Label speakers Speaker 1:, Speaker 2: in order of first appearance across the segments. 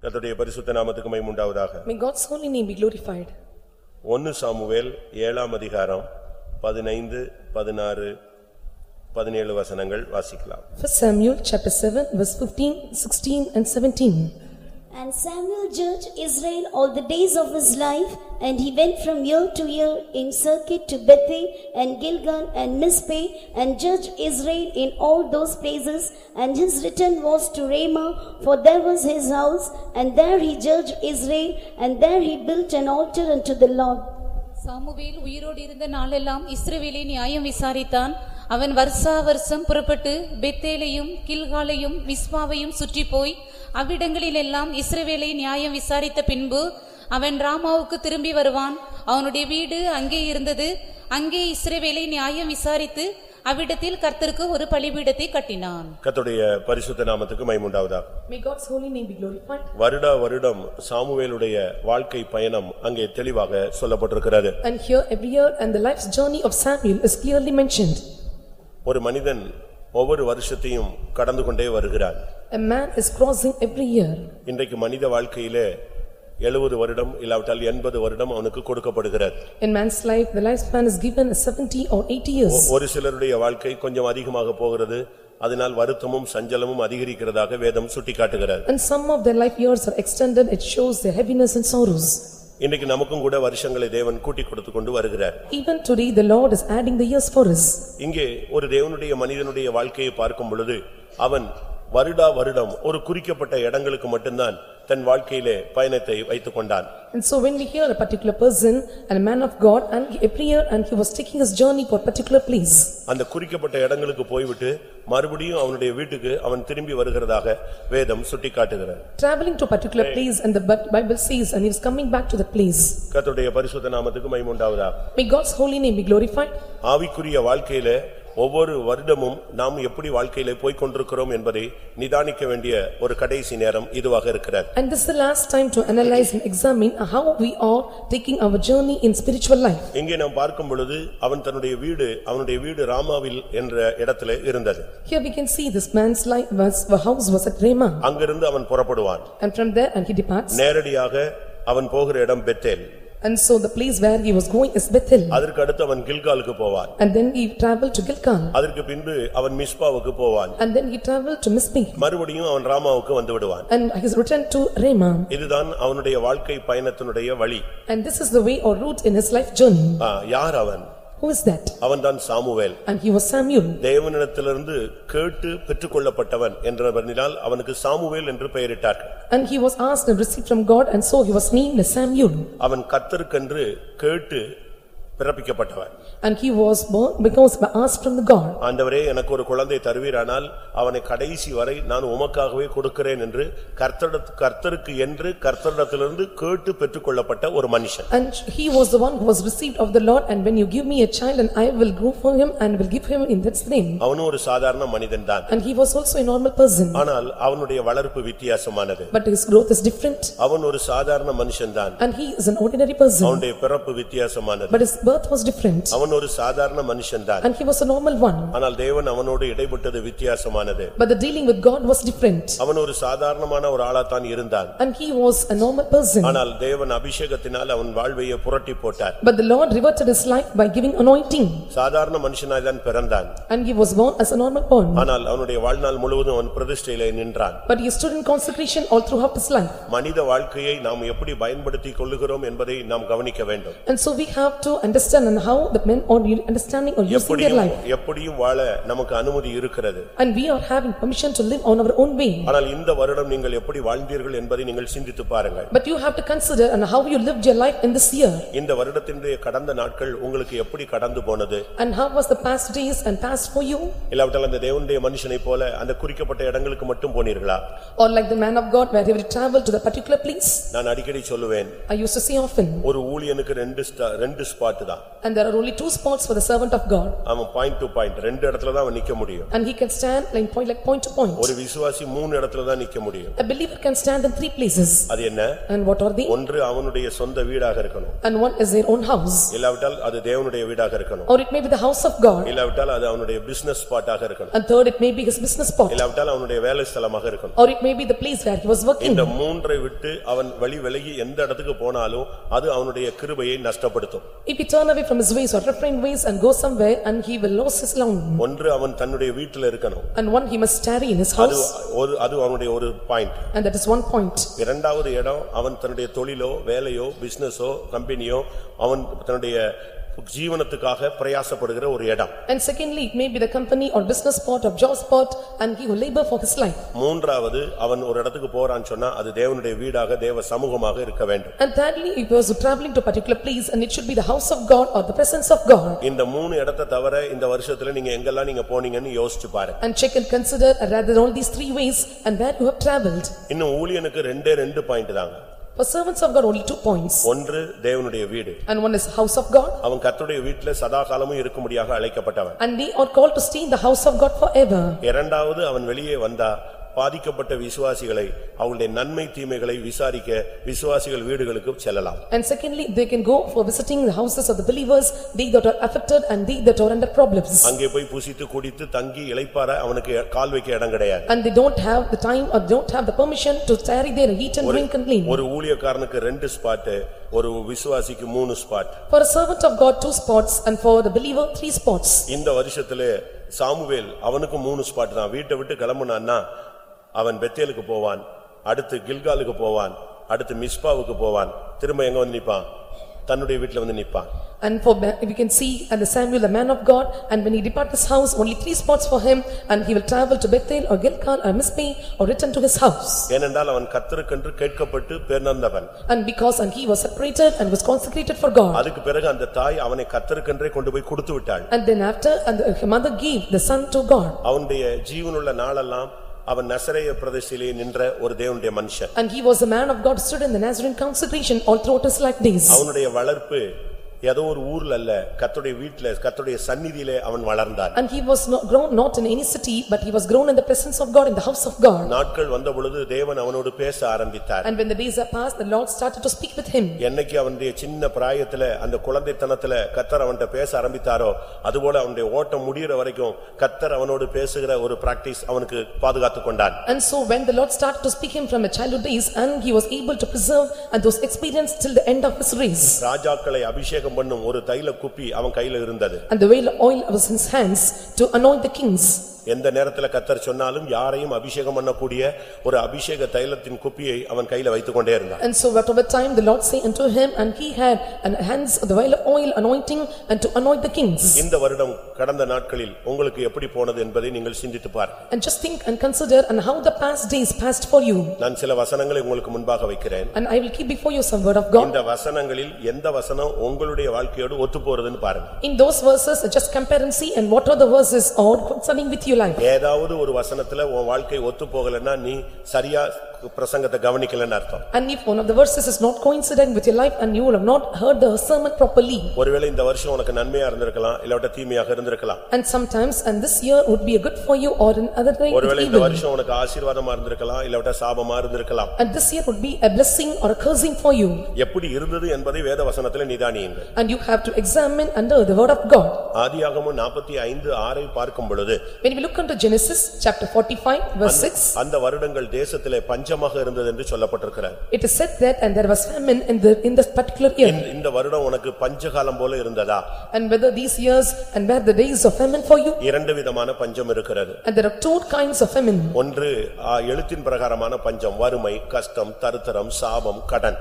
Speaker 1: கர்த்தருடைய பரிசுத்த நாமத்துக்கு மகிமை உண்டாவதாக
Speaker 2: May God's holy name be glorified.
Speaker 1: ஒன்னு சாமுவேல் ஏழாம் அதிகாரம் பதினைந்து பதினாறு பதினேழு வசனங்கள் வாசிக்கலாம்
Speaker 2: First Samuel, chapter 7, verse 15, 16 and 17.
Speaker 3: And Samuel judged Israel all the days of his life, and he went from year to year in circuit to Bethel and Gilgal and Mizpeh, and judged Israel in all those places, and his return was to Ramah, for there was his house, and there he judged Israel, and there he built an altar unto the Lord.
Speaker 4: Samuel உயிரோடு இருந்த நாளெல்லாம் இஸ்ரேவேலை நியாயம் விசாரித்தான். அவன் வருஷா வருஷம் புறப்பட்டு பெத்தேலையும் கில்காலையும் மிஸ்பாவையும் சுற்றி போய் அவ்விடங்களிலெல்லாம் இஸ்ரேவேலை நியாயம் விசாரித்த பின்பு அவன் ராமாவுக்கு திரும்பி வருவான். அவனுடைய வீடு அங்கே இருந்தது. அங்கே இஸ்ரேவேலை நியாயம் விசாரித்து அவ்விடத்தில் கர்த்தருக்கு ஒரு பலிபீடத்தை கட்டினான்
Speaker 1: கர்த்தருடைய பரிசுத்த நாமத்துக்கு மகிமை உண்டாவதாக
Speaker 2: May God's holy name be glorified.
Speaker 1: வருடா வருடம் சாமுவேலுடைய வாழ்க்கை பயணம் அங்கே தெளிவாக சொல்லப்பட்டிருக்கிறது
Speaker 2: And here every year and the life's journey of Samuel is clearly mentioned.
Speaker 1: ஒரு மனிதன் ஒவ்வொரு வருஷத்தையும் கடந்து கொண்டே வருகிறான்
Speaker 2: A man is crossing every year.
Speaker 1: இன்றைக்கு மனித வாழ்க்கையிலே எழுபது வருடம் இல்லாவிட்டால் எண்பது வருடம் அவனுக்கு கொடுக்கப்படுகிறது
Speaker 2: In man's life, the lifespan is given as 70 or 80 years.
Speaker 1: ஒரு சிலருடைய வாழ்க்கை கொஞ்சம் அதிகமாக போகிறது அதனால் வருத்தமும் சஞ்சலமும் அதிகரிக்கிறதாக வேதம் சுட்டிக்காட்டுகிறது
Speaker 2: And some of their life years are extended, it shows their heaviness and sorrows.
Speaker 1: இன்றைக்கு நமக்கும் கூட வருஷங்களை தேவன் கூட்டி கொடுத்து கொண்டு வருகிறார்
Speaker 2: Even today, the Lord is adding the years for us.
Speaker 1: இங்கே ஒரு தேவனுடைய மனிதனுடைய வாழ்க்கையை பார்க்கும் பொழுது அவன் வருடா வருடம் ஒரு குறிக்கப்பட்ட இடங்களுக்கு மட்டும்தான் தன் வாழ்க்கையிலே பயணத்தை வைத்துக் கொண்டான்
Speaker 2: And so when we hear a particular person and a man of God and he- year and he was taking his journey for a particular place.
Speaker 1: அந்த குறிக்கப்பட்ட இடங்களுக்கு போய்விட்டு மறுபடியும் அவனுடைய வீட்டுக்கு அவன் திரும்பி வருகிறதாக வேதம் சுட்டிக்காட்டுகிறது
Speaker 2: Traveling to a particular place and the Bi- Bible says and he was coming back to the place.
Speaker 1: கர்த்தருடைய பரிசுத்த நாமத்துக்கு மைமுண்டாவதா
Speaker 2: May God's holy name be glorified.
Speaker 1: ஆவிக்குரிய வாழ்க்கையிலே ஒவ்வொரு வருடமும் நாம் எப்படி வாழ்க்கையிலே போய்க் கொண்டிருக்கிறோம் என்பதை நிதானிக்க வேண்டிய ஒரு கடைசி நேரம் இதுவாக இருக்கிறது
Speaker 2: And this is the last time to analyze and examine how we are taking our journey in spiritual life.
Speaker 1: இங்கே நாம் பார்க்கும் பொழுது அவன் தன்னுடைய வீடு அவனுடைய வீடு ராமாவில் என்ற இடத்திலே இருந்தது
Speaker 2: Here we can see this man's life was, house was at Ramah.
Speaker 1: அங்கிருந்து அவன் புறப்படுவான்
Speaker 2: And from there and he departs.
Speaker 1: நேரடியாக அவன் போகிற இடம் Bethel
Speaker 2: And so the place where he was going is Bethel.
Speaker 1: அதற்கு அடுத்து அவன் கில்காலுக்கு போவான்
Speaker 2: And then he traveled to Gilgal.
Speaker 1: அதற்கு பின்பு அவன் மிஸ்பாவுக்கு போவான்
Speaker 2: And then he traveled to Mizpeh.
Speaker 1: மறுபடியும் அவன் ராமாவுக்கு வந்து விடுவான்
Speaker 2: And he is returned to Ramah.
Speaker 1: இதுதான் அவனுடைய வாழ்க்கை பயணத்தினுடைய வழி
Speaker 2: And this is the way or route in his life journey.
Speaker 1: ஆ, யார் அவன்
Speaker 2: Who is that?
Speaker 1: அவன்தான் Samuel
Speaker 2: And he was Samuel.
Speaker 1: தேவனிடத்திலிருந்து கேட்டு பெற்றுக்கொள்ளப்பட்டவன் என்றபடினால் அவனுக்கு சாமுவேல் என்று பெயரிட்டார்கள்
Speaker 2: And he was asked and received from God and so he was named as Samuel.
Speaker 1: அவன் கத்தருக்கென்று கேட்டு பிறப்பிக்கப்பட்டவன்
Speaker 2: And he was born because he asked from the God.
Speaker 1: ஆண்டவரே எனக்கு ஒரு குழந்தை தருவீரானால் அவனை கடைசி வரை நான் உமக்காகவே கொடுக்கிறேன் என்று கர்த்தரிடத்து கர்த்தருக்கு என்று கர்த்தரிடத்திலிருந்து கேட்டு பெற்றுக்கொள்ளப்பட்ட ஒரு மனுஷன்
Speaker 2: And he was the one who was received of the Lord and when you give me a child and I will grow for him and will give him in that name.
Speaker 1: அவனும் ஒரு சாதாரண மனிதன்தான்
Speaker 2: And he was also a normal person.
Speaker 1: ஆனால் அவனுடைய வளர்ப்பு வித்தியாசமானது
Speaker 2: But his growth is different
Speaker 1: அவன் ஒரு சாதாரண மனுஷன்தான்
Speaker 2: and he is an ordinary person.
Speaker 1: அவனுடைய பிறப்பு வித்தியாசமானது
Speaker 2: But his birth was different
Speaker 1: அவன் ஒரு சாதாரண மனுஷன்தான்
Speaker 2: and he was a normal one.
Speaker 1: ஆனால் தேவன் அவனோடு இடைப்பட்டது வித்தியாசமானது
Speaker 2: But the dealing with God was different
Speaker 1: அவன் ஒரு சாதாரணமான ஒரு ஆளாத்தான் இருந்தான்
Speaker 2: and he was a normal person.
Speaker 1: ஆனால் தேவன் அபிஷேகத்தினால் அவன் வாழ்வையை புரட்டி போட்டார்
Speaker 2: But the Lord reverted his life by giving anointing
Speaker 1: சாதாரண மனுஷனாய் தான் பிறந்தான்
Speaker 2: and he was born as a normal born.
Speaker 1: ஆனால் அவனுடைய வாழ்நாள் முழுவதும் அவன் பிரதிஷ்டையிலே நின்றான்
Speaker 2: But he stood in consecration all throughout his life.
Speaker 1: மனித வாழ்க்கையை நாம் எப்படி பயன்படுத்திக் கொள்ளுகிறோம் என்பதை நாம் கவனிக்க வேண்டும்
Speaker 2: And so we have to understand and how the men are understanding or using their
Speaker 1: எப்படியும்
Speaker 2: life.
Speaker 1: எப்படியும் வாழ நமக்கு அனுமதி இருக்கிறது
Speaker 2: And we are having permission to live on our own way.
Speaker 1: ஆனால் இந்த வருடம் நீங்கள் எப்படி வாழ்ந்தீர்கள் என்பதை நீங்கள் சிந்தித்து பாருங்கள்
Speaker 2: But you have to consider and how you lived your life in this year.
Speaker 1: இந்த வருடத்தினுடைய கடந்த நாட்கள் உங்களுக்கு எப்படி கடந்து போனது
Speaker 2: And how was the past days and past for you?
Speaker 1: இல்லாவிட்டால் அந்த தேவனுடைய மனுஷனைப் போல அந்த குறிக்கப்பட்ட இடங்களுக்கு மட்டும் போனீர்களா
Speaker 2: Or like the man of God where he will travel to the particular place?
Speaker 1: நான் அடிக்கடி சொல்லுவேன்
Speaker 2: I used to say often.
Speaker 1: ஒரு ஊழியனுக்கு ரெண்டு ஸ்டா- ரெண்டு ஸ்பாட் ஸ்பாட் தான்
Speaker 2: And there are only two spots for the servant of God.
Speaker 1: அவன் point to point ரெண்டு இடத்துல தான் அவன் நிக்க முடியும்
Speaker 2: And he can stand like point, like point to point.
Speaker 1: ஒரு விசுவாசி மூணு இடத்துல தான் நிக்க முடியும்
Speaker 2: A believer can stand in three places.
Speaker 1: அது என்ன
Speaker 2: And what are they?
Speaker 1: ஒன்று அவனுடைய சொந்த வீடாக இருக்கணும்
Speaker 2: And one is their own house.
Speaker 1: இல்லாவிட்டால் அது தேவனுடைய வீடாக இருக்கணும்
Speaker 2: Or it may be the house of God.
Speaker 1: இல்லாவிட்டால் அது அவனுடைய பிசினஸ் ஸ்பாட்டாக இருக்கணும்
Speaker 2: And third, it may be his business spot.
Speaker 1: இல்லாவிட்டால் அவனுடைய வேலை ஸ்தலமாக இருக்கணும்
Speaker 2: Or it may be the place where he was working.
Speaker 1: இந்த மூன்றை விட்டு அவன் வழி விலகி எந்த இடத்துக்கு போனாலும் அது அவனுடைய கிருபையை நஷ்டப்படுத்தும்
Speaker 2: If he turn away from his ways or refrain ways and go somewhere and he will lose his land.
Speaker 1: ஒன்று அவன் தன்னுடைய வீட்டில் இருக்கணும்
Speaker 2: And one, he must tarry in his
Speaker 1: அது
Speaker 2: house.
Speaker 1: ஒரு அது அவனுடைய ஒரு point
Speaker 2: And that is one point.
Speaker 1: இரண்டாவது இடம் அவன் தன்னுடைய தொழிலோ வேலையோ பிசினஸோ கம்பெனியோ அவன் தன்னுடைய ஜீவனத்துக்காக பிரயாசப்படுகிற ஒரு இடம்
Speaker 2: And secondly, it may be the company or business spot or job spot and he will labor for his life.
Speaker 1: மூன்றாவது அவன் ஒரு இடத்துக்கு போறான்னு சொன்னா அது தேவனுடைய வீடாக தேவ சமூகமாக இருக்க வேண்டும்
Speaker 2: And thirdly, if he was traveling to a particular place and it should be the house of God or the presence of God.
Speaker 1: இந்த மூணு இடத்தை தவிர இந்த வருஷத்துல நீங்க எங்கெல்லாம் நீங்க போனீங்கன்னு யோசிச்சு பாரு
Speaker 2: And check and consider uh, rather all these three ways and where you have traveled.
Speaker 1: இன்னும் ஊழியனுக்கு ரெண்டே ரெண்டு பாயிண்ட் தாங்க
Speaker 2: For servants of God, only two points.
Speaker 1: ஒன்று தேவனுடைய வீடு
Speaker 2: And one is house of God
Speaker 1: அவன் கர்த்தருடைய வீட்டிலே சதா காலமும் இருக்கும்படியாக அழைக்கப்பட்டவன்
Speaker 2: and they are called to stay in the house of God forever.
Speaker 1: இரண்டாவது அவன் வெளியே வந்தா பாதிக்கப்பட்ட விசுவாசிகளை அவங்களுடைய நன்மை தீமைகளை விசாரிக்க விசுவாசிகள் வீடுகளுக்கு செல்லலாம்
Speaker 2: And secondly, they can go for visiting the houses of the believers, they that are affected and they that are under problems.
Speaker 1: அங்கே போய் புசித்து குடித்து தங்கி இளைப்பாற அவனுக்கு கால் வைக்க இடம் கிடையாது
Speaker 2: And they don't have the time or don't have the permission to tarry there and eat and drink and clean.
Speaker 1: ஒரு ஊழியக்காரனுக்கு ரெண்டு ஸ்பாட் ஒரு விசுவாசிக்கு மூணு spot
Speaker 2: For a servant of God, two spots and for the believer, three spots.
Speaker 1: இந்த வருஷத்திலே Samuel அவனுக்கு மூணு spot தான் வீட்டை விட்டு கிளம்புனான்னா அவன் பெத்தேலுக்கு போவான் அடுத்து கில்காலுக்கு போவான் அடுத்து மிஸ்பாவுக்கு போவான் திரும்ப எங்க வந்து நிப்பான் தன்னுடைய வீட்டுல வந்து நிப்பான்
Speaker 2: And for, we can see and the Samuel, the man of God, and when he depart his house, only three spots for him, and he will travel to Bethel or Gilgal or Mizpeh or return to his house.
Speaker 1: ஏனென்றால் அவன் கத்தருக்கென்று கேட்கப்பட்டு பேர்நந்தவன்
Speaker 2: And because, and he was separated and was consecrated for God.
Speaker 1: அதுக்கு பிறகு அந்த தாய் அவனை கத்தருக்கென்றே கொண்டு போய் கொடுத்து விட்டாள்
Speaker 2: And then after, and the mother gave the son to God.
Speaker 1: அவனுடைய ஜீவனுள்ள நாளெல்லாம் அவன் நசரேய பிரதேசிலே நின்ற ஒரு தேவனுடைய மனுஷன்
Speaker 2: And he was a man of God stood in the Nazarene consecration all throughout his life days.
Speaker 1: அவனுடைய வளர்ப்பு ஏதோ ஒரு ஊர்ல அல்ல கர்த்தருடைய வீட்டுல கர்த்தருடைய சந்நிதியிலே அவன் வளர்ந்தான்
Speaker 2: And he was not grown not in any city, but he was grown in the presence of God in the house of God.
Speaker 1: நாட்கள் வந்த பொழுது தேவன் அவனோடு பேச ஆரம்பித்தார்
Speaker 2: And when the days are passed, the Lord started to speak with him.
Speaker 1: என்னைக்கு அவனுடைய சின்ன பிராயத்துல அந்த குழந்தைத்தனத்துல கத்தர் அவன்கிட்ட பேச ஆரம்பித்தாரோ அதுபோல அவனுடைய ஓட்டம் முடியற வரைக்கும் கத்தர் அவனோடு பேசுகிற ஒரு பிராக்டிஸ் அவனுக்கு பாதுகாத்துக் கொண்டான்
Speaker 2: And so when the Lord started to speak him from a childhood days, and he was able to preserve and those experience till the end of his race.
Speaker 1: ராஜாக்களை அபிஷேகம் பண்ணும் ஒரு தைல குப்பி அவன் கையில இருந்தது
Speaker 2: And the veil of oil was in his hands to anoint the kings.
Speaker 1: எந்த நேரத்துல கத்தர் சொன்னாலும் யாரையும் அபிஷேகம் பண்ணக்கூடிய ஒரு அபிஷேக தைலத்தின் குப்பியை அவன் கையில வைத்துக் கொண்டே இருந்தான்
Speaker 2: And so whatever time the Lord say unto him, and he had an hands of the veil of oil anointing and to anoint the kings.
Speaker 1: இந்த வருடம் கடந்த நாட்களில் உங்களுக்கு எப்படி போனது என்பதை நீங்கள் சிந்தித்து பாருங்கள்
Speaker 2: And just think and consider and how the past days passed for you.
Speaker 1: நான் சில வசனங்களை உங்களுக்கு முன்பாக வைக்கிறேன்
Speaker 2: And I will keep before you some word of God.
Speaker 1: இந்த வசனங்களில் எந்த வசனம் உங்களுடைய வாழ்க்கையோடு ஒத்து போறதுன்னு பாருங்க
Speaker 2: In those verses, just compare and see and what are the verses or concerning with Your life.
Speaker 1: ஏதாவது ஒரு வசனத்துல உன் வாழ்க்கை ஒத்து போகலைன்னா நீ சரியா பிரசங்கத்தை கவனிக்கலன்னு அர்த்தம்
Speaker 2: And if one of the verses is not coincident with your life and you will have not heard the sermon properly.
Speaker 1: ஒருவேளை இந்த வருஷம் உனக்கு நன்மையா இருந்திருக்கலாம் இல்லாவிட்ட தீமையாக இருந்திருக்கலாம்
Speaker 2: And sometimes, and this year would be a good for you or in other way
Speaker 1: ஒருவேளை
Speaker 2: it's
Speaker 1: இந்த
Speaker 2: evil.
Speaker 1: வருஷம் உனக்கு ஆசீர்வாதமா இருந்திருக்கலாம் இல்லாவிட்ட சாபமா இருந்திருக்கலாம்
Speaker 2: And this year would be a blessing or a cursing for you.
Speaker 1: எப்படி இருந்தது என்பதை வேத வசனத்துல நிதானியுங்கள்
Speaker 2: And you have to examine under the word of God.
Speaker 1: ஆதியாகமம் நாற்பத்தி ஐந்து ஆறை பார்க்கும் பொழுது
Speaker 2: When we look into Genesis chapter forty-five verse six,
Speaker 1: அந்த வருடங்கள் தேசத்திலே பஞ்சமாக இருந்தது என்று சொல்லப்பட்டிருக்கிறார்
Speaker 2: it is said that and there was famine in the in this particular year.
Speaker 1: இந்த- இந்த வருடம் உனக்கு பஞ்சகாலம் போல இருந்ததா
Speaker 2: And whether these years and were the days of famine for you?
Speaker 1: இரண்டு விதமான பஞ்சம் இருக்கிறது
Speaker 2: And there are two kinds of famine.
Speaker 1: ஒன்று ஆ, எழுத்தின் பிரகாரமான பஞ்சம் வறுமை கஷ்டம் தருத்தரம் சாபம் கடன்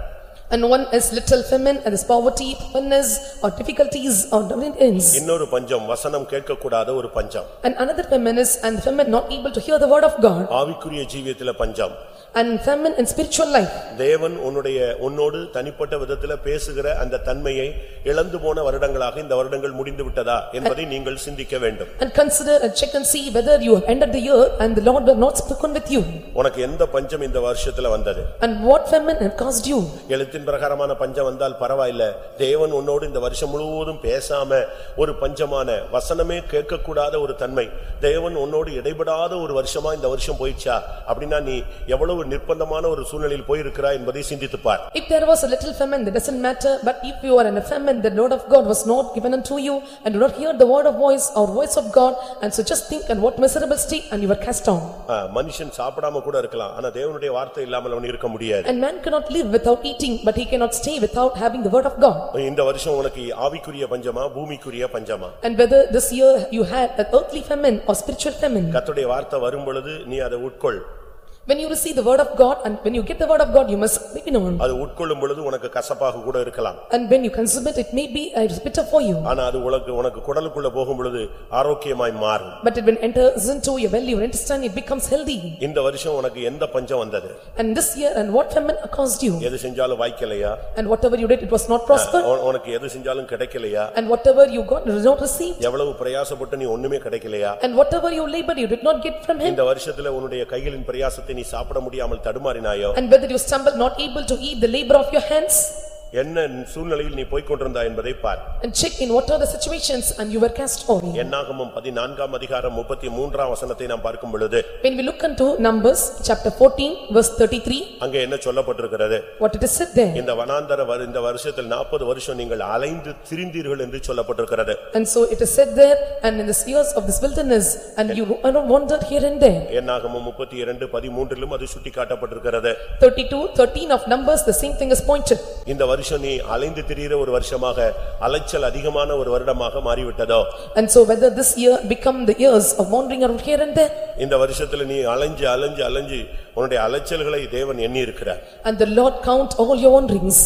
Speaker 2: And one is little famine and is poverty, illness or difficulties or different ends.
Speaker 1: இன்னொரு பஞ்சம் வசனம் கேட்கக்கூடாத ஒரு பஞ்சம்
Speaker 2: And another famine is and famine not able to hear the word of God.
Speaker 1: ஆவிக்குரிய ஜீவியத்தில பஞ்சம்
Speaker 2: And famine in spiritual life.
Speaker 1: தேவன் உன்னுடைய உன்னோடு தனிப்பட்ட விதத்தில பேசுகிற அந்த தன்மையை இழந்து போன வருடங்களாக இந்த வருடங்கள் முடிந்து விட்டதா என்பதை நீங்கள் சிந்திக்க வேண்டும்
Speaker 2: And consider and check and see whether you have ended the year and the Lord have not spoken with you.
Speaker 1: உனக்கு எந்த பஞ்சம் இந்த வருஷத்துல வந்தது
Speaker 2: And what famine had caused you?
Speaker 1: எழுத்தின் பிரகாரமான பஞ்சம் வந்தால் பரவாயில்ல தேவன் உன்னோடு இந்த வருஷம் முழுவதும் பேசாம ஒரு பஞ்சமான வசனமே கேட்கக்கூடாத ஒரு தன்மை தேவன் உன்னோடு இடைபடாத ஒரு வருஷமா இந்த வருஷம் போயிடுச்சா அப்படின்னா நீ எவ்வளவு நிர்பந்தமான ஒரு சூழ்நிலையில் போயிருக்கிறாய் என்பதை சிந்தித்துப் பார்
Speaker 2: If there was a little famine, that doesn't matter, but if you are in a famine, the Lord of God was not given unto you, and do not hear the word of voice or voice of God, and so just think and what miserable state, and you were cast down.
Speaker 1: ஆ, மனுஷன் சாப்பிடாம கூட இருக்கலாம் ஆனா தேவனுடைய வார்த்தை இல்லாமல் அவன் இருக்க முடியாது
Speaker 2: And man cannot live without eating, but he cannot stay without having the word of God.
Speaker 1: இந்த வருஷம் உனக்கு ஆவிக்குரிய பஞ்சமா பூமிக்குரிய பஞ்சமா
Speaker 2: And whether this year you had an earthly famine or spiritual famine,
Speaker 1: கர்த்தருடைய வார்த்தை வரும் பொழுது நீ அதை உட்கொள்
Speaker 2: when you receive the word of God, and when you get the word of God, you must make it known.
Speaker 1: அது உட்கொள்ளும் பொழுது உனக்கு கசப்பாக கூட இருக்கலாம்
Speaker 2: And when you consume it, it may be a bitter for you.
Speaker 1: ஆனா அது உனக்கு உனக்கு குடலுக்குள்ள போகும் பொழுது ஆரோக்கியமாய் மாறும்
Speaker 2: But it when enters into your belly, your intestine, it becomes healthy.
Speaker 1: இந்த வருஷம் உனக்கு எந்த பஞ்சம் வந்தது
Speaker 2: And this year, and what famine caused you?
Speaker 1: எது செஞ்சாலும் வாய்க்கலையா
Speaker 2: And whatever you did, it was not prospered.
Speaker 1: உன- உனக்கு எது செஞ்சாலும் கிடைக்கலையா
Speaker 2: And whatever you got, you did not receive.
Speaker 1: எவ்வளவு பிரயாசப்பட்டு நீ ஒண்ணுமே கிடைக்கலையா
Speaker 2: And whatever you labored, you did not get from him.
Speaker 1: இந்த வருஷத்துல உன்னுடைய கைகளின் பிரயாசத்தை நீ சாப்பிட முடியாமல் தடுமாறினாயோ
Speaker 2: And whether you stumbled not able to eat the labor of your hands.
Speaker 1: என்ன சூழ்நிலையில் நீ போய்க் கொண்டிருந்தா என்பதை பார்
Speaker 2: And check in what are the situations and you were cast away.
Speaker 1: என்னாகமும் பதினான்காம் அதிகாரம் முப்பத்தி மூன்றாம் வசனத்தை நாம் பார்க்கும் பொழுது
Speaker 2: When we look into Numbers, chapter fourteen, verse thirty-three,
Speaker 1: அங்கே என்ன சொல்லப்பட்டிருக்கிறது
Speaker 2: what it is said there.
Speaker 1: இந்த வனாந்தர இந்த வருஷத்தில் நாற்பது வருஷம் நீங்கள் அலைந்து திரிந்தீர்கள் என்று சொல்லப்பட்டிருக்கிறது
Speaker 2: And so it is said there, and in the years of this wilderness, and you wandered here and there.
Speaker 1: என்னாகமும் முப்பத்தி இரண்டு பதிமூன்றிலும் அது சுட்டிக்காட்டப்பட்டிருக்கிறது
Speaker 2: Thirty-two, thirteen of Numbers, the same thing is pointed.
Speaker 1: இந்த வருஷம் நீ அலைந்து திரிகிற ஒரு வருஷமாக அலைச்சல் அதிகமான ஒரு வருடமாக மாறிவிட்டதோ
Speaker 2: And so whether this year become the years of wandering around here and there,
Speaker 1: இந்த வருஷத்துல நீ அலைஞ்சு அலைஞ்சு அலைஞ்சு உன்னுடைய அலைச்சல்களை தேவன் எண்ணி இருக்கிறார்
Speaker 2: and the Lord count all your wanderings.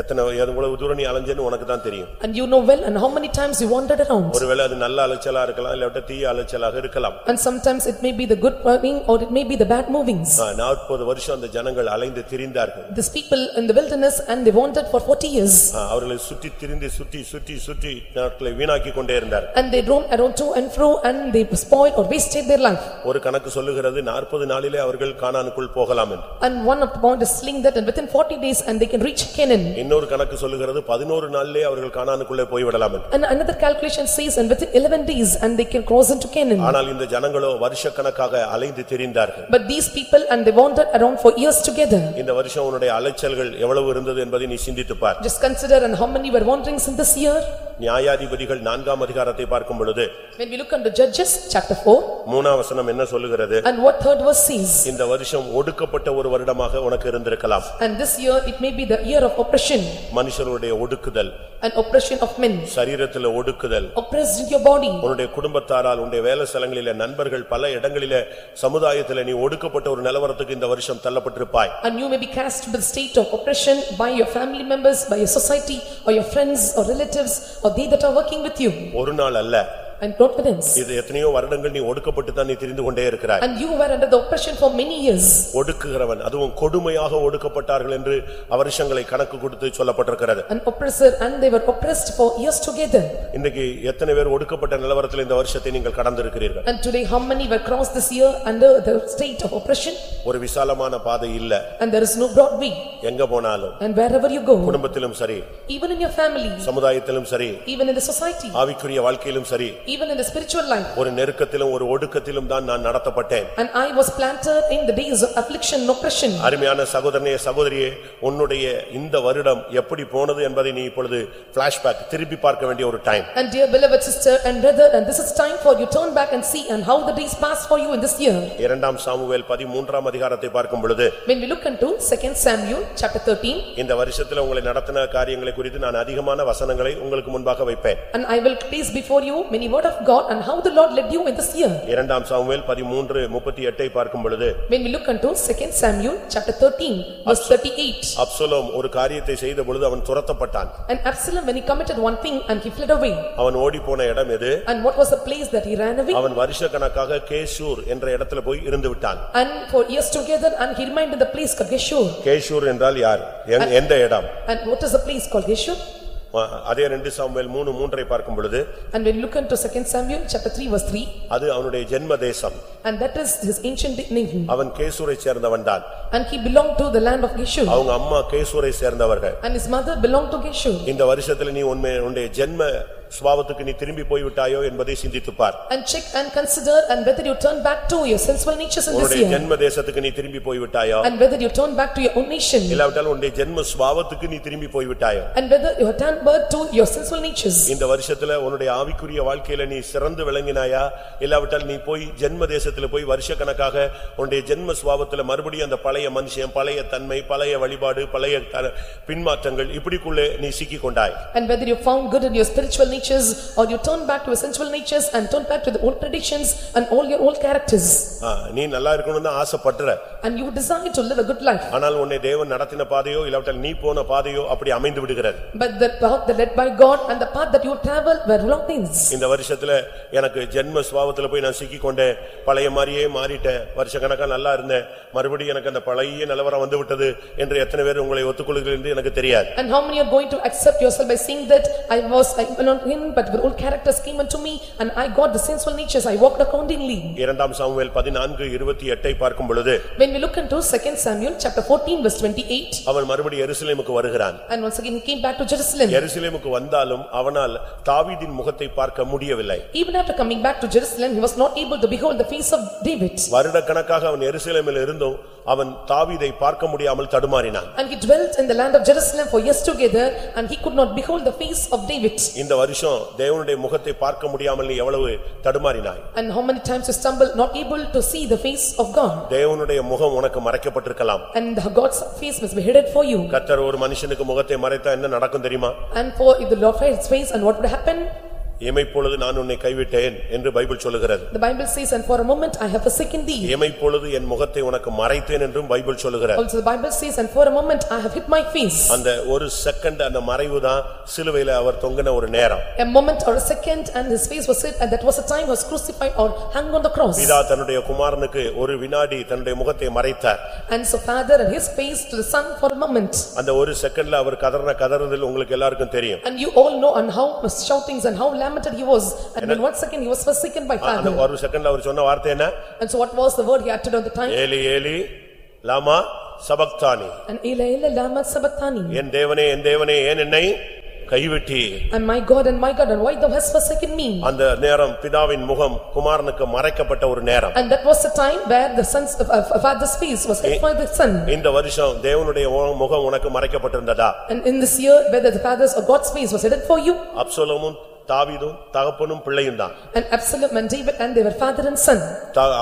Speaker 1: எத்தனை எவ்வளவு தூரம் நீ அலைஞ்சேன்னு உனக்கு தான் தெரியும்
Speaker 2: And you know well and how many times you wandered around.
Speaker 1: ஒருவேளை அது நல்ல அலைச்சலா இருக்கலாம் இல்லாவிட்ட தீய அலைச்சலாக இருக்கலாம்
Speaker 2: And sometimes it may be the good moving or it may be the bad movings.
Speaker 1: நாற்பது வருஷம் அந்த ஜனங்கள் அலைந்து திரிந்தார்கள்
Speaker 2: These people in the wilderness and they wandered for forty years.
Speaker 1: ஆ, அவர்களை சுற்றி திரிந்து சுற்றி சுற்றி சுற்றி நாட்களை வீணாக்கி கொண்டே இருந்தார்
Speaker 2: And they roamed around to and fro and they spoiled or wasted their life.
Speaker 1: ஒரு கணக்கு சொல்லுகிறது நாற்பது நாளிலே அவர்கள் கானானுக்குள் போகலாம் என்று
Speaker 2: And one of the point is saying that and within forty days and they can reach Canaan.
Speaker 1: இன்னொரு கணக்கு சொல்லுகிறது பதினோரு நாளிலே அவர்கள் கானானுக்குள்ளே போய்விடலாம் என்று
Speaker 2: And another calculation says and within eleven days and they can cross into Canaan.
Speaker 1: ஆனால் இந்த ஜனங்களோ வருஷக்கணக்காக அலைந்து திரிந்தார்கள்
Speaker 2: But these people and they wandered around for years together.
Speaker 1: இந்த வருஷம் உன்னுடைய அலைச்சல்கள் எவ்வளவு இருந்தது என்பதை நீ சிந்தித்துப் பார்
Speaker 2: Just consider and how many were wanderings in this year?
Speaker 1: நியாயாதிபதிகள் நான்காம் அதிகாரத்தை பார்க்கும் பொழுது
Speaker 2: When we look into Judges, chapter four,
Speaker 1: மூணாம் வசனம் என்ன சொல்லுகிறது
Speaker 2: and what third verse says,
Speaker 1: இந்த வருஷம் ஒடுக்கப்பட்ட ஒரு வருடமாக உனக்கு இருந்திருக்கலாம்
Speaker 2: and this year it may be the year of oppression,
Speaker 1: மனுஷருடைய ஒடுக்குதல்
Speaker 2: and oppression of men,
Speaker 1: சரீரத்தில் ஒடுக்குதல்
Speaker 2: oppressed in your body,
Speaker 1: உன்னுடைய குடும்பத்தாரால் உன்னுடைய வேலை ஸ்தலங்களிலே நண்பர்கள் பல இடங்களிலே சமுதாயத்திலே நீ ஒடுக்கப்பட்ட ஒரு நிலவரத்துக்கு இந்த வருஷம் தள்ளப்பட்டிருப்பாய்
Speaker 2: and you may be cast to the state of oppression by your family members, by your society, or your friends or relatives, or they that are working with you,
Speaker 1: ஒரு நாள் அல்ல
Speaker 2: and confidence.
Speaker 1: இது எத்தனையோ வருடங்கள் நீ ஒடுக்கப்பட்டு தான் நீ திரிந்து கொண்டே இருக்கிறாய்
Speaker 2: And you were under the oppression for many years,
Speaker 1: ஒடுக்குகிறவன் அதுவும் கொடுமையாக ஒடுக்கப்பட்டார்கள் என்று வருஷங்களை கணக்கு கொடுத்து சொல்லப்பட்டிருக்கிறது
Speaker 2: an oppressor, and they were oppressed for years together.
Speaker 1: இன்றைக்கு எத்தனை பேர் ஒடுக்கப்பட்ட நிலவரத்தில் இந்த வருஷத்தை நீங்கள் கடந்திருக்கிறீர்கள்
Speaker 2: And today, how many were crossed this year under the state of oppression?
Speaker 1: ஒரு விசாலமான பாதை இல்ல
Speaker 2: And there is no broad way,
Speaker 1: எங்க போனாலும்
Speaker 2: and wherever you go,
Speaker 1: குடும்பத்திலும் சரி
Speaker 2: even in your family,
Speaker 1: சமுதாயத்திலும் சரி
Speaker 2: even in the society,
Speaker 1: ஆவிக்குரிய வாழ்க்கையிலும் சரி
Speaker 2: even in the spiritual life.
Speaker 1: ஒரு நெருக்கத்திலும் ஒரு ஒடுக்கத்திலும் தான் நான் நடத்தப்பட்டேன்
Speaker 2: And I was planted in the days of affliction and oppression.
Speaker 1: அருமையான சகோதரனே சகோதரியே உன்னுடைய இந்த வருடம் எப்படி போனது என்பதை நீ இப்பொழுது பிளாஷ்பேக் திருப்பி பார்க்க வேண்டிய ஒரு time
Speaker 2: And dear beloved sister and brother, and this is time for you turn back and see and how the days passed for you in this year.
Speaker 1: இரண்டாம் சாமுவேல் பதிமூன்றாம் அதிகாரத்தை பார்க்கும் பொழுது
Speaker 2: When we look into second Samuel, chapter thirteen,
Speaker 1: இந்த வருஷத்துல உங்களை நடத்தின காரியங்களை குறித்து நான் அதிகமான வசனங்களை உங்களுக்கு முன்பாக வைப்பேன்
Speaker 2: and I will place before you many word of God and how the Lord led you in this year.
Speaker 1: இரண்டாம் சாமுவேல் பதிமூன்று முப்பத்தி எட்டை பார்க்கும் பொழுது
Speaker 2: When we look into second Samuel, chapter thirteen, verse thirty-eight.
Speaker 1: Absalom ஒரு காரியத்தை செய்த பொழுது அவன் துரத்தப்பட்டான்
Speaker 2: And Absalom, when he committed one thing and he fled away.
Speaker 1: அவன் ஓடிப்போன இடம் எது
Speaker 2: And what was the place that he ran away?
Speaker 1: அவன் வருஷக்கணக்காக கேசூர் என்ற இடத்துல போய் இருந்து விட்டான்
Speaker 2: And for years together and he remained in the place called Geshur.
Speaker 1: கேசூர் என்றால் யார் எங்க- எந்த இடம்
Speaker 2: And what is the place called Geshur?
Speaker 1: அதே ரெண்டு சாமுவேல் மூணு மூன்றை பார்க்கும் பொழுது
Speaker 2: And when you look into second Samuel, chapter three, verse three,
Speaker 1: அது அவனுடைய ஜென்ம தேசம்
Speaker 2: and that is his ancient name.
Speaker 1: அவன் கேசூரை சேர்ந்தவன் தான்
Speaker 2: And he belonged to the land of Geshur.
Speaker 1: அவங்க அம்மா கேசூரை சேர்ந்தவர்கள்
Speaker 2: And his mother belonged to Geshur.
Speaker 1: இந்த வருஷத்துல நீ உன்னுடைய ஜென்ம சுபாவத்துக்கு நீ திரும்பி போய் விட்டாயோ என்பதை சிந்தித்துப் பார்
Speaker 2: And check and consider and whether you turn back to your sensual natures in this
Speaker 1: உன்னுடைய
Speaker 2: year.
Speaker 1: ஜென்ம தேசத்துக்கு நீ திரும்பி போய் விட்டாயோ
Speaker 2: And whether you turn back to your own nation.
Speaker 1: இல்லாவிட்டால் உன்னுடைய ஜென்ம சுபாவத்துக்கு நீ திரும்பி போய் விட்டாயோ
Speaker 2: And whether you have turned back to your sensual natures.
Speaker 1: இந்த வருஷத்துல உன்னுடைய ஆவிக்குரிய வாழ்க்கையில நீ சிறந்து விளங்கினாயா இல்லாவிட்டால் நீ போய் ஜென்ம தேசத்துல போய் வருஷக்கணக்காக உன்னுடைய ஜென்ம சுபாவத்துல மறுபடியும் அந்த பழைய மனுஷன் பழைய தன்மை பழைய வழிபாடு பழைய த- பின்மாற்றங்கள் இப்படிக்குள்ளே நீ சிக்கிக் கொண்டாய்
Speaker 2: And whether you found good in your spiritual natures or you turn back to your sensual natures and turn back to the old traditions and all your old characters.
Speaker 1: ஆ, நீ நல்லா இருக்கணும்னு ஆசைப்படுற
Speaker 2: And you desire to live a good life.
Speaker 1: ஆனால் உன்னை தேவன் நடத்தின பாதையோ இல்லாவிட்டால் நீ போன பாதையோ அப்படி அமைந்து விடுகிறது
Speaker 2: But the path that led by God and the path that you travel were wrong things.
Speaker 1: இந்த வருஷத்துல எனக்கு ஜென்ம சுபாவத்துல போய் நான் சிக்கிக் கொண்டேன் பழைய மாதிரியே மாறிட்டேன் வருஷக்கணக்கா நல்லா இருந்தேன் மறுபடியும் எனக்கு அந்த பழைய நிலவரம் வந்து விட்டது என்று எத்தனை பேர் உங்களை ஒத்துக்கொள்கிறீர்கள் என்று எனக்கு தெரியாது
Speaker 2: And how many are going to accept yourself by saying that I was, I belonged in, but the old characters came unto me and I got the sensual natures, I walked accordingly.
Speaker 1: இரண்டாம் Samuel பதினான்கு இருபத்தி எட்டை பார்க்கும் பொழுது
Speaker 2: When we look into second Samuel, chapter fourteen, verse twenty-eight,
Speaker 1: அவன் மறுபடியும் எருசலேமுக்கு வருகிறான்
Speaker 2: and once again he came back to Jerusalem.
Speaker 1: எருசலேமுக்கு வந்தாலும் அவனால் தாவீதின் முகத்தை பார்க்க முடியவில்லை
Speaker 2: Even after coming back to Jerusalem, he was not able to behold the face of David.
Speaker 1: வருடக்கணக்காக அவன் எருசலேமில் இருந்தும் அவன் தாவீதை பார்க்க முடியாமல் தடுமாறினான்
Speaker 2: And he dwelt in the land of Jerusalem for years together, and he could not behold the face of David.
Speaker 1: இந்த வருஷம் தேவனுடைய முகத்தை பார்க்க முடியாமல் நீ எவ்வளவு தடுமாறினாய்
Speaker 2: And how many times you stumbled, not able to see the face of God.
Speaker 1: தேவனுடைய முகம் உனக்கு மறைக்கப்பட்டிருக்கலாம்
Speaker 2: And the God's face must be hidden for you.
Speaker 1: கத்தர் ஒரு மனுஷனுக்கு முகத்தை மறைத்தா என்ன நடக்கும் தெரியுமா
Speaker 2: And for if the Lord hides his face, and what would happen?
Speaker 1: இமைப்பொழுது நான் உன்னை கைவிட்டேன் என்று பைபிள் சொல்லுகிறது
Speaker 2: The Bible says, "And for a moment I have forsaken thee."
Speaker 1: இமைப்பொழுது என் முகத்தை உனக்கு மறைத்தேன் என்றும் பைபிள் சொல்லுகிறது
Speaker 2: Also the Bible says, "And for a moment I have hid my face."
Speaker 1: அந்த ஒரு செகண்ட் அந்த மறைவுதான் சிலுவையில அவர் தொங்கின ஒரு நேரம்
Speaker 2: A moment or a second, and his face was hid, and that was the time he was crucified or hung on the cross.
Speaker 1: பிதா தன்னுடைய குமாரனுக்கு ஒரு வினாடி தன்னுடைய முகத்தை மறைத்தார்
Speaker 2: And so father and his face to the son for a moment.
Speaker 1: அந்த ஒரு செகண்ட்ல அவர் கதறின கதறுதல் உங்களுக்கு எல்லாருக்கும் தெரியும்
Speaker 2: And you all know and how much shoutings and how lamented he was. And in one second he was forsaken by
Speaker 1: அந்த
Speaker 2: father.
Speaker 1: ஒரு செகண்ட்ல அவர் சொன்ன வார்த்தை என்ன
Speaker 2: And so what was the word he uttered on the time?
Speaker 1: Eli Eli lama sabachthani
Speaker 2: And Eli Eli lama sabachthani.
Speaker 1: என் தேவனே என் தேவனே ஏன் என்னை கைவிட்டி
Speaker 2: And my God and my God, and why thou hast forsaken me?
Speaker 1: அந்த நேரம் பிதாவின் முகம் குமாரனுக்கு மறைக்கப்பட்ட ஒரு நேரம்
Speaker 2: And that was the time where the son's, uh, uh, father's face was hid by the son.
Speaker 1: இந்த வருஷம் தேவனுடைய உ- முகம் உனக்கு மறைக்கப்பட்டிருந்ததா
Speaker 2: And in this year, whether the father's or God's face was hidden for you,
Speaker 1: அப்சலோமும் தாவீதும் தகப்பனும் பிள்ளையும் தான்
Speaker 2: and Absalom and David, and they were father and son.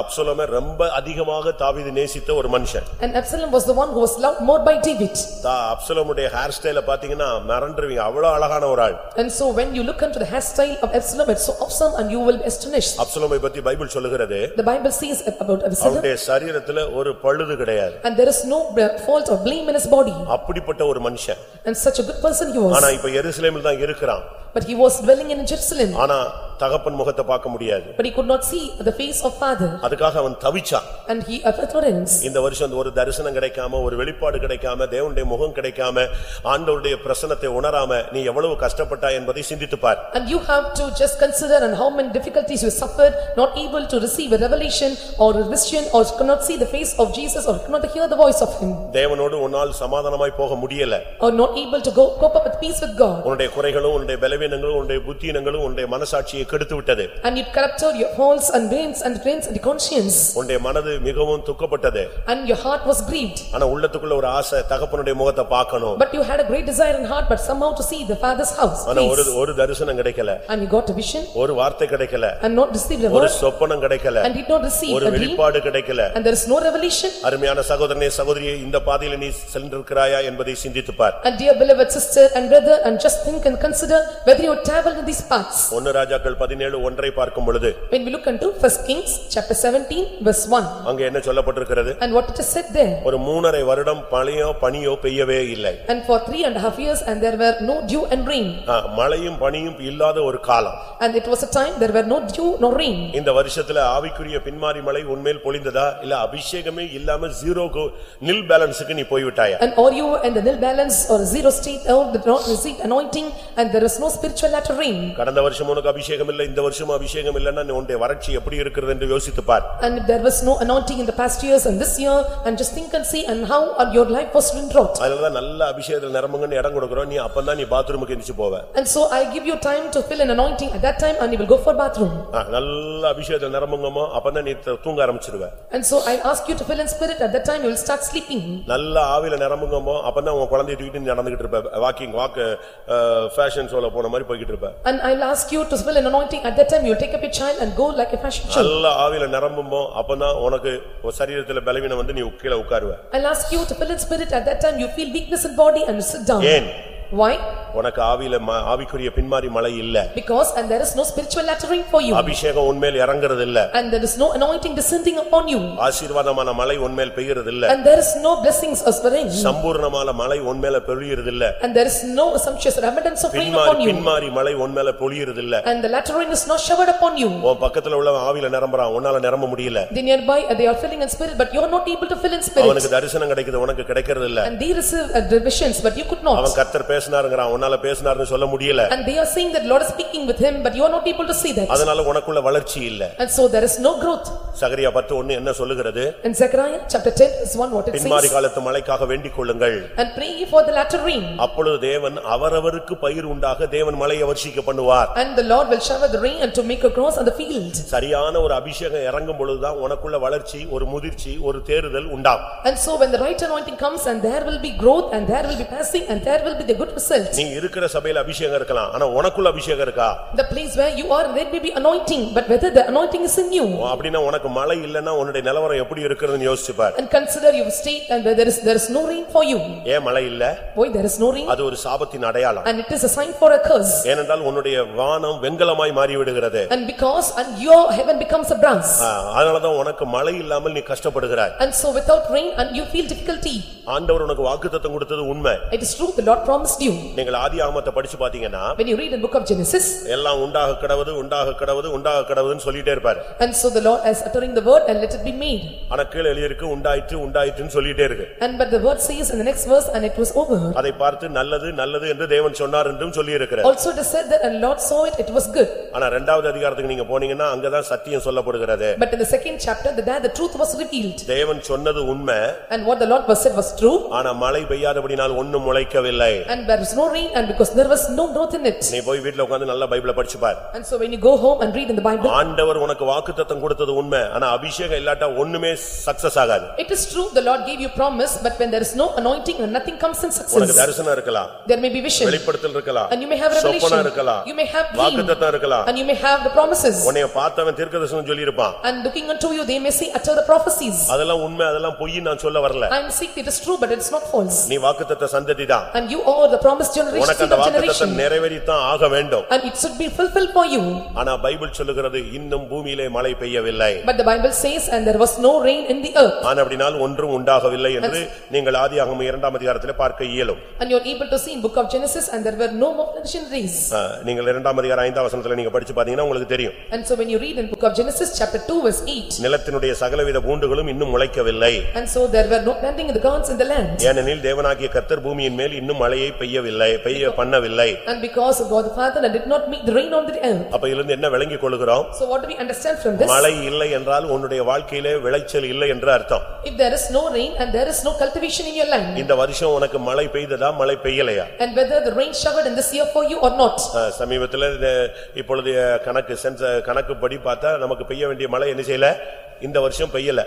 Speaker 1: அப்சலோமே ரொம்ப அதிகமாக தாவீது நேசித்த ஒரு மனுஷன்
Speaker 2: And Absalom was the one who was loved more by David.
Speaker 1: தா- அப்சலோமுடைய ஹேர் ஸ்டைல பாத்தீங்கன்னா மறந்துருவீங்க அவ்வளவு அழகான ஒரு ஆள்
Speaker 2: And so when you look into the hairstyle of Absalom, it's so awesome and you will be astonished.
Speaker 1: அப்சலோமை பத்தி பைபிள் சொல்லுகிறது
Speaker 2: The Bible says about Absalom,
Speaker 1: அவனுடைய சரீரத்துல ஒரு பழுது கிடையாது
Speaker 2: and there is no uh, fault or blame in his body.
Speaker 1: அப்படிப்பட்ட ஒரு மனுஷன்
Speaker 2: And such a good person he
Speaker 1: ஆனா
Speaker 2: was.
Speaker 1: இப்ப எருசலேமில் தான் இருக்கிறான்
Speaker 2: But he was dwelling in Jerusalem,
Speaker 1: ஆனா தகப்பன் முகத்தை பார்க்க முடியாது
Speaker 2: but he could not see the face of father.
Speaker 1: அதுக்காக அவன் தவிச்சான்
Speaker 2: And he ignorance.
Speaker 1: இந்த வருஷம் இந்த ஒரு தரிசனம் கிடைக்காம ஒரு வெளிப்பாடு கிடைக்காம தேவனுடைய முகம் கிடைக்காம ஆண்டவருடைய பிரசனத்தை உணராம நீ எவ்வளவு கஷ்டப்பட்டாய் என்பதை சிந்தித்துப் பார்
Speaker 2: And you have to just consider and how many difficulties you suffered, not able to receive a revelation or a vision or cannot see the face of Jesus or cannot hear the voice of him.
Speaker 1: தேவனோடு உன்னால் சமாதானமாய் போக முடியல
Speaker 2: Or not able to go cope up with peace with God.
Speaker 1: உன்னுடைய குறைகளும் உன்னுடைய பலவீனங்களும் உன்னுடைய புத்தீனங்களும் உன்னுடைய மனசாட்சியை கெடுத்து விட்டது
Speaker 2: And it corrupted your faults and brains and brains and conscience.
Speaker 1: உன்னுடைய மனது மிகவும் துக்கப்பட்டது
Speaker 2: And your heart was grieved.
Speaker 1: ஆனா உள்ளத்துக்குள்ள ஒரு ஆசை தகப்பனுடைய முகத்தை பார்க்கணும்
Speaker 2: But you had a great desire in heart, but somehow to see the father's house.
Speaker 1: ஆனா ஒரு
Speaker 2: face.
Speaker 1: ஒரு தரிசனம் கிடைக்கல
Speaker 2: And you got a vision
Speaker 1: ஒரு வார்த்தை கிடைக்கல
Speaker 2: and not received a
Speaker 1: ஒரு
Speaker 2: word
Speaker 1: சொப்பனம் கிடைக்கல
Speaker 2: and did not receive
Speaker 1: ஒரு
Speaker 2: a dream.
Speaker 1: வெளிப்பாடு கிடைக்கல
Speaker 2: And there is no revelation.
Speaker 1: அருமையான சகோதரனே சகோதரியே இந்த பாதையில நீ சென்றிருக்கிறாயா என்பதை சிந்தித்துப் பார்
Speaker 2: And dear beloved sister and brother, and just think and consider whether you travel in these paths.
Speaker 1: ஒன்னு ராஜாக்கள் பதினேழு ஒன்றை பார்க்கும் பொழுது
Speaker 2: When we look into first Kings, chapter seventeen, verse one,
Speaker 1: அங்க என்ன சொல்லப்பட்டிருக்கிறது
Speaker 2: and what it is said there.
Speaker 1: ஒரு மூணரை வருடம் பழையோ பனியோ பெய்யவே இல்லை
Speaker 2: And for three and a half years, and there were no dew and rain.
Speaker 1: ஆ, மழையும் பனியும் இல்லாத ஒரு காலம்
Speaker 2: And it was a time, there were no dew nor rain.
Speaker 1: இந்த வருஷத்துல ஆவிக்குரிய பின்மாரி மழை உன்மேல் பொழிந்ததா இல்ல அபிஷேகமே இல்லாம ஜீரோ நில் பேலன்ஸுக்கு நீ போய்விட்டாயா
Speaker 2: And are you in the nil balance or zero state, or did not receive anointing, and there is no spiritual latter rain?
Speaker 1: கடந்த வருஷம் உனக்கு அபிஷேகம் அபிஷேகம் இல்ல இந்த வருஷமும் அபிஷேகம் இல்லன்னா உன்னுடைய வறட்சி எப்படி இருக்கிறது என்று யோசித்து பார்
Speaker 2: And if there was no anointing in the past years and this year, and just think and see and how your life was in drought.
Speaker 1: அதனாலதான் நல்ல அபிஷேகத்தில் நிரம்புங்கன்னு இடம் கொடுக்கிறோம் நீ அப்பதான் நீ பாத்ரூமுக்கு எந்திரிச்சு போவ
Speaker 2: And so I give you time to fill an anointing at that time and you will go for bathroom.
Speaker 1: நல்ல அபிஷேகத்தில் நிரம்புங்கமோ அப்பதான் நீ தூங்க ஆரம்பிச்சிருவ
Speaker 2: And so I ask you to fill in spirit, at that time you will start sleeping.
Speaker 1: நல்ல ஆவியில நிரம்புங்கமோ அப்பதான் உன் குழந்தைய தூக்கிட்டு நீ நடந்துகிட்டு இருப்ப வாக்கிங் வாக்கு ஃபேஷன் ஷோல போன மாதிரி போய்கிட்டு இருப்ப
Speaker 2: And I'll ask you to fill an anointing, at that time you will take up your child and go like a fashion show.
Speaker 1: நல்ல ஆவியில நிரம்பும்போ அப்பதான் உனக்கு உன் சரீரத்துல பலவீனம் வந்து நீ கீழே உட்காருவ
Speaker 2: I'll ask you to fill in spirit, at that time you feel weakness in body and you sit down.
Speaker 1: ஏன்
Speaker 2: Why?
Speaker 1: உனக்கு ஆவியில ம- ஆவிக்குரிய பின்மாறி மழை இல்ல
Speaker 2: Because and there is no spiritual lattering for you.
Speaker 1: அபிஷேகம் உன்மேல் இறங்குறது இல்ல
Speaker 2: And there is no anointing descending upon you.
Speaker 1: ஆசீர்வாதமான மழை உன்மேல் பெய்கிறது இல்ல
Speaker 2: And there is no blessings as rain.
Speaker 1: சம்பூர்ணமான மழை உன்மேல பொழியறது இல்ல
Speaker 2: And there is no sumptuous abundance of rain
Speaker 1: பின்மாறி
Speaker 2: upon you.
Speaker 1: பின்மாறி மழை உன்மேல பொழியறது இல்ல
Speaker 2: And the latter rain is not showered upon you.
Speaker 1: உன் பக்கத்துல உள்ள ஆவியில நிரம்புறான் உன்னால நிரம்ப முடியல
Speaker 2: The nearby, uh, they are filling in spirit, but you are not able to fill in spirit.
Speaker 1: அவனுக்கு தரிசனம் கிடைக்குது உனக்கு கிடைக்கிறது இல்ல
Speaker 2: And they receive uh, the visions, but you could
Speaker 1: அவன்
Speaker 2: not.
Speaker 1: கர்த்தர் பேசினாருங்கிறான் உன்னால பேசினாருன்னு சொல்ல முடியல
Speaker 2: And they are saying that Lord is speaking with him, but you are not able to see that.
Speaker 1: அதனால உனக்குள்ள வளர்ச்சி இல்ல
Speaker 2: And so there is no growth.
Speaker 1: சகரியா பத்து ஒண்ணு என்ன சொல்லுகிறது
Speaker 2: And Zechariah chapter ten is one what it
Speaker 1: பின்மாறி
Speaker 2: says.
Speaker 1: காலத்து மழைக்காக வேண்டிக் கொள்ளுங்கள்
Speaker 2: And pray ye for the latter rain.
Speaker 1: அப்பொழுது தேவன் அவரவருக்கு பயிர் உண்டாக தேவன் மழையை வர்ஷிக்க பண்ணுவார்
Speaker 2: And the Lord will shower the rain and to make a cross on the field.
Speaker 1: சரியான ஒரு அபிஷேகம் இறங்கும் பொழுதுதான் உனக்குள்ள வளர்ச்சி ஒரு முதிர்ச்சி ஒரு தேறுதல் உண்டாம்
Speaker 2: And so when the right anointing comes and there will be growth and there will be passing and there will be the good result.
Speaker 1: நீ இருக்கிற சபையில அபிஷேகம் இருக்கலாம் ஆனா உனக்குள்ள அபிஷேகம் இருக்கா
Speaker 2: The place where you are, there may be anointing, but whether the anointing is in you.
Speaker 1: அப்படின்னா உனக்கு மழை இல்லன்னா உன்னுடைய நிலவரம் எப்படி இருக்கிறதுன்னு யோசிச்சு பார்
Speaker 2: And consider your state and where there is, there is no rain for you.
Speaker 1: ஏன் மழை இல்ல
Speaker 2: Why there is no rain?
Speaker 1: அது ஒரு சாபத்தின் அடையாளம்
Speaker 2: And it is a sign for a curse.
Speaker 1: ஏனென்றால் உன்னுடைய வானம் வெண்கலமாய் மாறிவிடுகிறது
Speaker 2: And because, and your heaven becomes a brass.
Speaker 1: ஆ, அதனாலதான் உனக்கு மழை இல்லாமல் நீ கஷ்டப்படுகிறாய்
Speaker 2: And so without rain and you feel difficulty.
Speaker 1: ஆண்டவர் உனக்கு வாக்குத்தத்தம் கொடுத்தது உண்மை
Speaker 2: It is true, the Lord promised you.
Speaker 1: நீங்கள் ஆதி ஆகமத்தை படிச்சு பாத்தீங்கன்னா
Speaker 2: When you read in book of Genesis,
Speaker 1: எல்லாம் உண்டாக கடவுது உண்டாக கடவுது உண்டாக கடவுதுன்னு சொல்லிட்டே இருப்பாரு
Speaker 2: and so the Lord is uttering the word and let it be made.
Speaker 1: ஆனா கீழே எழுதியிருக்கு உண்டாயிற்று உண்டாயிற்றுன்னு சொல்லிட்டே இருக்கு
Speaker 2: And but the word says in the next verse, and it was over.
Speaker 1: அதை பார்த்து நல்லது நல்லது என்று தேவன் சொன்னார் என்றும் சொல்லி
Speaker 2: Also it is said that and Lord saw it, it was good.
Speaker 1: ஆனா இரண்டாவது அதிகாரத்துக்கு நீங்க போனீங்கன்னா அங்கதான் சத்தியம் சொல்லப்படுகிறது
Speaker 2: But in the second chapter, that there the truth was revealed.
Speaker 1: தேவன் சொன்னது உண்மை
Speaker 2: And what the Lord was said was true,
Speaker 1: ஆனா மழை பெய்யாதபடினால் ஒண்ணும் முளைக்கவில்லை
Speaker 2: and there was no rain, and because there was no growth in it.
Speaker 1: நீ போய் வீட்ல உட்கார்ந்து நல்லா பைபிளை படிச்சு பார்
Speaker 2: And so when you go home and read in the Bible,
Speaker 1: ஆண்டவர் உனக்கு வாக்குத்தத்தம் கொடுத்தது உண்மை ஆனா அபிஷேகம் இல்லாட்டா ஒண்ணுமே சக்சஸ் ஆகாது
Speaker 2: it is true, the Lord gave you promise, but when there is no anointing and nothing comes in
Speaker 1: உனக்கு
Speaker 2: success,
Speaker 1: தரிசனம் இருக்கலாம்
Speaker 2: there may be vision,
Speaker 1: வெளிப்படுத்தல் இருக்கலாம்
Speaker 2: and you may have
Speaker 1: சொப்பனம்
Speaker 2: revelation,
Speaker 1: இருக்கலாம்
Speaker 2: you may have dream,
Speaker 1: வாக்குத்தத்தம் இருக்கலாம்
Speaker 2: and you may have the promises.
Speaker 1: உன்னைய பார்த்தவன் தீர்க்கதரிசனம் சொல்லியிருப்பான்
Speaker 2: And looking unto you, they may say utter the prophecies.
Speaker 1: அதெல்லாம் உண்மை அதெல்லாம் பொய் நான் சொல்ல வரல
Speaker 2: I am sick, it is true, but it is not false.
Speaker 1: நீ வாக்குத்தத்த சந்ததி தான்
Speaker 2: And you are the promised generation,
Speaker 1: உனக்கு அந்த
Speaker 2: generation.
Speaker 1: நிறைவேறித்தான் ஆக வேண்டும்
Speaker 2: And it should be fulfilled for you.
Speaker 1: ஆனா பைபிள் சொல்லுகிறது இன்னும் பூமியிலே மழை பெய்யவில்லை
Speaker 2: But the Bible says, and there was no rain in the earth.
Speaker 1: ஆனா அப்படினால் ஒன்றும் உண்டாகவில்லை என்று நீங்கள் ஆதியாகமம் இரண்டாம் அதிகாரத்திலே பார்க்க இயலும்
Speaker 2: And you are able to see in book of Genesis, and there were no more missionaries.
Speaker 1: ஆ, நீங்கள் இரண்டாம் அதிகாரம் ஐந்தாம் வசனத்துல நீங்க படிச்சு பாத்தீங்கன்னா உங்களுக்கு தெரியும்
Speaker 2: And so when you read in book of Genesis, chapter two, verse eight,
Speaker 1: நிலத்தினுடைய சகலவித பூண்டுகளும் இன்னும் முளைக்கவில்லை
Speaker 2: and so there were no planting in the grounds in the land.
Speaker 1: ஏனெனில் தேவனாகிய கர்த்தர் பூமியின் மேல் இன்னும் மழையை பெய்யவில்லை பெய்ய பண்ணவில்லை
Speaker 2: And because of God the Father and did not make the rain on the earth.
Speaker 1: அப்ப இதிலிருந்து என்ன விளங்கிக் கொள்கிறோம்
Speaker 2: So what do we understand from this?
Speaker 1: மழை இல்லை என்றால் உன்னுடைய வாழ்க்கையிலே விளைச்சல் இல்லை என்று அர்த்தம்
Speaker 2: If there is no rain and there is no cultivation in your land,
Speaker 1: இந்த வருஷம் உனக்கு மழை பெய்ததா மழை பெய்யலையா
Speaker 2: and whether the rain showered in this year for you or not.
Speaker 1: சமீபத்துல இப்பொழுது கணக்கு சென்ச கணக்குப்படி பார்த்தா நமக்கு பெய்ய வேண்டிய மழை என்ன செய்யல இந்த வருஷம் பெய்யல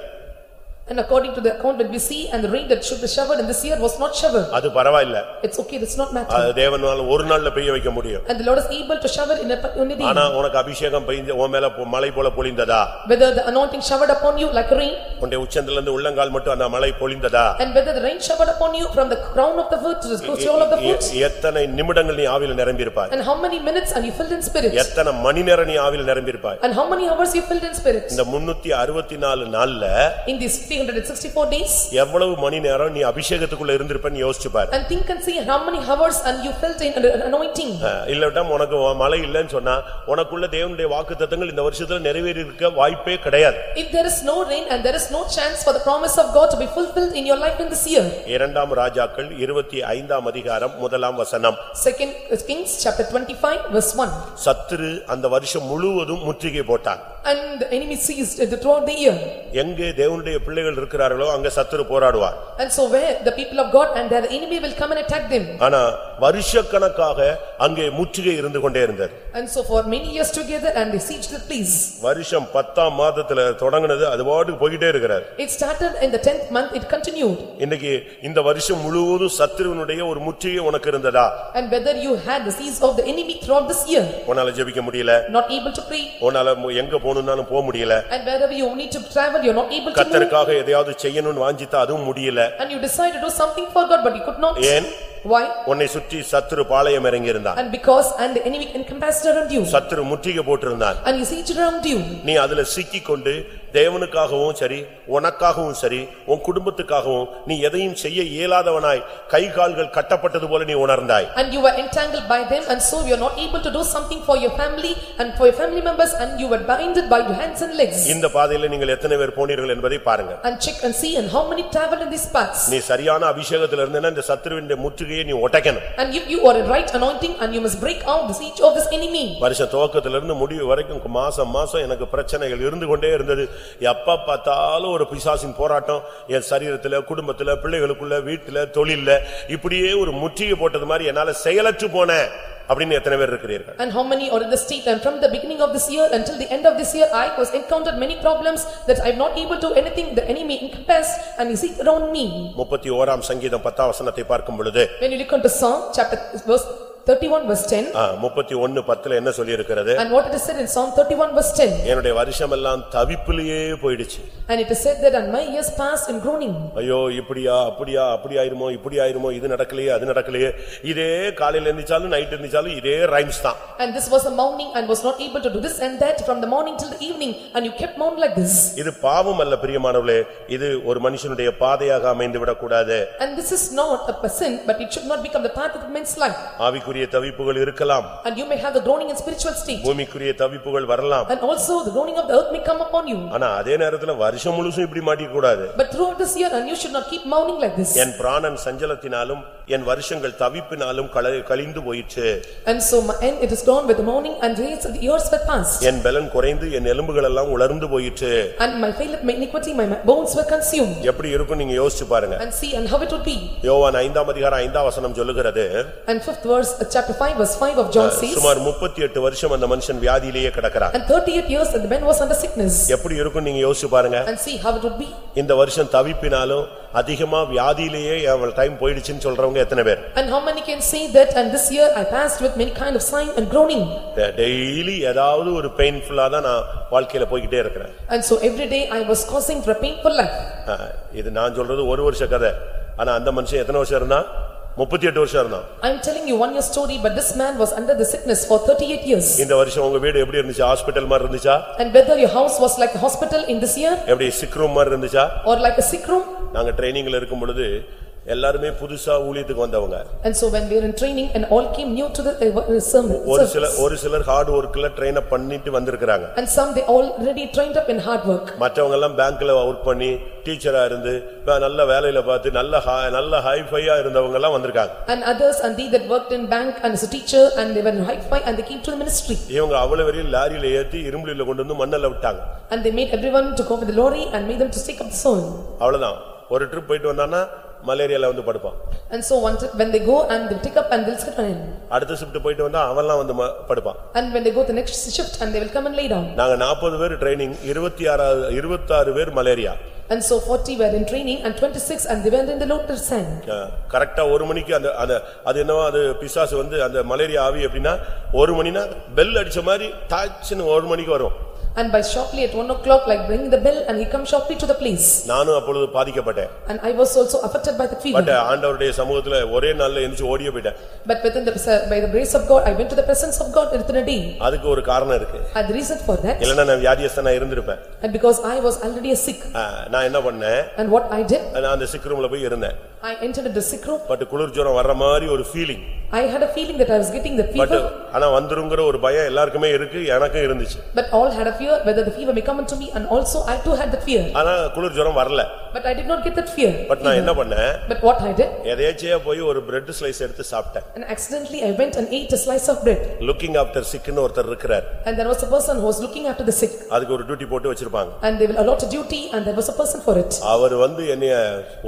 Speaker 2: And according to the account that we see, and the rain that should be showered in this year was not showered.
Speaker 1: அது பரவாயில்ல
Speaker 2: It's okay, it's not matter.
Speaker 1: அது தேவனால ஒரு நாள்ல பெய்ய வைக்க முடியும்
Speaker 2: And the Lord is able to shower in a only day.
Speaker 1: ஆனா உனக்கு அபிஷேகம் பெய்ஞ்ச உன் மேல பொ- மழை போல பொழிந்ததா
Speaker 2: Whether the anointing showered upon you like rain,
Speaker 1: உன்னுடைய உச்சந்தில இருந்து உள்ளங்கால் மட்டும் அந்த மழை பொழிந்ததா
Speaker 2: and whether the rain showered upon you from the crown of the foot to the sole of the
Speaker 1: a-
Speaker 2: foot,
Speaker 1: எத்தனை நிமிடங்கள் நீ ஆவியில் நிரம்பியிருப்பாய்
Speaker 2: and how many minutes are you filled in spirit,
Speaker 1: எத்தனை மணி நேரம் நீ ஆவியில் நிரம்பியிருப்பாய்
Speaker 2: and how many hours you filled in spirit.
Speaker 1: இந்த முன்னூத்தி அறுபத்தி நாலு நாள்ல
Speaker 2: In these three hundred and sixty-four days.
Speaker 1: எவ்வளவு மணி நேரம் நீ அபிஷேகத்துக்குள்ள இருந்திருப்பன்னு யோசிச்சு பாரு
Speaker 2: And think and see how many hours and you felt in an anointing.
Speaker 1: இல்லாட்டா உனக்கு மழை இல்லைன்னு சொன்னா உனக்குள்ள தேவனுடைய வாக்குத்தத்தங்கள் இந்த வருஷத்துல நிறைவேறி இருக்க வாய்ப்பே கிடையாது
Speaker 2: If there is no rain and there is no chance for the promise of God to be fulfilled in your life in this year.
Speaker 1: இரண்டாம் ராஜாக்கள் இருபத்தி ஐந்தாம் அதிகாரம் முதலாம் வசனம்
Speaker 2: Second Kings, chapter twenty-five, verse one.
Speaker 1: சத்துரு அந்த வருஷம் முழுவதும் முற்றுகை போட்டான்
Speaker 2: And the enemy seized throughout the year.
Speaker 1: எங்கே தேவனுடைய பிள்ளைகள் இருக்கிறார்களோ அங்க சத்துரு போராடுவார்
Speaker 2: And so where the people of God and their enemy will come and attack them.
Speaker 1: ஆனா வருஷக்கணக்காக அங்கே முற்றுகை இருந்து கொண்டே இருந்தது
Speaker 2: And so for many years together and they sieged the place.
Speaker 1: வருஷம் பத்தாம் மாதத்துல தொடங்குனது அது பாட்டுக்கு போய்கிட்டே இருக்கிறார்
Speaker 2: It started in the tenth month, it continued.
Speaker 1: இன்னைக்கு இந்த வருஷம் முழுவதும் சத்துருவனுடைய ஒரு முற்றுகை உனக்கு இருந்ததா
Speaker 2: And whether you had the siege of the enemy throughout this year,
Speaker 1: உன்னால ஜெபிக்க முடியல
Speaker 2: not able to pray,
Speaker 1: உன்னால மு- எங்க போகணும்னாலும் போக முடியல
Speaker 2: and wherever you need to travel, you're not able to move.
Speaker 1: கத்தருக்காக எதையாவது செய்யணும்னு வாஞ்சித்தா அதுவும் முடியல
Speaker 2: And you decided to do something for God, but you could not.
Speaker 1: ஏன்
Speaker 2: Why?
Speaker 1: உன்னை சுற்றி சத்துரு பாளையம் இறங்கி இருந்தான்
Speaker 2: And because, and the enemy encompassed around you,
Speaker 1: சத்துரு முற்றுகை போட்டிருந்தான்
Speaker 2: and he sieged around you.
Speaker 1: நீ அதுல சிக்கிக்கொண்டு தேவனுக்காகவும் சரி உனக்காகவும் சரி உன் குடும்பத்துக்காகவும் நீ எதையும் செய்ய இயலாதவனாய் கை கால்கள் கட்டப்பட்டது போல நீ உணர்ந்தாய்
Speaker 2: And you were entangled by them, and so you are not able to do something for your family and for your family members, and you were binded by your hands and legs.
Speaker 1: இந்த பாதையில நீங்கள் எத்தனை பேர் போனீர்கள் என்பதை பாருங்க
Speaker 2: And check and see, and how many travel in these paths.
Speaker 1: நீ சரியான அபிஷேகத்துல இருந்தேன்னா இந்த சத்துருவின் முற்றுகையை நீ உடைக்கணும்
Speaker 2: And if you are in right anointing, and you must break out the siege of this enemy.
Speaker 1: வருஷ துவக்கத்திலிருந்து முடிவு வரைக்கும் மாசம் மாசம் எனக்கு பிரச்சனைகள் இருந்து கொண்டே இருந்தது. எப்ப பார்த்தாலும் ஒரு பிசாசின் போராட்டம். என் சரீரத்துல குடும்பத்துல பிள்ளைகளுக்குள்ள வீட்டுல தொழில்ல. இப்படியே ஒரு முற்றுகை போட்டது மாதிரி என்னால செயலற்று போனேன். அப்படின்னு எத்தனை பேர் இருக்கிறீர்கள்
Speaker 2: And how many are in the state, and from the beginning of this year until the end of this year, I was encountered many problems that I am not able to anything, the enemy encompassed, and he seek around me.
Speaker 1: முப்பத்தி ஓராம் சங்கீதம் பத்தாம் வசனத்தை பார்க்கும் பொழுது
Speaker 2: When you look into Psalm, chapter, verse thirty-one, verse ten,
Speaker 1: ஆ, முப்பத்தி ஒன்னு பத்துல என்ன சொல்லியிருக்கிறது
Speaker 2: and what it is said in Psalm thirty-one, verse ten.
Speaker 1: என்னுடைய வருஷமெல்லாம் தவிப்பிலேயே போயிடுச்சு
Speaker 2: And it is said that, and my years passed in groaning.
Speaker 1: ஐயோ இப்படியா அப்படியா அப்படி ஆயிருமோ இப்படி ஆயிருமோ இது நடக்கலையே அது நடக்கலையே இதே காலையில இருந்துச்சாலும் நைட் இருந்துச்சாலும் இதே ரைம்ஸ் தான்
Speaker 2: And this was a mourning and was not able to do this and that from the morning till the evening, and you kept mourning like this.
Speaker 1: இது பாவம் அல்ல பிரியமானவர்களே இது ஒரு மனுஷனுடைய பாதையாக அமைந்து விடக்கூடாது
Speaker 2: And this is not a sin, but it should not become the path of man's life.
Speaker 1: ஆவிக்குரிய தவிப்புகள் இருக்கலாம்
Speaker 2: And you may have the groaning in spiritual state.
Speaker 1: பூமிக்குரிய தவிப்புகள் வரலாம்
Speaker 2: And also the groaning of the earth may come upon you.
Speaker 1: ஆனா அதே நேரத்துல வருஷம் முழுசும் இப்படி மாட்டிக்க கூடாது
Speaker 2: But throughout this year, and you should not keep mourning like this.
Speaker 1: என் பிராணன் சஞ்சலத்தினாலும் என் வருஷங்கள் தவிப்பினாலும் கழிந்து போயிற்று
Speaker 2: And so my end, it is gone with the morning and days of the years were past.
Speaker 1: என் பலன் குறைந்து என் எலும்புகள் எல்லாம் உலர்ந்து போயிற்று
Speaker 2: And my faileth, my iniquity, my bones were consumed.
Speaker 1: எப்படி இருக்கும் நீங்க யோசிச்சு பாருங்க
Speaker 2: And see, and how it would be.
Speaker 1: யோவான் ஐந்தாம் அதிகாரம் ஐந்தாம் வசனம் சொல்லுகிறது
Speaker 2: And fifth verse, uh, chapter five, verse five of John says,
Speaker 1: சுமார் முப்பத்தி எட்டு வருஷம் அந்த மனுஷன் வியாதியிலேயே கிடக்கிறான்
Speaker 2: And thirty-eight years, and the man was under sickness.
Speaker 1: எப்படி இருக்கும் நீங்க யோசிச்சு பாருங்க
Speaker 2: And see how it would be.
Speaker 1: இந்த வருஷம் தவிப்பினாலும் அதிகமா வியாதியிலேயே அவள் டைம் போயிடுச்சுன்னு சொல்றவங்க எத்தனை பேர்
Speaker 2: and how many can say that and this year i passed with many kind of sign and groaning
Speaker 1: daily ஏதாவது ஒரு painful-ஆ தான் நான் வாழ்க்கையில போயிட்டே இருக்கேன்
Speaker 2: and so every day i was causing through a painful life
Speaker 1: இது நான் சொல்றது ஒரு வருஷ கதை ஆனா அந்த மனுஷன் எத்தனை வருஷம் இருந்தா 38 வருஷம் இருந்தான்.
Speaker 2: I am telling you one year story but this man was under the sickness for 38 years.
Speaker 1: இந்த வருஷம் உங்க வீடு எப்படி இருந்துச்சு? ஹாஸ்பிடல் மாதிரி இருந்துச்சா?
Speaker 2: And whether your house was like a hospital in this year?
Speaker 1: எப்படி sick room மாதிரி இருந்துச்சா?
Speaker 2: Or like a sick room?
Speaker 1: நாங்க ட்ரெய்னிங்ல இருக்கும் பொழுது எல்லாருமே புதுசா ஊழியத்துக்கு வந்தவங்க
Speaker 2: and so when we were in training and all came new to the uh, sermon.
Speaker 1: ஒரு சில. ஒரு சிலர் ஹார்ட் ஒர்க்ல ட்ரெயின் அப் பண்ணிட்டு வந்திருக்கிறாங்க
Speaker 2: And some they already trained up in hard work.
Speaker 1: மற்றவங்க எல்லாம் பேங்க்ல ஒர்க் பண்ணி டீச்சரா இருந்து நல்ல வேலையில பார்த்து நல்ல நல்ல ஹைஃபையா இருந்தவங்க எல்லாம் வந்திருக்காங்க
Speaker 2: And others and they that worked in bank and as a teacher and they were in high five and they came to the ministry.
Speaker 1: இவங்க அவ்வளவு வரையும் லாரியில ஏத்தி இரும்புலில கொண்டு வந்து மண்ணல்ல விட்டாங்க
Speaker 2: And they made everyone to go with the lorry and made them to take up the soil.
Speaker 1: அவ்வளவுதான் ஒரு ட்ரிப் போயிட்டு வந்தான்னா மலேரியால வந்து படுப்பான்
Speaker 2: And so one when they go and they take up and they'll sit on him.
Speaker 1: அடுத்த shift போயிட்டு வந்தா அவன்லாம் வந்து படுப்பான்
Speaker 2: And when they go the next shift and they will come and lay down.
Speaker 1: நாங்க நாற்பது பேர் ட்ரைனிங் இருபத்தி ஆறாவது இருபத்தாறு பேர் malaria
Speaker 2: And so forty were in training and twenty-six and they went in the lotus sand.
Speaker 1: கரெக்டா ஒரு மணிக்கு அந்த அந்த அது என்னவோ அது பிசாசு வந்து அந்த மலேரியா ஆவி எப்படின்னா ஒரு மணினா பெல் அடிச்ச மாதிரி டாச்சுன்னு ஒரு மணிக்கு வரும்
Speaker 2: And by sharply at one o'clock, like ringing the bell, and he come sharply to the place.
Speaker 1: நானும் அப்பொழுது பாதிக்கப்பட்டேன்
Speaker 2: And I was also affected by the
Speaker 1: bad
Speaker 2: fever.
Speaker 1: ஆண்டவருடைய சமூகத்துல ஒரே நாள்ல எந்திரிச்சு ஓடியே போயிட்டேன்
Speaker 2: But within the, by the grace of God, I went to the presence of God within a day.
Speaker 1: அதுக்கு ஒரு காரணம் இருக்கு
Speaker 2: And the reason for that,
Speaker 1: இல்லன்னா நான் வியாதியஸ்தனா இருந்திருப்பேன்
Speaker 2: and because I was already a sick.
Speaker 1: ஆ, நான் என்ன பண்ணேன்
Speaker 2: And what I did,
Speaker 1: நான் அந்த சிக் ரூம்ல போய் இருந்தேன்
Speaker 2: I entered into the sick room.
Speaker 1: But குளிர் ஜுரம் வர்ற மாதிரி ஒரு feeling
Speaker 2: I had a feeling that I was getting the
Speaker 1: bad
Speaker 2: fever.
Speaker 1: ஆனா வந்துருங்கிற ஒரு பயம் எல்லாருக்குமே இருக்கு எனக்கும் இருந்துச்சு
Speaker 2: But all had a fear, whether the fever may come into me, and also I too had that fear.
Speaker 1: ஆனா குளிர் ஜுரம் வரல
Speaker 2: But I did not get that fear.
Speaker 1: But நான் என்ன பண்ணேன்
Speaker 2: But what I did,
Speaker 1: எதேச்சியா போய் ஒரு bread slice எடுத்து சாப்பிட்டேன்
Speaker 2: and accidentally I went and ate a slice of bread.
Speaker 1: Looking after சிக்னு ஒருத்தர் இருக்கிறார்
Speaker 2: And there was a person who was looking after the sick.
Speaker 1: அதுக்கு ஒரு டியூட்டி போட்டு வச்சிருப்பாங்க
Speaker 2: And they will allot a duty, and there was a person for it.
Speaker 1: அவர் வந்து என்னைய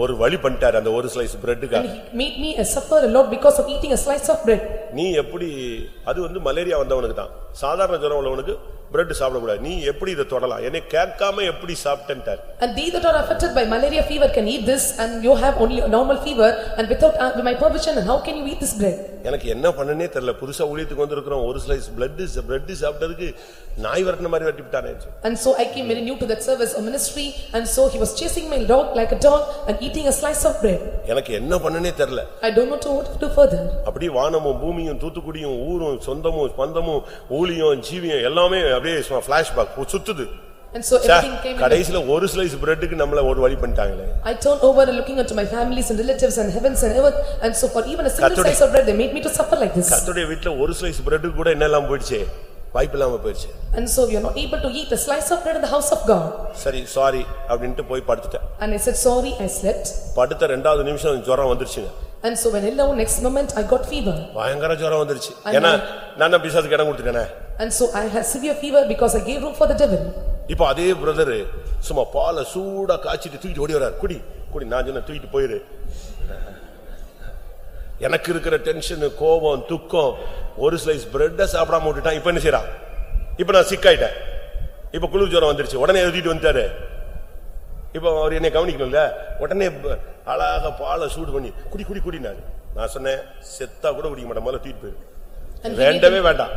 Speaker 1: ஒரு வழி பண்ணிட்டார் அந்த ஒரு ஸ்லைஸ் பிரெட்டுக்காக
Speaker 2: he made me a suffer a lot because of eating a slice of bread.
Speaker 1: நீ எப்படி அது வந்து மலேரியா வந்தவனுக்கு தான் சாதாரண ஜுரம் உள்ளவனுக்கு பிரெட் சாப்பிடக்கூடாது நீ எப்படி இதை தொடலாம் என்னை கேட்காம எப்படி சாப்பிட்டேன்ட்டார்
Speaker 2: And they that are affected by malaria fever can eat this, and you have only normal fever, and without uh, my permission, and how can you eat this bread?
Speaker 1: எனக்கு என்ன பண்ணனே தெரியல புதுசா ஊழியத்துக்கு வந்திருக்கிறோம் ஒரு ஸ்லைஸ் பிளட் பிரெட் சாப்பிட்டதுக்கு நாய் விரட்டின மாதிரி வெட்டி விட்டானே
Speaker 2: And so I came very new to that service or ministry, and so he was chasing my dog like a dog and eating a slice of bread.
Speaker 1: எனக்கு என்ன பண்ணனே தெரியல
Speaker 2: I don't know what to do further.
Speaker 1: அப்படி வானமும் பூமியும் தூத்துக்குடியும் ஊரும் சொந்தமும் பந்தமும் ஊழியம் ஜீவியம் எல்லாமே அப்படியே பிளாஷ்பேக் சுத்துது
Speaker 2: And so
Speaker 1: ச்சே,
Speaker 2: everything came. in-
Speaker 1: கடைசில ஒரு ஸ்லைஸ் பிரெட்டுக்கு நம்மள ஒரு வழி பண்ணிட்டாங்களே
Speaker 2: I turned over and looking unto my families and relatives and heavens and earth, and so for even a single
Speaker 1: கர்த்தருடைய-
Speaker 2: slice of bread, they made me to suffer like this.
Speaker 1: கர்த்தருடைய வீட்டுல ஒரு slice பிரெட்டுக்கு கூட என்ன இல்லாம போயிடுச்சு வாய்ப்பு இல்லாம போயிடுச்சு
Speaker 2: And so we are not able to eat a slice of bread in the house of God.
Speaker 1: சரி சாரி அப்படின்ட்டு போய் படுத்துட்டேன்
Speaker 2: And I said, sorry, I slept.
Speaker 1: படுத்த ரெண்டாவது நிமிஷம் ஜுரம் வந்துருச்சுங்க
Speaker 2: And so when I lay down, next moment, I got fever.
Speaker 1: பயங்கர ஜுரம் வந்துருச்சு ஏன்னா நான் பிசாசுக்கு இடம் கொடுத்துட்டேனே
Speaker 2: And so I had severe fever because I gave room for the devil.
Speaker 1: இப்ப அதே பிரதர் சும்மா பாலை சூடா காய்ச்சிட்டு தூக்கிட்டு ஓடி வர்றாரு. குடி குடி நான் சொன்ன தூக்கிட்டு போயிரு. எனக்கு இருக்கிற டென்ஷன் கோபம் துக்கம் ஒரு ஸ்லைஸ் பிரெட்ட சாப்பிடாம விட்டுட்டான் இப்ப என்ன செய்யறான் இப்ப நான் சிக்காயிட்டேன் இப்ப குளிர் ஜுரம் வந்துருச்சு. உடனே எழுதிட்டு வந்துட்டாரு. இப்ப அவர் என்னை கவனிக்கணும்ல? உடனே ப- அழகா பாலை சூடு பண்ணி குடி குடி குடி நான் நான் சொன்னேன் செத்தா கூட குடிக்க மாட்டேன். முதல்ல தூக்கிட்டு போயிரு. வேண்டவே
Speaker 2: the-
Speaker 1: வேண்டாம்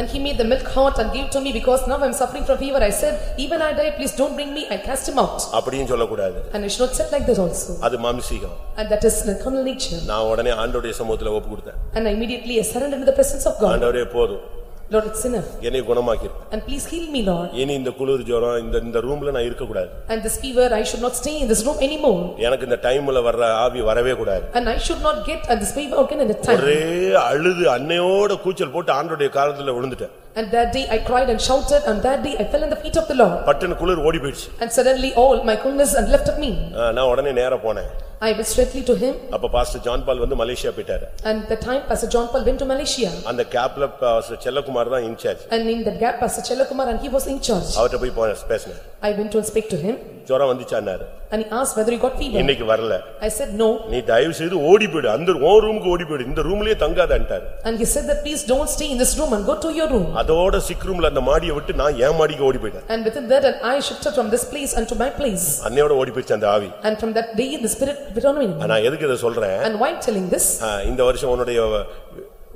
Speaker 2: And he made the milk hot and gave to me because now I am suffering from fever. I said, even I die, please don't bring me, I cast him out.
Speaker 1: அப்படின்னு சொல்லக்கூடாது
Speaker 2: And I should not say like that also.
Speaker 1: அது மாம்சீகம்
Speaker 2: And that is the carnal nature.
Speaker 1: நான் உடனே ஆண்டோடைய சமூகத்துல ஒப்பு கொடுத்தேன்
Speaker 2: And I immediately I surrendered in the presence of God.
Speaker 1: ஆண்டவரே போதும்
Speaker 2: Lord, it's enough.
Speaker 1: என்னை குணமாக்கிரு
Speaker 2: And please heal me, Lord.
Speaker 1: இனி இந்த குளிர் ஜுரம் இந்த இந்த ரூம்ல நான் இருக்க கூடாது
Speaker 2: And this fever, I should not stay in this room anymore.
Speaker 1: எனக்கு இந்த டைம்ல வர்ற ஆவி வரவே கூடாது
Speaker 2: And I should not get at this fever again in the time.
Speaker 1: ஒரே அழுது அன்னையோட கூச்சல் போட்டு ஆண்டோடைய காலத்துல விழுந்துட்டேன்
Speaker 2: And that day I cried and shouted, and that day I fell in the feet of the Lord.
Speaker 1: பட்டுன்னு குளிர் ஓடி போயிடுச்சு
Speaker 2: And suddenly all my coolness and left of me.
Speaker 1: ஆ, நான் உடனே நேரா போனேன்
Speaker 2: I went straightly to him,
Speaker 1: அப்ப pastor John Paul வந்து மலேசியா போயிட்டாரு
Speaker 2: and the time Pastor John Paul went to Malaysia.
Speaker 1: அந்த கேப்ல பாஸ்டர் செல்லகுமார் தான் in charge
Speaker 2: And in that gap, Pastor Chelakumar, and he was in charge.
Speaker 1: அவர்கிட்ட போய் போ- பேசினேன்
Speaker 2: I went to and speak to him,
Speaker 1: ஜுரம் வந்துச்சான்னாரு
Speaker 2: and he asked whether he got fever.
Speaker 1: இன்னைக்கு வரல
Speaker 2: I said, "No."
Speaker 1: நீ தயவு செய்து ஓடி போயிடு அந்த ஓ ரூமுக்கு ஓடி போயிடு இந்த ரூம்லயே தங்காதன்ட்டாரு
Speaker 2: And he said that, "Please don't stay in this room and go to your room."
Speaker 1: அதோட சிக் ரூம்ல அந்த மாடியை விட்டு நான் என் மாடிக்கு ஓடி போயிட்டேன்
Speaker 2: And within that, and I shifted from this place unto my place.
Speaker 1: அன்னையோட ஓடி போயிடுச்சு அந்த ஆவி
Speaker 2: And from that day, the spirit returned me.
Speaker 1: நான் எதுக்கு இதை சொல்றேன்
Speaker 2: And why I'm telling this?
Speaker 1: ஆ, இந்த வருஷம் உன்னுடைய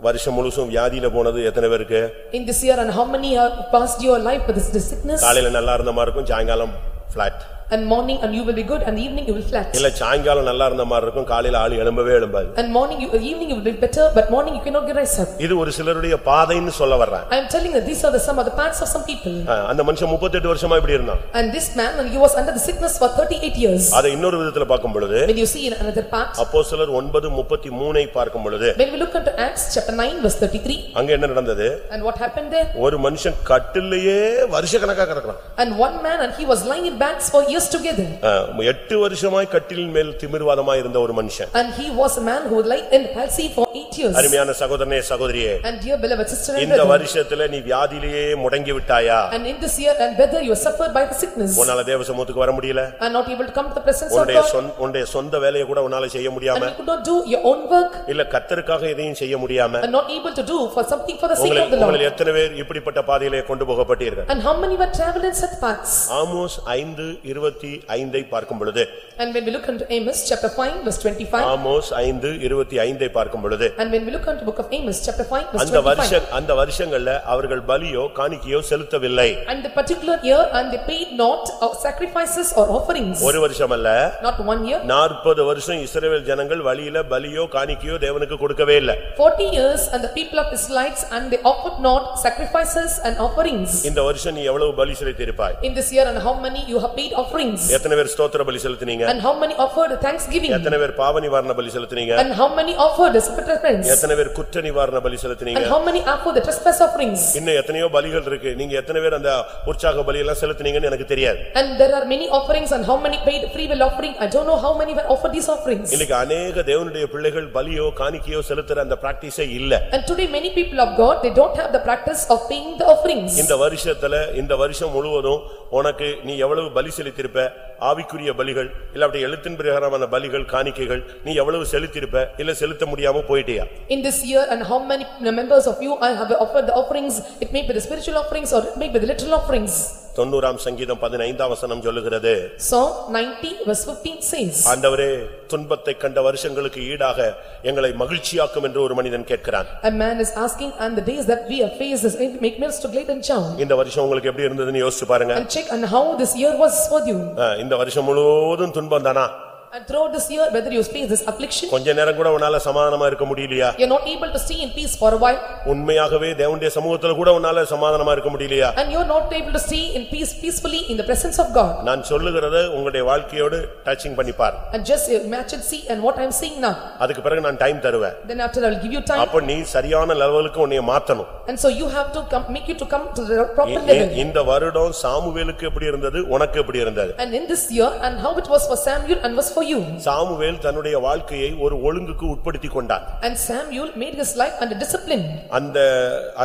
Speaker 1: வருஷம் முழுசும் வியாதியில போனது எத்தனை பேருக்கு
Speaker 2: In this year, and how many have passed your life with this this sickness?
Speaker 1: காலையில நல்லா இருந்த மாதிரி இருக்கும் சாயங்காலம் flat
Speaker 2: And morning, and you will be good, and evening, you will flat.
Speaker 1: இல்ல சாயங்காலம் நல்லா இருந்த மாதிரி இருக்கும் காலையில ஆளு எழும்பவே எழும்பாது
Speaker 2: And morning, you- evening, you will be better, but morning, you cannot get rise up.
Speaker 1: இது ஒரு சிலருடைய பாதைன்னு சொல்ல வர்றேன்
Speaker 2: I am telling that these are the some of the paths of some people.
Speaker 1: ஆ, அந்த மனுஷன் முப்பத்தெட்டு வருஷமா இப்படி இருந்தான்
Speaker 2: And this man, and he was under the sickness for thirty-eight years.
Speaker 1: அதை இன்னொரு விதத்துல பார்க்கும் பொழுது
Speaker 2: When you see in another part,
Speaker 1: அப்போ சிலர் ஒன்பது முப்பத்தி மூனை பார்க்கும் பொழுது
Speaker 2: when we look into Acts chapter nine verse thirty-three,
Speaker 1: அங்க என்ன நடந்தது
Speaker 2: and what happened there?
Speaker 1: ஒரு மனுஷன் கட்டிலேயே வருஷக்கணக்கா கிடக்குறான்
Speaker 2: And one man, and he was lying in bags for years together.
Speaker 1: ஆ, எட்டு வருஷமாய் கட்டிலின் மேல் திமிர்வாதமாய் இருந்த ஒரு மனுஷன்
Speaker 2: And he was a man who lay in palsy for eight years.
Speaker 1: அருமையான சகோதரனே சகோதரியே
Speaker 2: And dear beloved sister and
Speaker 1: இந்த
Speaker 2: brother,
Speaker 1: வருஷத்துல நீ வியாதியிலேயே முடங்கி விட்டாயா
Speaker 2: and in this year, and whether you suffered by the sickness,
Speaker 1: உன்னால தேவ சமூகத்துக்கு வர முடியல
Speaker 2: and not able to come to the presence of God,
Speaker 1: உன்னுடைய சொந்த வேலையை கூட உன்னால செய்ய
Speaker 2: and
Speaker 1: முடியாம
Speaker 2: you could not do your own work,
Speaker 1: இல்ல கத்தருக்காக எதையும் செய்ய முடியாம
Speaker 2: and not able to do for something for the sake of the Lord.
Speaker 1: உங்களில் எத்தனை பேர் இப்படிப்பட்ட பாதையிலே கொண்டு போகப்பட்டீர்கள்
Speaker 2: And how many were traveled in such paths?
Speaker 1: ஆமோஸ் ஐந்து இருபத்தி இருபத்தி ஐந்தை பார்க்கும் பொழுது
Speaker 2: And when we look into Amos, chapter 5, verse 25,
Speaker 1: Amos ஐந்து இருபத்தி ஐந்தை பார்க்கும் பொழுது
Speaker 2: and when we look into book of Amos, chapter 5, verse
Speaker 1: அந்த
Speaker 2: 25,
Speaker 1: வருஷ அந்த வருஷங்கள்ல அவர்கள் பலியோ காணிக்கையோ செலுத்தவில்லை
Speaker 2: and the particular year, and they paid not uh, sacrifices or offerings,
Speaker 1: ஒரு வருஷம் அல்ல
Speaker 2: not one year,
Speaker 1: நாற்பது வருஷம் இஸ்ரவேல் ஜனங்கள் வழியில பலியோ காணிக்கையோ தேவனுக்கு கொடுக்கவே இல்ல
Speaker 2: forty years, and the people of Israelites, and they offered not sacrifices and offerings.
Speaker 1: இந்த வருஷம் நீ எவ்வளவு பலி செலுத்தியிருப்பாய்
Speaker 2: In this year, and how many you have paid offerings,
Speaker 1: எத்தனை பேர் ஸ்தோத்திர பலி செலுத்தினீங்க
Speaker 2: and how many offered thanksgiving,
Speaker 1: எத்தனை பேர் பாவ நிவாரண பலி செலுத்தினீங்க
Speaker 2: and how many offered sacrifices,
Speaker 1: எத்தனை பேர் குற்ற நிவாரண பலி செலுத்தினீங்க
Speaker 2: and how many offered the trespass offerings.
Speaker 1: இன்னும் எத்தனையோ பலிகள் இருக்கு நீங்க எத்தனை பேர் அந்த உற்சாக பலி எல்லாம் செலுத்தினீங்கன்னு எனக்கு தெரியாது
Speaker 2: And there are many offerings, and how many paid free will offering, I don't know how many were offered these offerings.
Speaker 1: இன்னைக்கு அநேக தேவனுடைய பிள்ளைகள் பலியோ காணிக்கையோ செலுத்துற அந்த பிராக்டிஸே இல்ல
Speaker 2: And today, many people of God, they don't have the practice of paying the offerings.
Speaker 1: இந்த வருஷத்துல இந்த வருஷம் முழுவதும் உனக்கு நீ எவ்வளவு பலி செலுத்திருப்ப ஆவிக்குரிய பலிகள் இல்லாட்டி எழுத்தின் பிரகாரமான பலிகள் காணிக்கைகள் நீ எவ்வளவு செலுத்திருப்ப இல்ல செலுத்த முடியாம போயிட்டியா
Speaker 2: In this year, and how many members of you I have offered the offerings, it may be the spiritual offerings or it may be the literal offerings.
Speaker 1: தொண்ணூறாம் சங்கீதம் பதினைந்தாம் வசனம் சொல்லுகிறது
Speaker 2: Psalm ninety verse fifteen says,
Speaker 1: ஆண்டவரே துன்பத்தை கண்ட வருஷங்களுக்கு ஈடாக எங்களை மகிழ்ச்சியாக்கும் என்று ஒரு மனிதன் கேட்கிறான்
Speaker 2: A man is asking, and the days that we have faced is make to and.
Speaker 1: இந்த வருஷம் உங்களுக்கு எப்படி இருந்ததுன்னு யோசிச்சு பாருங்க
Speaker 2: And check on how this year was for you.
Speaker 1: ஆ, இந்த வருஷம் முழுவதும் துன்பம் தானா
Speaker 2: And throughout this year, whether you face this affliction,
Speaker 1: கொஞ்ச நேரம் கூட உன்னால சமாதானமா இருக்க முடியலையா
Speaker 2: you're not able to stay in peace for a while,
Speaker 1: உண்மையாகவே தேவனுடைய சமூகத்துல கூட உன்னால சமாதானமா இருக்க முடியலையா
Speaker 2: and you're not able to stay in peace peacefully in the presence of God.
Speaker 1: நான் சொல்லுகிறத உங்களுடைய வாழ்க்கையோடு touching பண்ணிப்பார்
Speaker 2: And just uh, match and see and what I'm seeing now.
Speaker 1: அதுக்கு பிறகு நான் டைம் தருவேன்
Speaker 2: Then after I will give you time.
Speaker 1: அப்ப நீ சரியான லெவலுக்கு உன்னைய மாத்தணும்
Speaker 2: And so you have to come, make you to come to the proper
Speaker 1: E-
Speaker 2: level.
Speaker 1: இந்த வருடம் சாமுவேலுக்கு எப்படி இருந்தது உனக்கு எப்படி இருந்தது
Speaker 2: And in this year, and how it was for Samuel and was for you.
Speaker 1: Samuel தன்னுடைய வாழ்க்கையை ஒரு ஒழுங்குக்கு உட்படுத்தி கொண்டான்
Speaker 2: And Samuel made his life under discipline.
Speaker 1: அந்த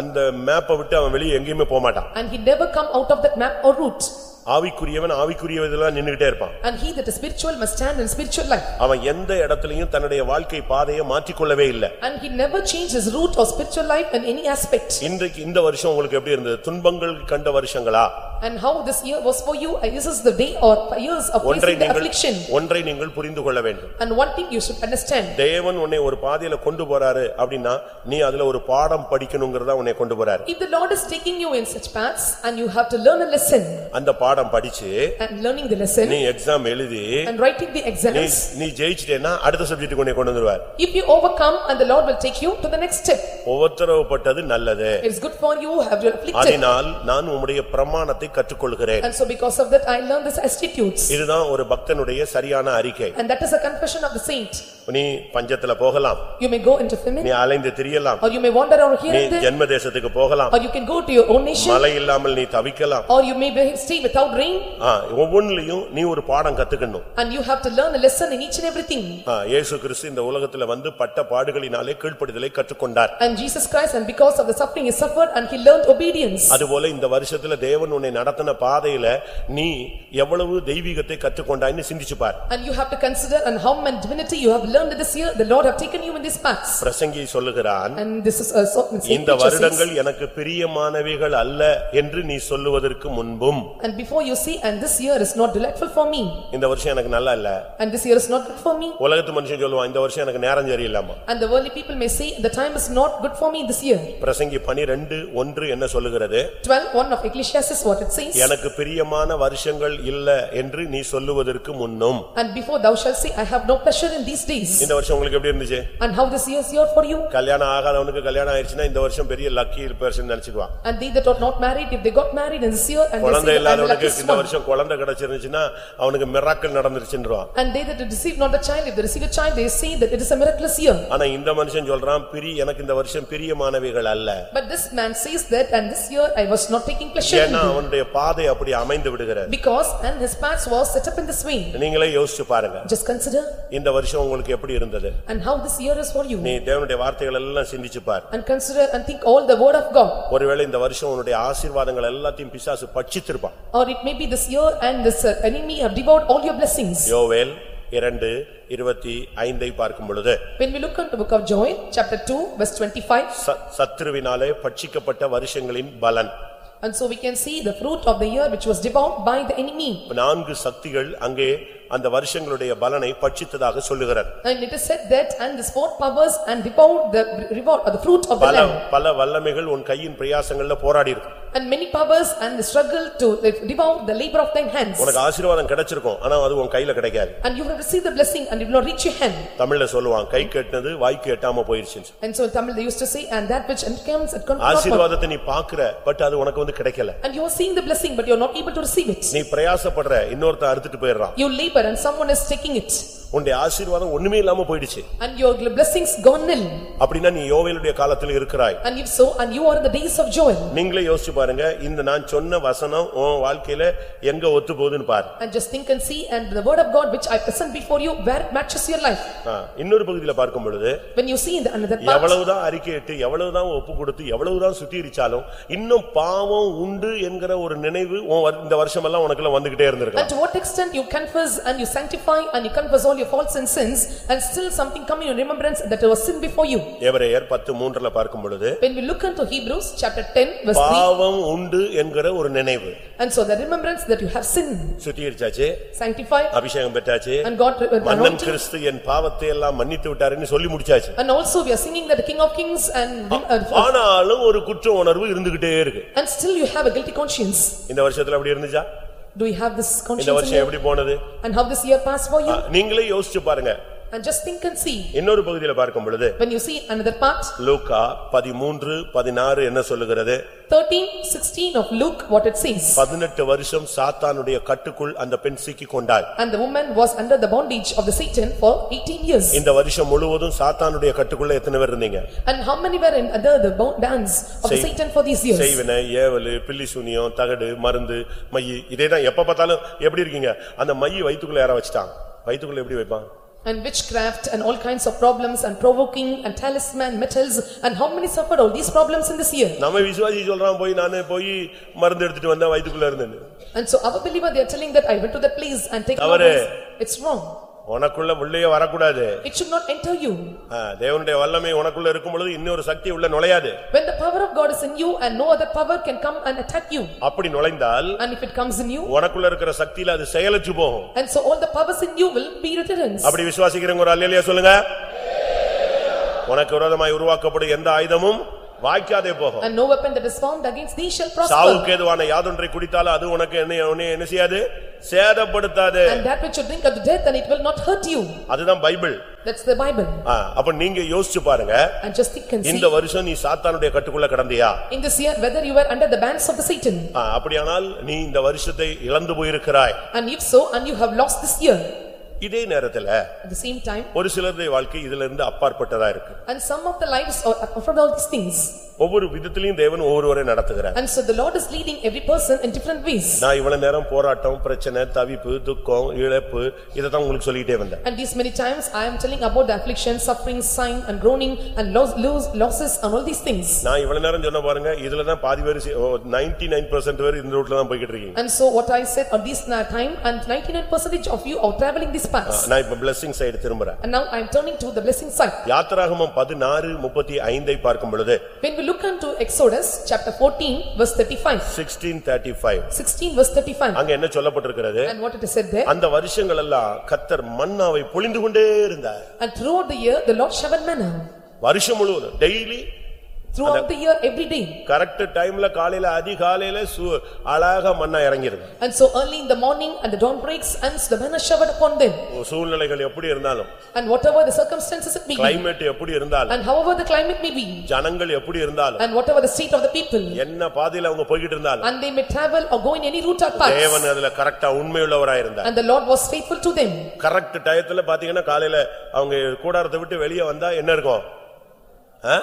Speaker 1: அந்த மேப்பை விட்டு அவன் வெளியே எங்கேயுமே போக மாட்டான்
Speaker 2: And he never come out of that map or route.
Speaker 1: ஆவிக்குரியவன் ஆவிக்குரிய இதெல்லாம் நின்னுகிட்டே இருப்பான்
Speaker 2: And he that is spiritual must stand in spiritual life.
Speaker 1: அவன் எந்த இடத்திலையும் தன்னுடைய வாழ்க்கை பாதையை மாற்றிக்கொள்ளவே இல்லை
Speaker 2: And he never changed his route or spiritual life in any aspect.
Speaker 1: இன்றைக்கு இந்த வருஷம் உங்களுக்கு எப்படி இருந்தது துன்பங்கள் கண்ட வருஷங்களா
Speaker 2: And how this year was for you, and this is the day or years of
Speaker 1: ஒன்றை
Speaker 2: facing the
Speaker 1: நீங்கள்
Speaker 2: affliction.
Speaker 1: ஒன்றை நீங்கள் புரிந்து கொள்ள வேண்டும்
Speaker 2: And one thing you should understand.
Speaker 1: தேவன் உன்னை ஒரு பாதையில கொண்டு போறாரு அப்படின்னா நீ அதுல ஒரு பாடம் படிக்கணுங்கிறதா உன்னை கொண்டு போறாரு
Speaker 2: If the Lord is taking you in such paths and you have to learn a lesson
Speaker 1: அந்த பாடம் படிச்சு
Speaker 2: and learning the lesson
Speaker 1: நீ எக்ஸாம் எழுதி
Speaker 2: and writing the
Speaker 1: நீ
Speaker 2: exams,
Speaker 1: நீ ஜெயிச்சிட்டேன்னா அடுத்த சப்ஜெக்ட் உன்னை கொண்டு வந்துருவார்
Speaker 2: if you overcome and the Lord will take you to the next step.
Speaker 1: உபத்திரவப்பட்டது நல்லது
Speaker 2: It is good for you, have you afflicted.
Speaker 1: அதனால் நான் உம்முடைய பிரமாணத்தை கற்றுக்கொள்கிறேன்
Speaker 2: And so because of that, I learned this institutes.
Speaker 1: இதுதான் ஒரு பக்தனுடைய சரியான அறிக்கை
Speaker 2: And that is a confession of the saint.
Speaker 1: நீ பஞ்சத்துல போகலாம்
Speaker 2: You may go into
Speaker 1: நீ
Speaker 2: famine,
Speaker 1: அலைந்து திரியலாம்
Speaker 2: or you may wander over here
Speaker 1: நீ ஜென்ம தேசத்துக்கு போகலாம்
Speaker 2: or you can go to your own nation,
Speaker 1: மழை இல்லாமல் நீ தவிக்கலாம்
Speaker 2: or you may stay without rain,
Speaker 1: ஆ, ஒவ்வொன்றிலையும் நீ ஒரு பாடம் கத்துக்கணும்
Speaker 2: and you have to learn a lesson in each and everything.
Speaker 1: ஆ, இயேசு கிறிஸ்து இந்த உலகத்துல வந்து பட்ட பாடுகளினாலே கீழ்ப்படிதலை கற்றுக்கொண்டார்
Speaker 2: And Jesus Christ, and because of the suffering he suffered, and he learned obedience.
Speaker 1: அதுபோல இந்த வருஷத்துல தேவன் உன்னை நடத்தின பாதையில நீ எவ்வளவு தெய்வீகத்தை கற்றுக்கொண்டாய்ன்னு சிந்திச்சு பார்
Speaker 2: And you have to consider and how much divinity you have learned this year, the Lord have taken you in these paths.
Speaker 1: பிரசங்கி சொல்லுகிறான்
Speaker 2: And this is a so- saint
Speaker 1: இந்த
Speaker 2: preacher says,
Speaker 1: வருடங்கள் எனக்கு பிரியமானவைகள் அல்ல என்று நீ சொல்லுவதற்கு முன்பும்
Speaker 2: And before you see, and this year is not delightful for me,
Speaker 1: இந்த வருஷம் எனக்கு நல்லா இல்ல
Speaker 2: and this year is not good for me.
Speaker 1: உலகத்து மனுஷன் சொல்லுவான் இந்த வருஷம் எனக்கு நேரம் சரியில்லாமா
Speaker 2: And the worldly people may say, the time is not good for me this year.
Speaker 1: பிரசங்கி பனிரெண்டு ஒன்று என்ன சொல்லுகிறது
Speaker 2: Twelve, one of Ecclesiastes, what it says.
Speaker 1: எனக்கு பிரியமான வருஷங்கள் இல்ல என்று நீ சொல்லுவதற்கு முன்னும்
Speaker 2: And before thou shalt say, I have no pleasure in these days.
Speaker 1: இந்த வருஷம் உங்களுக்கு எப்படி இருந்துச்சு
Speaker 2: And how this year is here for you?
Speaker 1: கல்யாணம் ஆகாதவனுக்கு கல்யாணம் ஆயிடுச்சுன்னா இந்த வருஷம் பெரிய lucky person நினைச்சுக்குவான்
Speaker 2: And they that are not married, if they got married in this year, and they
Speaker 1: குழந்தை
Speaker 2: say, I am the
Speaker 1: இல்லாதவனுக்கு
Speaker 2: luckiest
Speaker 1: இந்த
Speaker 2: one.
Speaker 1: வருஷம் குழந்தை கிடைச்சிருந்துச்சுன்னா அவனுக்கு miracle நடந்துருச்சுன்றான்
Speaker 2: And they that receive not the child, if they receive a child, they say that it is a miraculous year.
Speaker 1: ஆனா இந்த மனுஷன் சொல்றான் பிரி எனக்கு இந்த வருஷம் பிரியமானவைகள் அல்ல
Speaker 2: But this man says that, and this year I was not taking pleasure in
Speaker 1: ஏன்னா
Speaker 2: them.
Speaker 1: அவனுடைய பாதை அப்படி அமைந்து விடுகிறது
Speaker 2: Because, and his paths was set up in this way.
Speaker 1: நீங்களே யோசிச்சு பாருங்க
Speaker 2: Just consider,
Speaker 1: இந்த வருஷம் உங்களுக்கு எப்படி இருந்தது
Speaker 2: and how this year is for you.
Speaker 1: நீ தேவனுடைய வார்த்தைகள் எல்லாம் சிந்திச்சு பார்
Speaker 2: And consider and think all the word of God.
Speaker 1: ஒருவேளை இந்த வருஷம் உன்னுடைய ஆசீர்வாதங்கள் எல்லாத்தையும் பிசாசு பட்சித்திருப்பான்
Speaker 2: Or it may be this year and this uh, enemy have devoured all your blessings.
Speaker 1: யோவேல் இரண்டு இருபத்தி ஐந்தை பார்க்கும் பொழுது
Speaker 2: When we look into book of Joel, chapter two, verse twenty-five,
Speaker 1: ச- சத்துருவினாலே பட்சிக்கப்பட்ட வருஷங்களின் பலன்
Speaker 2: And so we can see the fruit of the year which was devoured by the enemy.
Speaker 1: நான்கு சக்திகள் அங்கே அந்த வருஷங்களுடைய பலனை பட்சித்ததாக சொல்லுகிறார்
Speaker 2: And it is said that and the four powers and devoured the reward or the fruit of the
Speaker 1: பல
Speaker 2: land.
Speaker 1: பல வல்லமைகள் உன் கையின் பிரயாசங்கள்ல போராடி இருக்கு
Speaker 2: And many powers and the struggle to devour the labor of thine hands.
Speaker 1: உனக்கு ஆசீர்வாதம் கிடைச்சிருக்கும் ஆனா அது உன் கையில கிடைக்காது
Speaker 2: And you will receive the blessing and it will not reach your hand.
Speaker 1: தமிழ்ல சொல்லுவான் கை கெட்டினது வாய்க்கு எட்டாம போயிருச்சு
Speaker 2: And so in Tamil they used to say and that which comes it comes not.
Speaker 1: ஆசீர்வாதத்தை நீ பாக்குற பட் அது உனக்கு வந்து கிடைக்கல
Speaker 2: And you are seeing the blessing but you are not able to receive it.
Speaker 1: நீ பிரயாசப்படுற இன்னொருத்த அறுத்துட்டு போயிடுறான்
Speaker 2: You labor and someone is taking it.
Speaker 1: உன்னுடைய ஆசீர்வாதம் ஒண்ணுமே இல்லாம போயிடுச்சு
Speaker 2: And your blessings gone nil.
Speaker 1: அப்படின்னா நீ யோவேலுடைய காலத்துல இருக்கிறாய்
Speaker 2: And if so, and you are in the days of Joel.
Speaker 1: நீங்களே யோசிச்சு பாருங்க இந்த நான் சொன்ன வசனம் உன் வாழ்க்கையில எங்க ஒத்து போகுதுன்னு பாரு
Speaker 2: And just think and see and the word of God which I present before you, where it matches your life.
Speaker 1: இன்னொரு பகுதியில பார்க்கும் பொழுது
Speaker 2: When you see in the another part,
Speaker 1: எவ்வளவுதான் அறிக்கையிட்டு எவ்வளவுதான் ஒப்பு கொடுத்து எவ்வளவுதான் சுத்திகரிச்சாலும் இன்னும் பாவம் உண்டு என்கிற ஒரு நினைவு இந்த வருஷமெல்லாம் உனக்குள்ள வந்துகிட்டே இருந்திருக்கு
Speaker 2: to what extent you confess and you sanctify and you confess all your faults and sins, and still something coming in remembrance that was sin before you.
Speaker 1: பத்து மூன்றுல பார்க்கும் பொழுது
Speaker 2: When we look into Hebrews, chapter ten, verse three,
Speaker 1: பாவம் உண்டு என்கிற ஒரு நினைவு
Speaker 2: and so the remembrance that you have sinned,
Speaker 1: சுத்திகரிச்சாச்சு
Speaker 2: sanctified,
Speaker 1: அபிஷேகம் பெற்றாச்சு
Speaker 2: and God
Speaker 1: மன்னன். கிறிஸ்து என் பாவத்தை எல்லாம் மன்னித்து விட்டாருன்னு சொல்லி முடிச்சாச்சு
Speaker 2: And also we are singing that the King of Kings and, uh,
Speaker 1: ஆனாலும் ஒரு குற்ற உணர்வு இருந்துகிட்டே இருக்கு
Speaker 2: and still you have a guilty conscience.
Speaker 1: இந்த வருஷத்துல அப்படி இருந்துச்சா
Speaker 2: Do you have this
Speaker 1: இந்த
Speaker 2: conscience in
Speaker 1: வருஷம்
Speaker 2: you?
Speaker 1: எப்படி போனது
Speaker 2: And how this year passed for
Speaker 1: ah,
Speaker 2: you?
Speaker 1: நீங்களே யோசிச்சு பாருங்க
Speaker 2: And just think and see.
Speaker 1: இன்னொரு பகுதியில பார்க்கும் பொழுது
Speaker 2: When you see another part,
Speaker 1: லூக்கா பதிமூன்று பதினாறு என்ன சொல்லுகிறது
Speaker 2: thirteen, sixteen of Luke, what it says.
Speaker 1: பதினெட்டு வருஷம் சாத்தானுடைய கட்டுக்குள் அந்த பெண் சிக்கிக் கொண்டாள்
Speaker 2: And the woman was under the bondage of the Satan for eighteen years.
Speaker 1: இந்த வருஷம் முழுவதும் சாத்தானுடைய கட்டுக்குள்ள எத்தனை பேர் இருந்தீங்க
Speaker 2: And how many were in under the bo- bands of the Satan for these years?
Speaker 1: செய்வினை ஏவலு பில்லி சூனியம் தகடு மருந்து மைய இதேதான் எப்ப பார்த்தாலும் எப்படி இருக்கீங்க அந்த மைய வயித்துக்குள்ள யாரா வச்சுட்டான் வயித்துக்குள்ள எப்படி வைப்பான்
Speaker 2: And witchcraft and all kinds of problems and provoking and talisman metals and how many suffered all these problems in this year?
Speaker 1: நம்ம விசுவாசி சொல்றான் போய் நானு போய் மருந்து எடுத்துட்டு வந்தேன் வயித்துக்குள்ள இருந்தேன்னு
Speaker 2: And so our believer, they are telling that I went to that place and take.
Speaker 1: தவறு.
Speaker 2: It's wrong.
Speaker 1: உனக்குள்ள உள்ளே வரக்கூடாது
Speaker 2: It should not enter you.
Speaker 1: தேவனுடைய வல்லமை உனக்குள்ள இருக்கும் பொழுது இன்னொரு சக்தி உள்ள நுழையாது
Speaker 2: When the power of God is in you and no other power can come and attack you.
Speaker 1: அப்படி நுழைந்தால்
Speaker 2: And if it comes in you,
Speaker 1: உனக்குள்ள இருக்கிற சக்தியில அது செயலற்று போகும்
Speaker 2: and so all the powers in you will be returns.
Speaker 1: அப்படி விசுவாசிக்கிறவங்க ஒரு அல்லையா சொல்லுங்க உனக்கு விரோதமாய் உருவாக்கப்படும் எந்த ஆயுதமும் வாய்க்காதே போகும்
Speaker 2: And no weapon that is formed against thee shall prosper.
Speaker 1: சாவுக்கு ஏதுவான யாதொன்றை குடித்தாலும் அது உனக்கு என்ன உன்னை என்ன செய்யாது சேதப்படுத்தாது
Speaker 2: And that which you drink unto death and it will not hurt you.
Speaker 1: அதுதான் பைபிள்
Speaker 2: That's the Bible.
Speaker 1: அப்ப நீங்க யோசிச்சு பாருங்க
Speaker 2: And just think and
Speaker 1: இந்த
Speaker 2: see
Speaker 1: வருஷம் நீ சாத்தானுடைய கட்டுக்குள்ள கடந்தியா
Speaker 2: in this year whether you were under the bands of the Satan.
Speaker 1: அப்படியானால் நீ இந்த வருஷத்தை இழந்து போயிருக்கிறாய்
Speaker 2: And if so, and you have lost this year.
Speaker 1: இதே நேரத்துல
Speaker 2: At the same time,
Speaker 1: ஒரு சிலருடைய வாழ்க்கை இதுல இருந்து அப்பாற்பட்டதா இருக்கு
Speaker 2: and some of the lives are from all these things.
Speaker 1: ஒவ்வொரு விதத்திலையும் தேவன் ஒவ்வொருவரை நடத்துகிறார்
Speaker 2: And so the Lord is leading every person in different ways.
Speaker 1: நான் இவ்வளவு நேரம் போராட்டம் பிரச்சனை தவிப்பு துக்கம் இழப்பு இதைத்தான் உங்களுக்கு சொல்லிட்டே வந்தேன்
Speaker 2: And these many times I am telling about the affliction, suffering, sign and groaning and loss, lose, losses and all these things.
Speaker 1: நான் இவ்வளவு நேரம் சொன்ன பாருங்க இதுலதான் பாதி பேர் நைன்டி நைன் பெர்சென்ட் பேர் இந்த ரூட்ல தான் போய்கிட்டு இருக்கீங்க
Speaker 2: And so what I said on this na- time and ninety-nine percentage of you are traveling this path.
Speaker 1: நான் இப்ப blessing சைடு திரும்புறேன்
Speaker 2: And now I am turning to the blessing side.
Speaker 1: யாத்திராகமம் பதினாறு முப்பத்தி ஐந்தை பார்க்கும் பொழுது
Speaker 2: When we look into Exodus chapter fourteen verse thirty-five,
Speaker 1: sixteen thirty five
Speaker 2: sixteen verse thirty-five.
Speaker 1: அங்க என்ன சொல்லப்பட்டிருக்கிறது
Speaker 2: And what it is said there,
Speaker 1: அந்த வருஷங்கள் எல்லாம் கத்தர் மன்னாவை பொழிந்து கொண்டே இருந்தார்
Speaker 2: and throughout the year, the Lord showered manna.
Speaker 1: வருஷம் முழுவதும் daily
Speaker 2: Throughout the year, every day.
Speaker 1: Correct டைம்ல காலையில அதிகாலையில சு- அழகா மண்ணா இறங்கிருது
Speaker 2: And so early in the morning and the dawn breaks and the manna showered upon them.
Speaker 1: சூழ்நிலைகள் எப்படி இருந்தாலும்
Speaker 2: And whatever the circumstances it may be,
Speaker 1: climate எப்படி இருந்தாலும்
Speaker 2: and however the climate may be,
Speaker 1: ஜனங்கள் எப்படி இருந்தாலும்
Speaker 2: and whatever the state of the people,
Speaker 1: என்ன பாதையில அவங்க போய்கிட்டு இருந்தாலும்
Speaker 2: and they may travel or go in any route or path.
Speaker 1: தேவன் அதுல கரெக்டா உண்மையுள்ளவரா இருந்தார்
Speaker 2: And the Lord was faithful to them.
Speaker 1: Correct டயத்துல பாத்தீங்கன்னா காலையில அவங்க கூடாரத்தை விட்டு வெளியே வந்தா என்ன இருக்கும் ஆ?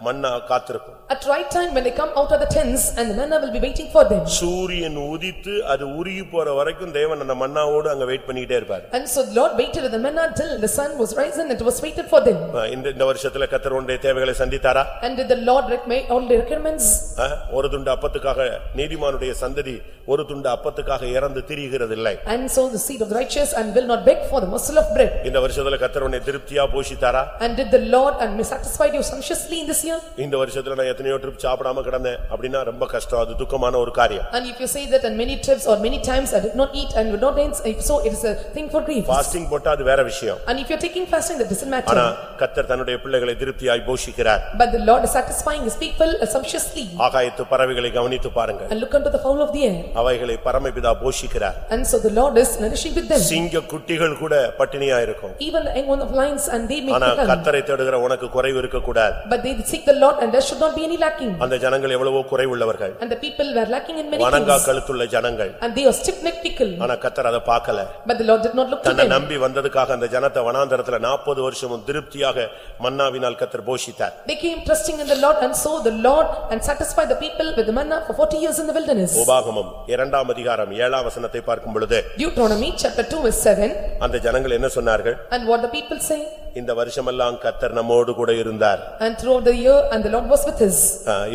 Speaker 1: மண்ணா காத்திருக்கும்
Speaker 2: At right time, when they come out of the tents, and the manna will be waiting for them.
Speaker 1: சூரியன் உதித்து அது உருகி போற வரைக்கும் தேவன் அந்த மண்ணாவோடு அங்க வெயிட் பண்ணிக்கிட்டே இருப்பார்
Speaker 2: And so the Lord waited with the manna till the sun was risen, and it was waited for them.
Speaker 1: ஆ, இந்த இந்த வருஷத்துல கத்தர் உன்னுடைய தேவைகளை சந்தித்தாரா
Speaker 2: And did the Lord make all the requirements?
Speaker 1: ஆ? ஒரு துண்டு அப்பத்துக்காக நீதிமானுடைய சந்ததி ஒரு துண்டு அப்பத்துக்காக இறந்து திரிகிறது இல்லை
Speaker 2: And so the seed of the righteous and will not beg for the morsel of bread.
Speaker 1: இந்த வருஷத்துல கத்தர் உன்னை திருப்தியா போஷித்தாரா
Speaker 2: And did the Lord and satisfied you sumptuously in this year.
Speaker 1: இந்த வருஷத்துல நான் எத்தனையோ ட்ரிப் சாப்பிடாம கிடந்தேன் அப்படின்னா ரொம்ப கஷ்டம் அது துக்கமான ஒரு காரியம்
Speaker 2: And if you say that on many trips or many times I did not eat and would not dance, if so it is a thing for grief.
Speaker 1: Fasting போட்டா அது வேற விஷயம்
Speaker 2: And if you are taking fasting, that doesn't
Speaker 1: ஆனா
Speaker 2: matter.
Speaker 1: கத்தர் தன்னுடைய பிள்ளைகளை திருப்தியாய் போஷிக்கிறார்
Speaker 2: But the Lord is satisfying his people sumptuously.
Speaker 1: ஆகாயத்து பறவைகளை கவனித்து பாருங்க
Speaker 2: And look unto the fowl of the air.
Speaker 1: அவைகளை பரமபிதா போஷிக்கிறார்
Speaker 2: And so the Lord is nourishing with them.
Speaker 1: சிங்க குட்டிகள் கூட பட்டினியா இருக்கும்
Speaker 2: Even the young one of lions and they make
Speaker 1: ஆனா
Speaker 2: the hunt.
Speaker 1: கத்தரை தேடுகிற உனக்கு குறைவு இருக்கக்கூடாது
Speaker 2: But they seek the Lord and there should not be any lacking.
Speaker 1: அந்த ஜனங்கள் எவ்வளவோ குறைவுள்ளவர்கள்
Speaker 2: And the people were lacking in many
Speaker 1: வணங்கா
Speaker 2: things.
Speaker 1: கழுத்துள்ள ஜனங்கள்
Speaker 2: And they are stiff-necked people.
Speaker 1: ஆனா கத்தர் அதை பார்க்கல
Speaker 2: But the Lord did not look to
Speaker 1: தன்னை
Speaker 2: them.
Speaker 1: நம்பி வந்ததுக்காக அந்த ஜனத்தை வனாந்தரத்துல நாற்பது வருஷமும் திருப்தியாக மன்னாவினால் கத்தர் போஷித்தார்
Speaker 2: They came trusting in the Lord and so the Lord and satisfied the people with the manna for forty years in the wilderness.
Speaker 1: உபாகமம் இரண்டாம் அதிகாரம் ஏழாம் வசனத்தை பார்க்கும் பொழுது
Speaker 2: Deuteronomy chapter two verse seven.
Speaker 1: அந்த ஜனங்கள் என்ன சொன்னார்கள்
Speaker 2: And what the people say?
Speaker 1: இந்த வருஷமெல்லாம் கத்தர் நம்மோடு கூட இருந்தார்
Speaker 2: And throughout the year and the Lord was with us.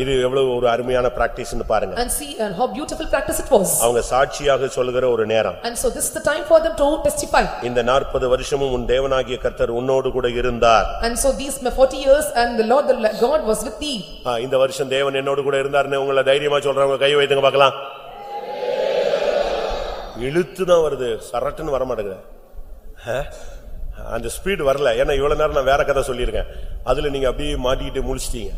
Speaker 1: இது எவ்வளவு ஒரு அருமையான பிராக்டிஸ்னு பாருங்க
Speaker 2: And see and how beautiful practice it was.
Speaker 1: அவங்க சாட்சியாக சொல்லுகிற ஒரு நேரம்
Speaker 2: And so this is the time for them to testify.
Speaker 1: இந்த நாற்பது வருஷமும் உன் தேவனாகிய கர்த்தர் உன்னோடு கூட இருந்தார்
Speaker 2: And so these forty years and the Lord, the God was with thee.
Speaker 1: இந்த வருஷம் தேவன் என்னோடு கூட இருந்தாருன்னு உங்களை தைரியமா சொல்றவங்க கை வைத்துங்க பார்க்கலாம் இழுத்துதான் வருது சரட்டுன்னு வர மாட்டேங்குது? அந்த ஸ்பீடு வரல. ஏன்னா இவ்வளவு நேரம் நான் வேற கதை சொல்லியிருக்கேன். அதுல நீங்க அப்படியே மாட்டிக்கிட்டு முழிச்சிட்டீங்க.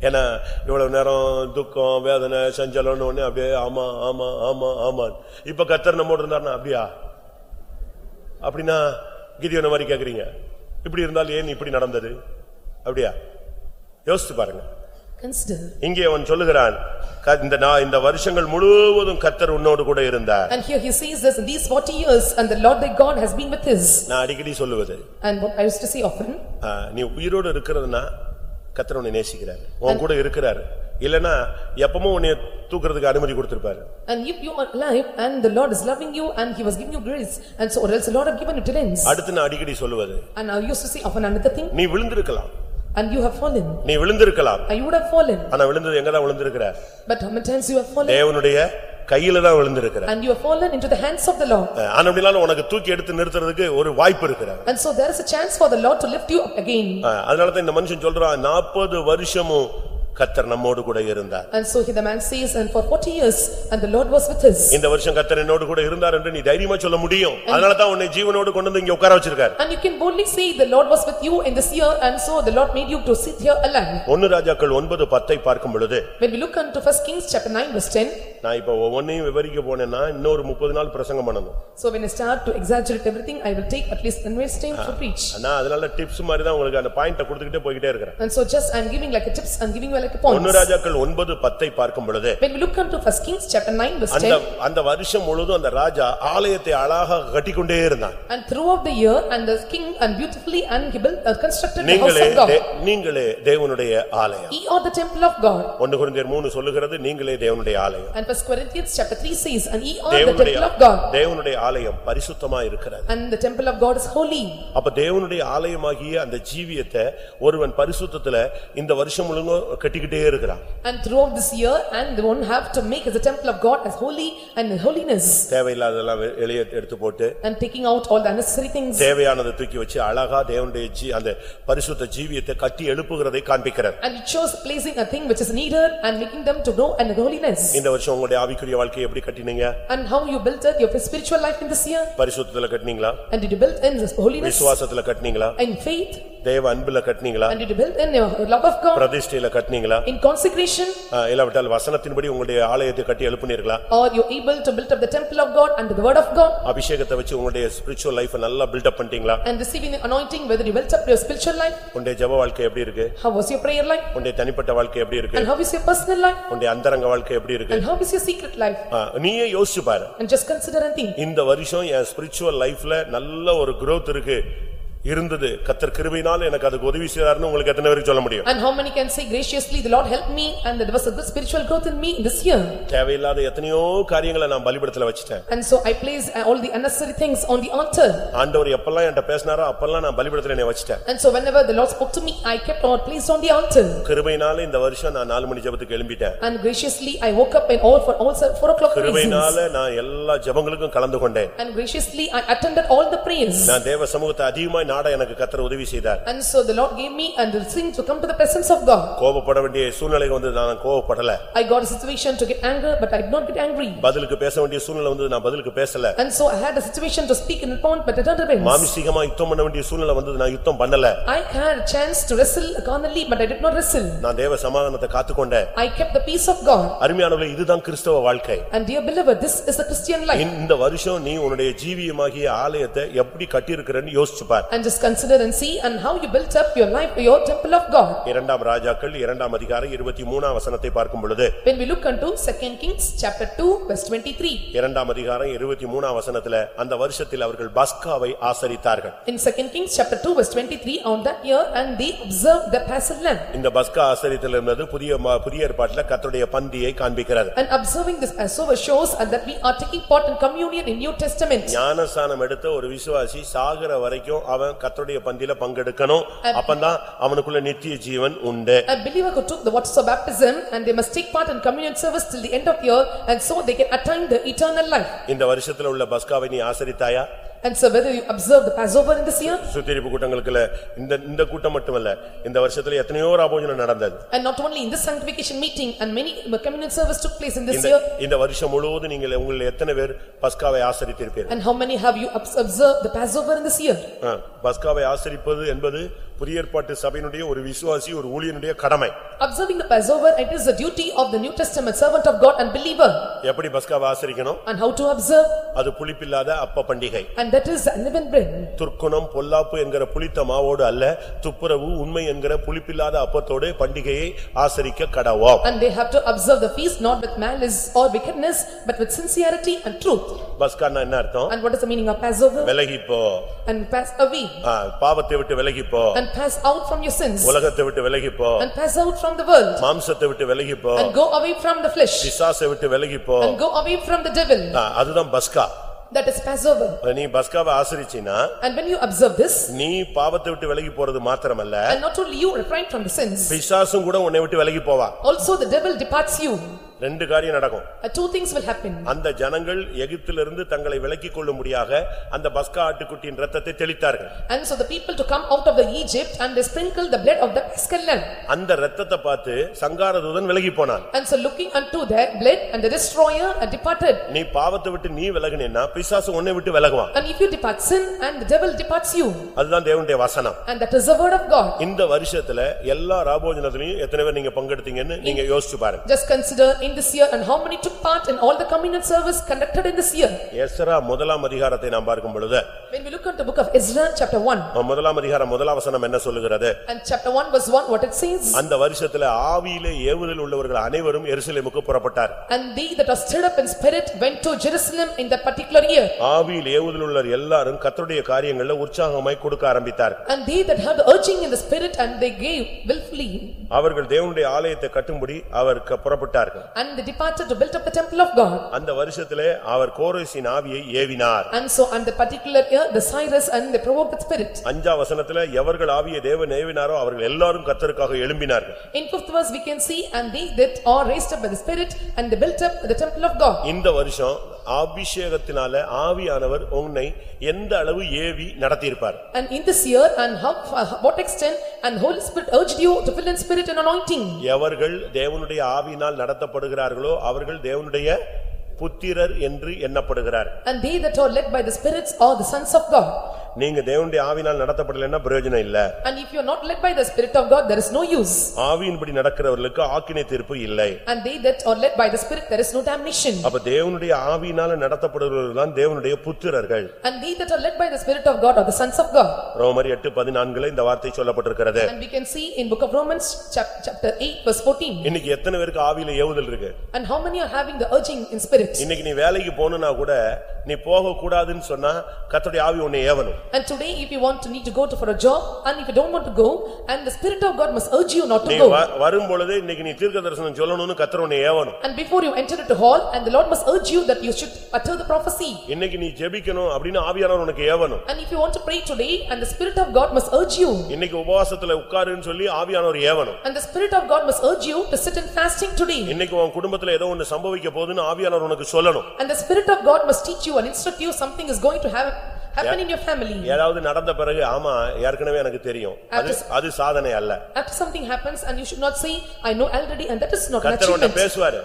Speaker 1: ஏன்னா இவ்வளவு நேரம் துக்கம் வேதனை சஞ்சலம்னு ஒண்ணு அப்படியே ஆமா ஆமா ஆமா ஆமான் இப்ப கத்தர் நம்மோடு இருந்தாருன்னா அப்படியா? அப்படின்னா கிதியோன மாதிரி கேக்குறீங்க. இப்படி இருந்தால் ஏன் இப்படி நடந்தது? அப்படியா? யோசிச்சு பாருங்க.
Speaker 2: Consider.
Speaker 1: இங்கே அவன் சொல்லுகிறான் "க- இந்த நான் இந்த வருஷங்கள் முழுவதும் கத்தர் உன்னோடு கூட இருந்தார்
Speaker 2: And here he says this, in these forty years and the Lord thy God has been with us.
Speaker 1: நான் அடிக்கடி சொல்லுவது
Speaker 2: And what I used to say often,
Speaker 1: ஆ, நீ உயிரோடு இருக்கிறதுனா கத்தர் உன்னை நேசிக்கிறார் உன் கூட இருக்கிறாரு இல்லனா எப்பவும் உன்னை தூக்குறதுக்கு அனுமதி கொடுத்திருப்பாரு
Speaker 2: and if you are alive and the Lord is loving you and he was giving you grace and so or else the Lord have given you talents.
Speaker 1: அடுத்து நான் அடிக்கடி சொல்லுவது
Speaker 2: And I used to say often another thing,
Speaker 1: நீ விழுந்திருக்கலாம்
Speaker 2: and you have fallen,
Speaker 1: நீ விழுந்திருக்கலாம்
Speaker 2: and you would have fallen,
Speaker 1: ஆனா விழுந்தது எங்கதான் விழுந்திருக்கிற
Speaker 2: but how many times you have fallen?
Speaker 1: தேவனுடைய கையில தான் விழுந்திருக்கிற
Speaker 2: And you have fallen into the hands of the Lord.
Speaker 1: ஆனா அப்படினாலும் உனக்கு தூக்கி எடுத்து நிறுத்துறதுக்கு ஒரு வாய்ப்பு இருக்கிற
Speaker 2: And so there is a chance for the Lord to lift you up again.
Speaker 1: அதனாலதான் இந்த மனுஷன் சொல்றான் நாற்பது வருஷமும் கத்தர் நம்மோடு கூட இருந்தார்
Speaker 2: And so he- the man says, and for forty years, and the Lord was with us.
Speaker 1: இந்த வருஷம் கத்தர் என்னோடு கூட இருந்தார் என்று நீ தைரியமா சொல்ல முடியும் அதனாலதான் உன்னை ஜீவனோடு கொண்டு வந்து இங்க உட்கார வச்சிருக்காரு
Speaker 2: And you can boldly say, the Lord was with you in this year, and so the Lord made you to sit here alive.
Speaker 1: ஒன்னு ராஜாக்கள் ஒன்பது பத்தை பார்க்கும் பொழுது
Speaker 2: When we look unto first Kings chapter nine verse ten,
Speaker 1: நான் இப்ப ஒவ்வொன்னையும் விவரிக்க போனேன்னா இன்னொரு முப்பது நாள் பிரசங்கம் பண்ணணும்
Speaker 2: so when I start to exaggerate everything, I will take at least ten minutes time to preach.
Speaker 1: ஆனா அதனால டிப்ஸ் மாதிரி தான் உங்களுக்கு அந்த பாயிண்ட கொடுத்துக்கிட்டே போய்கிட்டே இருக்கிறேன்
Speaker 2: And so just I am giving like a tips and giving you like a
Speaker 1: ஒன்னு
Speaker 2: points.
Speaker 1: ராஜாக்கள் ஒன்பது பத்தை பார்க்கும் பொழுது
Speaker 2: When we look unto first Kings chapter nine verse
Speaker 1: அந்த
Speaker 2: ten,
Speaker 1: அந்த வருஷம் முழுதும் அந்த ராஜா ஆலயத்தை அழகாக கட்டிக்கொண்டே இருந்தான்
Speaker 2: and throughout the year, and the king and beautifully and he built, uh, constructed the house
Speaker 1: நீங்களே
Speaker 2: of God.
Speaker 1: தே- நீங்களே தேவனுடைய ஆலயம்
Speaker 2: Ye are the temple of God.
Speaker 1: ஒன்னு குருந்தியர் மூணு சொல்லுகிறது நீங்களே தேவனுடைய ஆலயம்
Speaker 2: And first Corinthians chapter three says, and ye are the
Speaker 1: தேவனுடைய
Speaker 2: temple of God.
Speaker 1: தேவனுடைய ஆலயம் பரிசுத்தமா இருக்கிறது
Speaker 2: And the temple of God is holy.
Speaker 1: அப்ப தேவனுடைய ஆலயமாகிய அந்த ஜீவியத்தை ஒருவன் பரிசுத்தத்துல இந்த வருஷம் முழுங்க கட்டிக்கிட்டே இருக்கிறான்
Speaker 2: And throughout this year, and the one have to make as the temple of God as holy and holiness.
Speaker 1: தேவையில்லாதெல்லாம் வெ- வெளியே எடுத்து போட்டு
Speaker 2: And taking out all the unnecessary things.
Speaker 1: தேவையானதை தூக்கி வச்சு அழகா தேவனுடைய ஜீ- அந்த பரிசுத்த ஜீவியத்தை கட்டி எழுப்புகிறதை காண்பிக்கிறார்
Speaker 2: And it shows placing a thing which is needed and making them to grow and holiness.
Speaker 1: இந்த வருஷம் உங்களுடைய ஆவிக்குரிய வாழ்க்கையை எப்படி கட்டினீங்க
Speaker 2: And how you built it, your spiritual life in this year.
Speaker 1: பரிசுத்தத்துல கட்டினீங்களா
Speaker 2: And did you build in this holiness
Speaker 1: விசுவாசத்துல கட்டினீங்களா
Speaker 2: and faith?
Speaker 1: தேவ அன்புல கட்டினீங்களா
Speaker 2: And did you build in your love of God?
Speaker 1: பிரதிஷ்டையில கட்டினீங்களா
Speaker 2: In consecration?
Speaker 1: இல்லாவிட்டால் வசனத்தின்படி உங்களுடைய ஆலயத்தை கட்டி எழுப்புனீர்களா
Speaker 2: Or you able to build up the temple of God under the word of God?
Speaker 1: அபிஷேகத்தை வச்சு உங்களுடைய ஸ்பிரிச்சுவல் லைஃப் நல்லா பில்டப் பண்ணிட்டீங்களா
Speaker 2: And receiving the anointing, whether you built up your spiritual life?
Speaker 1: உன்னுடைய ஜெப வாழ்க்கை எப்படி இருக்கு
Speaker 2: How was your prayer life?
Speaker 1: உன்னுடைய தனிப்பட்ட வாழ்க்கை எப்படி இருக்கு
Speaker 2: And how is your personal life?
Speaker 1: உன்னுடைய அந்தரங்க வாழ்க்கை எப்படி இருக்கு
Speaker 2: And how is your secret life?
Speaker 1: ஆ, நீயே யோசிச்சு பாரு
Speaker 2: And just consider and think.
Speaker 1: இந்த வருஷம் என் ஸ்பிரிச்சுவல் லைஃப்ல நல்ல ஒரு growth இருக்கு இருந்தது கத்தர் கிருபையினால எனக்கு அதுக்கு உதவி செய்றாருன்னு உங்களுக்கு எத்தனை பேருக்கு சொல்ல முடியும்
Speaker 2: And how many can say graciously, the Lord helped me and there was a good spiritual growth in me in this year.
Speaker 1: தேவையில்லாத எத்தனையோ காரியங்களை நான் பலிபடத்துல வச்சிட்டேன்
Speaker 2: And so I place uh, all the unnecessary things on the altar.
Speaker 1: ஆண்டவர் எப்பெல்லாம் என்கிட்ட பேசினாரோ அப்பெல்லாம் நான் பலிபடத்துல என்னை வச்சிட்டேன்
Speaker 2: And so whenever the Lord spoke to me, I kept all placed on the altar.
Speaker 1: கிருபையினால இந்த வருஷம் நான் நாலு மணி ஜெபத்துக்கு எழும்பிட்டேன்
Speaker 2: And graciously, I woke up and all for also four o'clock praises.
Speaker 1: கிருபையினால நான் எல்லா ஜெபங்களுக்கும் கலந்து கொண்டேன்
Speaker 2: And graciously, I attended all the prayers.
Speaker 1: நான் தேவ சமூகத்தை அதிகமாய் நாட எனக்கு கத்தர் உதவி செய்தார்
Speaker 2: And so the Lord gave me and the thing to come to the presence of God.
Speaker 1: கோபப்பட வேண்டிய சூழ்நிலை வந்து நான் கோபப்படல
Speaker 2: I got a situation to get anger, but I did not get angry.
Speaker 1: பதிலுக்கு பேச வேண்டிய சூழ்நிலை வந்து நான் பதிலுக்கு பேசல
Speaker 2: And so I had a situation to speak in point, but I turned away.
Speaker 1: மாமிசீகமா யுத்தம் பண்ண வேண்டிய சூழ்நிலை வந்து நான் யுத்தம் பண்ணல
Speaker 2: I had a chance to wrestle carnally, but I did not wrestle.
Speaker 1: நான் தேவ சமாதானத்தை காத்துக்கொண்டேன்
Speaker 2: I kept the peace of God.
Speaker 1: அருமையானவர்களே இதுதான் கிறிஸ்தவ வாழ்க்கை
Speaker 2: And dear beloved, this is the Christian life.
Speaker 1: இந்த வருஷம் நீ உன்னுடைய ஜீவியமாகிய ஆலயத்தை எப்படி கட்டியிருக்கிறன்னு யோசிச்சு பார்
Speaker 2: And just consider and see and how you built up your life, your temple of God.
Speaker 1: இரண்டாம் ராஜாக்கள் இரண்டாம் அதிகாரம் இருபத்தி மூணாம் வசனத்தை பார்க்கும் பொழுது
Speaker 2: When we look unto second Kings, chapter two, verse twenty-three.
Speaker 1: இரண்டாம் அதிகாரம் இருபத்தி மூணாம் வசனத்துல அந்த வருஷத்தில் அவர்கள் பஸ்காவை ஆசரித்தார்கள்
Speaker 2: In second Kings, chapter two, verse twenty-three, on that year, and they observed the Passover lamb.
Speaker 1: இந்த பஸ்கா ஆசரித்தல் என்பது புதிய ம- புதிய ஏற்பாட்டில் கர்த்தருடைய பந்தியை காண்பிக்கிறது
Speaker 2: And observing this Passover shows and that we are taking part in communion in New Testament.
Speaker 1: ஞானஸ்தானம் எடுத்த ஒரு விசுவாசி சாகிற வரைக்கும் அவன் கர்த்தருடைய பந்தியில பங்கெடுக்கணும் அப்பந்தான் அவனுக்குள்ள நித்திய ஜீவன் உண்டு
Speaker 2: A believer who took the waters of baptism and they must take part in communion service till the end of the year and so they can attain the eternal life.
Speaker 1: இந்த வருஷத்துல உள்ள பஸ்காவை நீ ஆசரித்தாயா
Speaker 2: And so whether you observe the Passover in this year
Speaker 1: சுத்திரிப்பு கூட்டங்களுக்குள்ள இந்த இந்த கூட்டம் மட்டுமல்ல இந்த வருஷத்துல எத்தனையோ ராபோஜனம் நடந்தது
Speaker 2: and not only in this sanctification meeting and many communion service took place in this
Speaker 1: இந்த
Speaker 2: year.
Speaker 1: இந்த வருஷம் முழுவதும் நீங்கள் உங்களில் எத்தனை பேர் பஸ்காவை ஆசரித்திருப்பீர்கள்
Speaker 2: And how many have you obs- observed the Passover in this year?
Speaker 1: ஆ, பஸ்காவை ஆசரிப்பது என்பது புதிய ஏற்பாட்டு சபையினுடைய ஒரு விசுவாசி ஒரு ஊழியனுடைய கடமை
Speaker 2: Observing the Passover, it is the duty of the New Testament servant of God and believer.
Speaker 1: எப்படி பஸ்காவை ஆசரிக்கணும்
Speaker 2: And how to observe?
Speaker 1: அது புளிப்பில்லாத அப்ப பண்டிகை
Speaker 2: And that is unleavened bread.
Speaker 1: துர்க்குணம் பொல்லாப்பு என்கிற புளித்த மாவோடு அல்ல துப்புரவு உண்மை என்கிற புளிப்பில்லாத அப்பத்தோடு பண்டிகையை ஆசரிக்க கடவோம்
Speaker 2: And they have to observe the feast not with malice or wickedness, but with sincerity and truth.
Speaker 1: பஸ்கான்னா என்ன அர்த்தம்
Speaker 2: And what is the meaning of Passover?
Speaker 1: விலகிப்போ
Speaker 2: And pass away,
Speaker 1: ஆ, பாவத்தை விட்டு விலகிப்போ
Speaker 2: and pass out from your sins,
Speaker 1: உலகத்தை விட்டு விலகிப்போ
Speaker 2: and pass out from the world,
Speaker 1: மாம்சத்தை விட்டு விலகிப்போ
Speaker 2: and go away from the flesh,
Speaker 1: பிசாசை விட்டு விலகிப்போ
Speaker 2: and go away from the devil.
Speaker 1: ஆ, அதுதான் பஸ்கா
Speaker 2: That is Passover.
Speaker 1: நீ பஸ்காவை ஆசரிச்சினா
Speaker 2: And when you observe this,
Speaker 1: நீ பாவத்தை விட்டு விலகி போறது மாத்திரமல்ல
Speaker 2: and not only you refrain from the sins,
Speaker 1: பிசாசும் கூட உன்னை விட்டு விலகி போவான்
Speaker 2: also the devil departs you.
Speaker 1: ரெண்டு காரியம் நடக்கும்
Speaker 2: Uh, Two things will happen.
Speaker 1: அந்த ஜனங்கள் எகிப்திலிருந்து தங்களை விலக்கிக் கொள்ளும்படியாக அந்த பஸ்கா ஆட்டுக்குட்டியின் ரத்தத்தை தெளித்தார்கள்
Speaker 2: And so the people to come out of the Egypt and they sprinkle the blood of the paschal lamb.
Speaker 1: அந்த ரத்தத்தை பார்த்து சங்காரதூதன் விலகி போனான்
Speaker 2: And so looking unto their blood and the destroyer and departed.
Speaker 1: நீ பாவத்தை விட்டு நீ விலகினா பிசாசு உன்னை விட்டு விலகுவான்
Speaker 2: And if you depart sin and the devil departs you.
Speaker 1: அதுதான் தேவனுடைய வசனம்
Speaker 2: And that is the word of God.
Speaker 1: இந்த வருஷத்துல எல்லா ராபோஜனத்திலையும் எத்தனை பேர் நீங்க பங்கெடுத்தீங்கன்னு நீங்க யோசிச்சு பாருங்க
Speaker 2: Just consider in this year and how many took part in all the communion service conducted in this year.
Speaker 1: Ezra முதலாம் அதிகாரத்தை நாம் பார்க்கும் பொழுது
Speaker 2: When we look at the book of Ezra, chapter one,
Speaker 1: முதலாம் அதிகாரம் முதலாம் வசனம் என்ன சொல்லுகிறது
Speaker 2: and chapter one verse one, what it says,
Speaker 1: அந்த வருஷத்துல ஆவியிலே ஏவுதல் உள்ளவர்கள் அனைவரும் எருசலேமுக்கு புறப்பட்டார்
Speaker 2: "And they that are stirred up in spirit went to Jerusalem in that particular year.
Speaker 1: ஆவியில் ஏவுதல் உள்ள எல்லாரும் கர்த்தருடைய காரியங்கள்ல உற்சாகமாய் கொடுக்க ஆரம்பித்தார்
Speaker 2: And they that had the urging in the spirit and they gave willfully,
Speaker 1: அவர்கள் தேவனுடைய ஆலயத்தை கட்டும்படி அவர் க- புறப்பட்டார்கள்
Speaker 2: And they departed to build up the temple of God.
Speaker 1: அந்த வருஷத்திலே அவர் கோரேசின் ஆவியை ஏவினார்
Speaker 2: And so on the particular year, the Cyrus and they provoked the spirit.
Speaker 1: அஞ்சா வசனத்துல எவர்கள் ஆவியை தேவன் ஏவினாரோ அவர்கள் எல்லாரும் கர்த்தருக்காக எழும்பினார்கள்
Speaker 2: In fifth verse, we can see, "And they that are raised up by the spirit and they built up the temple of God."
Speaker 1: இந்த வருஷம் அபிஷேகத்தினால ஆவியானவர் உன்னை எந்த அளவு ஏவி நடத்தியிருப்பார்
Speaker 2: And in this year, and how, what extent, and Holy Spirit urged you to fill in spirit and anointing.
Speaker 1: எவர்கள் தேவனுடைய ஆவியினால் நடத்தப்படுகிறார்களோ அவர்கள் தேவனுடைய புத்திரர் என்று எண்ணப்படுகிறார்
Speaker 2: And they that are led by the spirits are the sons of God.
Speaker 1: நீங்க தேவனுடைய ஆவினால் நடத்தப்படலைன்னா பிரயோஜனம் இல்ல
Speaker 2: And if you are not led by the spirit of God, there is no use.
Speaker 1: ஆவியின்படி நடக்கிறவர்களுக்கு ஆக்கினை தீர்ப்பு இல்லை
Speaker 2: And they that are led by the spirit, there is no damnation.
Speaker 1: அப்ப தேவனுடைய ஆவியினால நடத்தப்படுபவர்கள் தான் தேவனுடைய புத்திரர்கள்
Speaker 2: And they that are led by the spirit of God are the sons of God.
Speaker 1: ரோமர் எட்டு பதினான்குல இந்த வார்த்தை சொல்லப்பட்டிருக்கிறது
Speaker 2: And we can see in book of Romans, chap- chapter eight, verse fourteen.
Speaker 1: இன்னைக்கு எத்தனை பேருக்கு ஆவியில ஏவுதல் இருக்கு
Speaker 2: And how many are having the urging in spirit?
Speaker 1: இன்னைக்கு நீ வேலைக்கு போகணும்னா கூட நீ போக கூடாதுன்னு சொன்னா கர்த்தருடைய ஆவி உன்னை ஏவணும்
Speaker 2: And today, if you want to need to go to for a job, and if you don't want to go, and the spirit of God must urge you not
Speaker 1: நீ
Speaker 2: to go.
Speaker 1: வ- வரும் பொழுது இன்னைக்கு நீ தீர்க்க தரிசனம் சொல்லணும்னு கர்த்தர் உன்னை ஏவணும்
Speaker 2: And before you enter into hall, and the Lord must urge you that you should utter the prophecy.
Speaker 1: இன்னைக்கு நீ ஜெபிக்கணும் அப்படின்னு ஆவியானவர் உனக்கு ஏவணும்
Speaker 2: And if you want to pray today, and the spirit of God must urge you.
Speaker 1: இன்னைக்கு உபவாசத்துல உட்காருன்னு சொல்லி ஆவியானவர் ஏவணும்
Speaker 2: And the spirit of God must urge you to sit in fasting today.
Speaker 1: இன்னைக்கு உன் குடும்பத்துல ஏதோ ஒண்ணு சம்பவிக்க போகுதுன்னு ஆவியானவர் உனக்கு சொல்லணும்
Speaker 2: And the spirit of God must teach you and instruct you something is going to have happen in your family.
Speaker 1: ஏதாவது நடந்த பிறகு ஆமா ஏற்கனவே எனக்கு தெரியும் அது அது சாதனை அல்ல
Speaker 2: After something happens and you should not say, "I know already," and that is not an
Speaker 1: கர்த்தர் உன்னை
Speaker 2: achievement.
Speaker 1: பேசுவாரு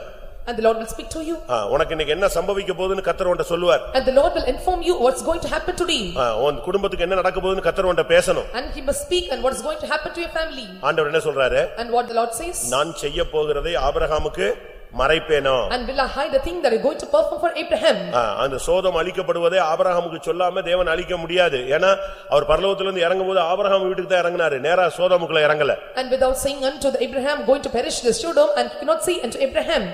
Speaker 2: And the Lord will speak to you.
Speaker 1: ஆ, உனக்கு இன்னைக்கு என்ன சம்பவிக்க போகுதுன்னு கர்த்தர் உன்ட்ட சொல்லுவார்
Speaker 2: And the Lord will inform you what's going to happen today.
Speaker 1: ஆ, உன் குடும்பத்துக்கு என்ன நடக்க போகுதுன்னு கர்த்தர் உன்ட்ட பேசணும்
Speaker 2: And he must speak and what is going to happen to your family.
Speaker 1: ஆண்டவர் என்ன சொல்றாரு
Speaker 2: And what the Lord says,
Speaker 1: நான் செய்ய போகிறதை ஆபிரகாமுக்கு மறைப்பேனோ
Speaker 2: "And will I hide the thing that I'm going to perform for Abraham?"
Speaker 1: அந்த சோதம் அழிக்கப்படுவதை ஆபிரகாமுக்கு சொல்லாம தேவன் அழிக்க முடியாது ஏன்னா அவர் பரலோகத்திலிருந்து இறங்கும்போது ஆபிரகாம் வீட்டுக்கு தான் இறங்குனாரு நேரா சோதமுக்குள்ள இறங்கல
Speaker 2: And without saying unto the Abraham, "Going to perish the Sodom," and he cannot say unto Abraham.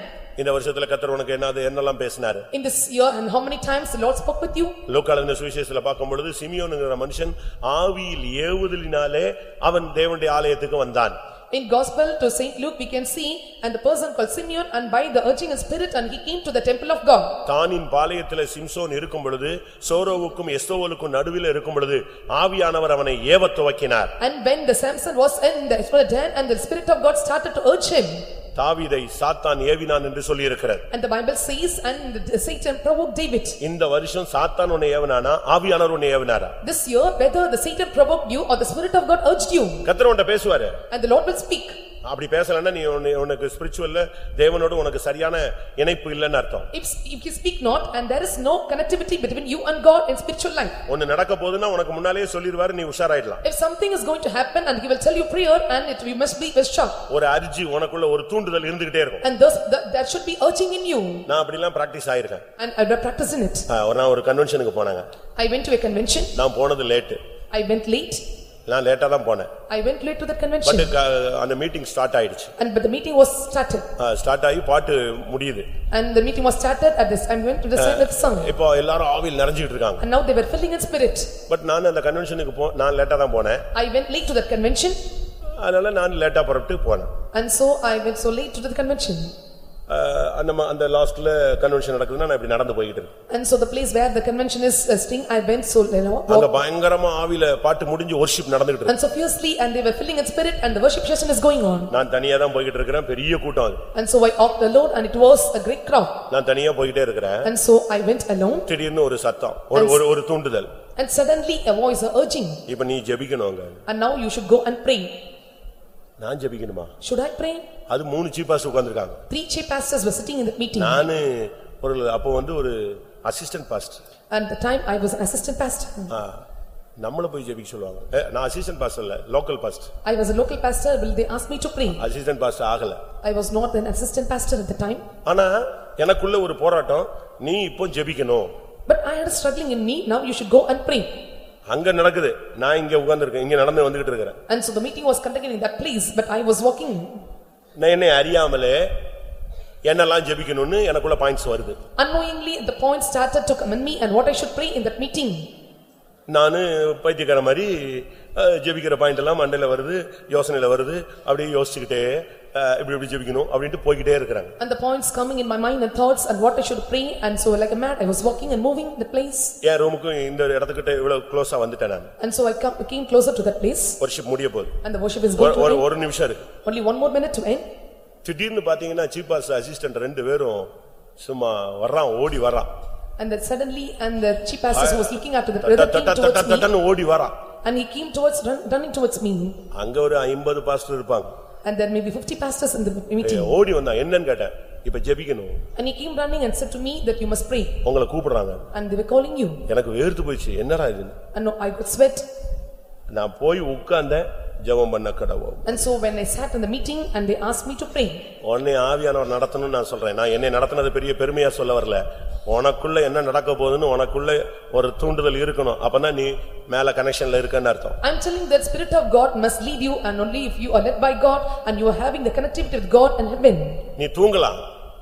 Speaker 1: இந்த வருஷத்துல கர்த்தர் உனக்கு என்னது என்னெல்லாம் பேசினாரு
Speaker 2: In this year and how many times the Lord spoke with you?
Speaker 1: லோக்காளந்த சுவிசேஷத்துல பார்க்கும் பொழுது சிமியோனுங்கிற மனுஷன் ஆவியில் ஏவுதலினாலே அவன் தேவனுடைய ஆலயத்துக்கு வந்தான்
Speaker 2: In gospel to Saint Luke, we can see, "And the person called Simeon, and by the urging of spirit, and he came to the temple of God."
Speaker 1: தானின் பாளையத்திலே Samson இருக்கும் பொழுது சோரோவுக்கும் எஸ்தோவலுக்கும் நடுவில் இருக்கும் பொழுது ஆவியானவர் அவனை ஏவத் துவக்கினார்
Speaker 2: And when the Samson was in the Dan, and the spirit of God started to urge him.
Speaker 1: தாவீதை சாத்தான் ஏவினான் என்று சொல்லியிருக்கிறது
Speaker 2: And the Bible says, "And Satan provoked David."
Speaker 1: இந்த வருஷம் சாத்தான் உன்னை ஏவனானா ஆவியானவர் உன்னை ஏவனாரா
Speaker 2: This year, whether the Satan provoked you or the spirit of God urged you,
Speaker 1: கர்த்தர் உன்ட்ட பேசுவாரு
Speaker 2: and the Lord will speak.
Speaker 1: அப்படி பேசலன்னா நீ உன்னை- உனக்கு ஸ்பிரிச்சுவல்ல தேவனோடு உனக்கு சரியான இணைப்பு இல்லைன்னு அர்த்தம்
Speaker 2: If if you speak not, and there is no connectivity between you and God in spiritual life.
Speaker 1: ஒன்னு நடக்க போகுதுன்னா உனக்கு முன்னாலேயே சொல்லிடுவாரு நீ உஷாராயிடலாம்
Speaker 2: If something is going to happen, and he will tell you prayer, and it, you must be with shock.
Speaker 1: ஒரு urge உனக்குள்ள ஒரு தூண்டுதல் இருந்துகிட்டே இருக்கும்
Speaker 2: And thus, that that should be urging in you,
Speaker 1: நான் அப்படிலாம் practice ஆயிருக்கேன்
Speaker 2: and I will practice in it.
Speaker 1: ஆ, ஒரு நாள் ஒரு கன்வென்ஷனுக்கு போனாங்க
Speaker 2: I went to a convention,
Speaker 1: நான் போனது லேட்டு
Speaker 2: I went late,
Speaker 1: நான் லேட்டா தான் போனேன்
Speaker 2: I went late to that
Speaker 1: but
Speaker 2: convention,
Speaker 1: அந்த மீட்டிங் ஸ்டார்ட் ஆயிடுச்சு
Speaker 2: and but the meeting was started.
Speaker 1: Start ஆகி பாட்டு முடியுது
Speaker 2: And the meeting was started at this, I went to the side of the song.
Speaker 1: இப்போ எல்லாரும் ஆவியில் நிறைஞ்சிட்டு இருக்காங்க
Speaker 2: And now they were filling in spirit.
Speaker 1: But நான் அந்த கன்வென்ஷனுக்கு போ நான் லேட்டா தான் போனேன்
Speaker 2: I went late to that convention,
Speaker 1: அதனால நான் லேட்டா புறப்பட்டு போனேன்
Speaker 2: and so I went so late to the convention.
Speaker 1: ஆ, அந்த ம- அந்த லாஸ்ட்ல கன்வென்ஷன் நடக்குதுன்னா நான் இப்படி நடந்து போய்கிட்டு இருக்கேன்
Speaker 2: And so the place where the convention is uh, staying, I went so, you know,
Speaker 1: அங்க
Speaker 2: walk-
Speaker 1: பயங்கரமா ஆவியில பாட்டு முடிஞ்சு ஒர்ஷிப் நடந்துகிட்டு இருக்கு
Speaker 2: and so fiercely, and they were filling in spirit, and the worship session is going on.
Speaker 1: நான் தனியா தான் போய்கிட்டு இருக்கிறேன் பெரிய கூட்டம் அது
Speaker 2: And so I walked alone, and it was a great crowd.
Speaker 1: நான் தனியா போய்கிட்டே இருக்கிறேன்
Speaker 2: And so I went alone,
Speaker 1: திடீர்னு ஒரு சத்தம் ஒரு ஒரு ஒரு தூண்டுதல்
Speaker 2: and suddenly a voice urging,
Speaker 1: இப்ப நீ ஜெபிக்கணுங்க
Speaker 2: and now you should go and pray.
Speaker 1: நான் ஜெபிக்கணுமா
Speaker 2: Should I pray?
Speaker 1: அது மூணு சீப்பாஸ் உட்கார்ந்திருக்காங்க
Speaker 2: Three chief pastors were sitting in that meeting.
Speaker 1: நானு ஒரு அப்போ வந்து ஒரு assistant pastor
Speaker 2: And the time I was an assistant pastor.
Speaker 1: நம்மள போய் ஜெபிக்க சொல்லுவாங்க ஏ, நான் அசிஸ்டன்ட் பாஸ்டர் இல்ல local pastor
Speaker 2: I was a local pastor, will they ask me to pray?
Speaker 1: Assistant pastor ஆகல
Speaker 2: I was not an assistant pastor at the time,
Speaker 1: ஆனா எனக்குள்ள ஒரு போராட்டம் நீ இப்போ ஜெபிக்கணும்
Speaker 2: but I had a struggling in me, now you should go and pray.
Speaker 1: அங்க நடக்குது நான் இங்க உட்கார்ந்திருக்கேன் இங்க நடந்து வந்துகிட்டு இருக்கிறேன்
Speaker 2: And so the meeting was conducted in that place, but I was walking.
Speaker 1: நான் என்னை அறியாமலே என்னெல்லாம் ஜெபிக்கணும்னு எனக்குள்ள பாயிண்ட்ஸ் வருது
Speaker 2: Unknowingly, the point started to come in me and what I should pray in that meeting.
Speaker 1: நானு பைத்தியக்கார மாதிரி ஜெபிக்கிற பாயிண்ட் எல்லாம் மண்டையில வருது யோசனையில வருது. அப்படியே யோசிச்சுக்கிட்டே இப்படி இப்படி ஜெபிக்கணும் அப்படின்ட்டு போய்கிட்டே இருக்கிறாங்க.
Speaker 2: And the points coming in my mind and thoughts and what I should pray and so like a mad, I was walking and moving the place.
Speaker 1: என் ரூமுக்கும் இந்த இடத்துக்கிட்ட இவ்வளவு க்ளோஸா வந்துட்டேன் நான்.
Speaker 2: And so I come- came closer to that place.
Speaker 1: வருஷம் முடிய போகுது.
Speaker 2: And the worship is going
Speaker 1: ஒரு-
Speaker 2: to.
Speaker 1: ஒரு நிமிஷம் இருக்கு
Speaker 2: Only one more minute to end.
Speaker 1: திடீர்னு பாத்தீங்கன்னா சீப் பாஸ் அசிஸ்டன்ட் ரெண்டு பேரும் சும்மா வர்றான் ஓடி வர்றான்.
Speaker 2: And then suddenly, and the chief pastor who was looking after the
Speaker 1: தட்ட,
Speaker 2: brother
Speaker 1: தட்ட,
Speaker 2: came
Speaker 1: தட்ட,
Speaker 2: towards me.
Speaker 1: தட்டன்னு ஓடி வரான்
Speaker 2: And he came towards, run- running towards me.
Speaker 1: அங்க ஒரு ஐம்பது பாஸ்டர் இருப்பாங்க
Speaker 2: And there may be fifty pastors in the
Speaker 1: ஏய்,
Speaker 2: meeting.
Speaker 1: ஓடி வந்தான் என்னன்னு கேட்டேன் இப்ப ஜெபிக்கணும்
Speaker 2: And he came running and said to me that you must pray.
Speaker 1: உங்களை கூப்பிடுறாங்க
Speaker 2: And they were calling you.
Speaker 1: எனக்கு வேர்த்து போயிடுச்சு என்னடா இது
Speaker 2: And no, I could sweat.
Speaker 1: நான் போய் உட்கார்ந்தேன் ஜெபம் பண்ண கடவோம்
Speaker 2: And so when I sat in the meeting and they asked me to pray.
Speaker 1: உன்னை ஆவியானவர் நடத்தணும்னு நான் சொல்றேன் நான் என்னை நடத்தினது பெரிய பெருமையா சொல்ல வரல உனக்குள்ள என்ன நடக்க போகுதுன்னு உனக்குள்ள ஒரு தூண்டுதல் இருக்கணும் அப்பதான் நீ மேல கனெக்ஷன்ல இருக்கன்னு அர்த்தம்
Speaker 2: I'm telling that spirit of God must lead you and only if you are led by God and you are having the connectivity with God and heaven.
Speaker 1: நீ தூங்கலாம்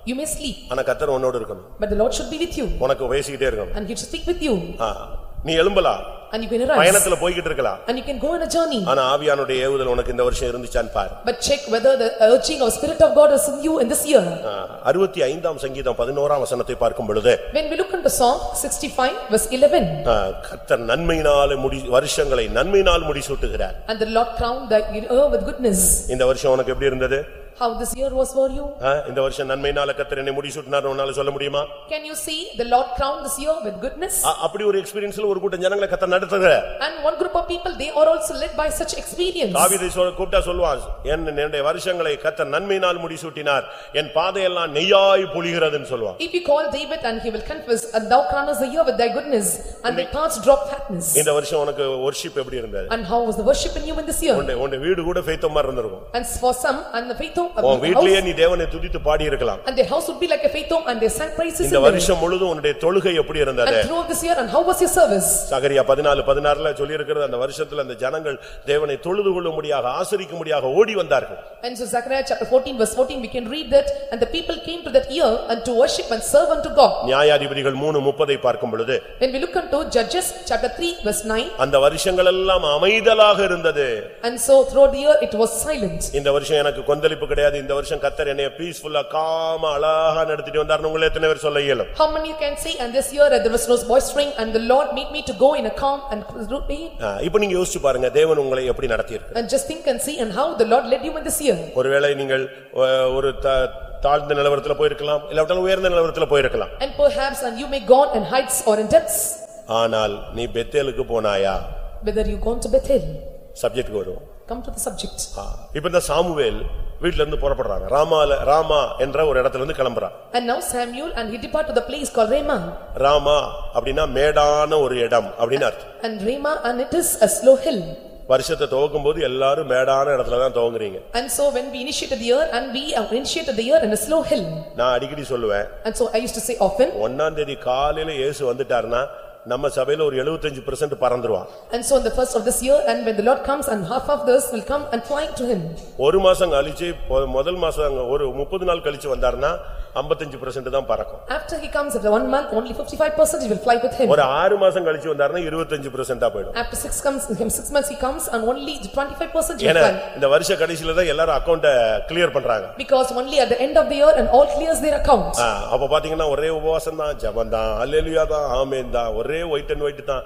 Speaker 2: You may sleep,
Speaker 1: ஆனா கத்தர் உன்னோடு இருக்கணும்
Speaker 2: but the Lord should be with you
Speaker 1: உனக்கு பேசிக்கிட்டே இருக்கணும்
Speaker 2: and he should speak with you
Speaker 1: ஆ, நீ எழும்பலாம்
Speaker 2: and you can arise
Speaker 1: பயணத்துல போய்கிட்டு இருக்கலாம்
Speaker 2: and you can go on a journey.
Speaker 1: ஆனா ஆவியானுடைய ஏவுதல் உனக்கு இந்த வருஷம் இருந்துச்சான்னு பாரு
Speaker 2: But check whether the urging of spirit of God is in you in this year.
Speaker 1: ஆ, அறுபத்தி ஐந்தாம் சங்கீதம் பதினோராம் வசனத்தை பார்க்கும் பொழுது
Speaker 2: When we look into Psalm sixty-five verse eleven,
Speaker 1: ஆ, கர்த்தர் நன்மையினால முடி வருஷங்களை நன்மையினால் முடிசூட்டுகிறார்
Speaker 2: and the Lord crowned the year with goodness.
Speaker 1: இந்த வருஷம் உனக்கு எப்படி இருந்தது
Speaker 2: how this year was for you?
Speaker 1: ஆ, இந்த வருஷம் நன்மையினால கத்தர் என்னை முடிசூட்டினார் உன்னால சொல்ல முடியுமா
Speaker 2: Can you see the Lord crowned this year with goodness?
Speaker 1: அ- அப்படி ஒரு எக்ஸ்பீரியன்ஸ்ல ஒரு கூட்டம் ஜனங்களை கத்த நடத்துகிற
Speaker 2: And one group of people, they are also led by such experience.
Speaker 1: தாவீதை சொல் கூப்பிட்டா சொல்லுவான் என் என்னுடைய வருஷங்களை கத்த நன்மையினால் முடிசூட்டினார் என் பாதையெல்லாம் நெய்யாய் பொழிகிறதுன்னு சொல்லுவான்
Speaker 2: If you call David and he will confess, and thou crownest the year with thy goodness, and thy paths drop fatness.
Speaker 1: இந்த வருஷம் உனக்கு worship எப்படி இருந்தது
Speaker 2: And how was the worship in you in this year?
Speaker 1: உன்னை உன்னை வீடு கூட ஃபெய்த்தோ மாதிரி இருந்திருக்கும்
Speaker 2: And for some, and the faith home,
Speaker 1: உன்
Speaker 2: and
Speaker 1: வீட்லயே நீ தேவனை துதித்து பாடி இருக்கலாம்
Speaker 2: their house would be like a faith home, and they sang praises
Speaker 1: இந்த. வருஷம் முழுதும் உன்னுடைய தொழுகை எப்படி இருந்தது
Speaker 2: And throughout this year, and how was your service?
Speaker 1: சகரியா பதினாலு பதினாறுல சொல்லியிருக்கிறது அந்த வருஷத்துல அந்த ஜனங்கள் தேவனை தொழுது கொள்ளும்படியாக ஆசரிக்கும்படியாக ஓடி வந்தார்கள்
Speaker 2: And so Zechariah chapter fourteen verse fourteen, we can read that, and the people came to that year and to worship and serve unto God.
Speaker 1: நியாயாதிபதிகள் மூணு முப்பதை பார்க்கும் பொழுது
Speaker 2: When we look unto Judges chapter three verse nine,
Speaker 1: அந்த வருஷங்கள் எல்லாம் அமைதலாக இருந்தது
Speaker 2: and so throughout the year it was silent.
Speaker 1: இந்த வருஷம் எனக்கு கொந்தளிப்பு கிடையாது இந்த வருஷம் கத்தர் என்னைய பீஸ்ஃபுல்லா காம அழகா நடத்திட்டு வந்தாருன்னு உங்களை எத்தனை பேர் சொல்ல இயலும்
Speaker 2: How many can say, and this year there was no boistering, and the Lord made me to go in a calm and routine?
Speaker 1: ஆ, இப்ப நீங்க யோசிச்சு பாருங்க தேவன் உங்களை எப்படி நடத்தியிருக்கு
Speaker 2: And just think and see, and how the Lord led you in this year.
Speaker 1: ஒருவேளை நீங்கள் அஹ், ஒரு த- தாழ்ந்த நிலவரத்துல போயிருக்கலாம் இல்லாவிட்டால் உயர்ந்த நிலவரத்துல போயிருக்கலாம்
Speaker 2: And perhaps, and you may gone in heights or in depths,
Speaker 1: ஆனால் நீ பெத்தேலுக்கு போனாயா
Speaker 2: whether you gone to Bethel.
Speaker 1: சப்ஜெக்ட்க்கு வருவோம்
Speaker 2: Come to the subject.
Speaker 1: இப்ப இந்த சாமுவேல் வீட்ல இருந்து புறப்படுறாங்க ராமால ராமா என்ற ஒரு இடத்துல இருந்து கிளம்புறான்
Speaker 2: And now Samuel, and he depart to the place called Ramah.
Speaker 1: Rama அப்படின்னா மேடான ஒரு இடம் அப்படின்னு அர்த்தம்
Speaker 2: And Ramah, and it is a slow hill.
Speaker 1: வருஷத்தை துவக்கும் போது எல்லாரும் மேடான இடத்துல தான் துவங்குறீங்க
Speaker 2: And so when we initiated the year, and we initiated the year in a slow hill.
Speaker 1: நான் அடிக்கடி சொல்லுவேன்
Speaker 2: And so I used to say often,
Speaker 1: ஒன்னாம் தேதி காலையில இயேசு வந்துட்டாருன்னா நம்ம சபையில ஒரு 75% பறந்துருவான்
Speaker 2: and so in the first of this year, and when the Lord comes, and half of this will come and fly to him.
Speaker 1: ஒரு மாசம் கழிச்சு பொ- முதல் மாசம் அங்க ஒரு முப்பது நாள் கழிச்சு வந்தாருன்னா 55% தான் பறக்கும்
Speaker 2: After he comes after one month, only fifty-five percent will fly with him.
Speaker 1: ஒரு ஆறு மாசம் கழிச்சு வந்தாருன்னா 25% தான் போயிடும்
Speaker 2: After six comes, him six months he comes, and only twenty-five percent will
Speaker 1: ஏன்னா
Speaker 2: fly.
Speaker 1: இந்த வருஷ கடைசில தான் எல்லாரும் அக்கௌண்ட கிளியர் பண்றாங்க
Speaker 2: Because only at the end of the year, and all clears their account.
Speaker 1: ஆ, அப்ப பாத்தீங்கன்னா ஒரே உபவாசம் தான் ஜபம் தான் அல்லேலுயா தான் ஆமேன் தான் ஒரே ஒயிட் அண்ட் ஒயிட் தான்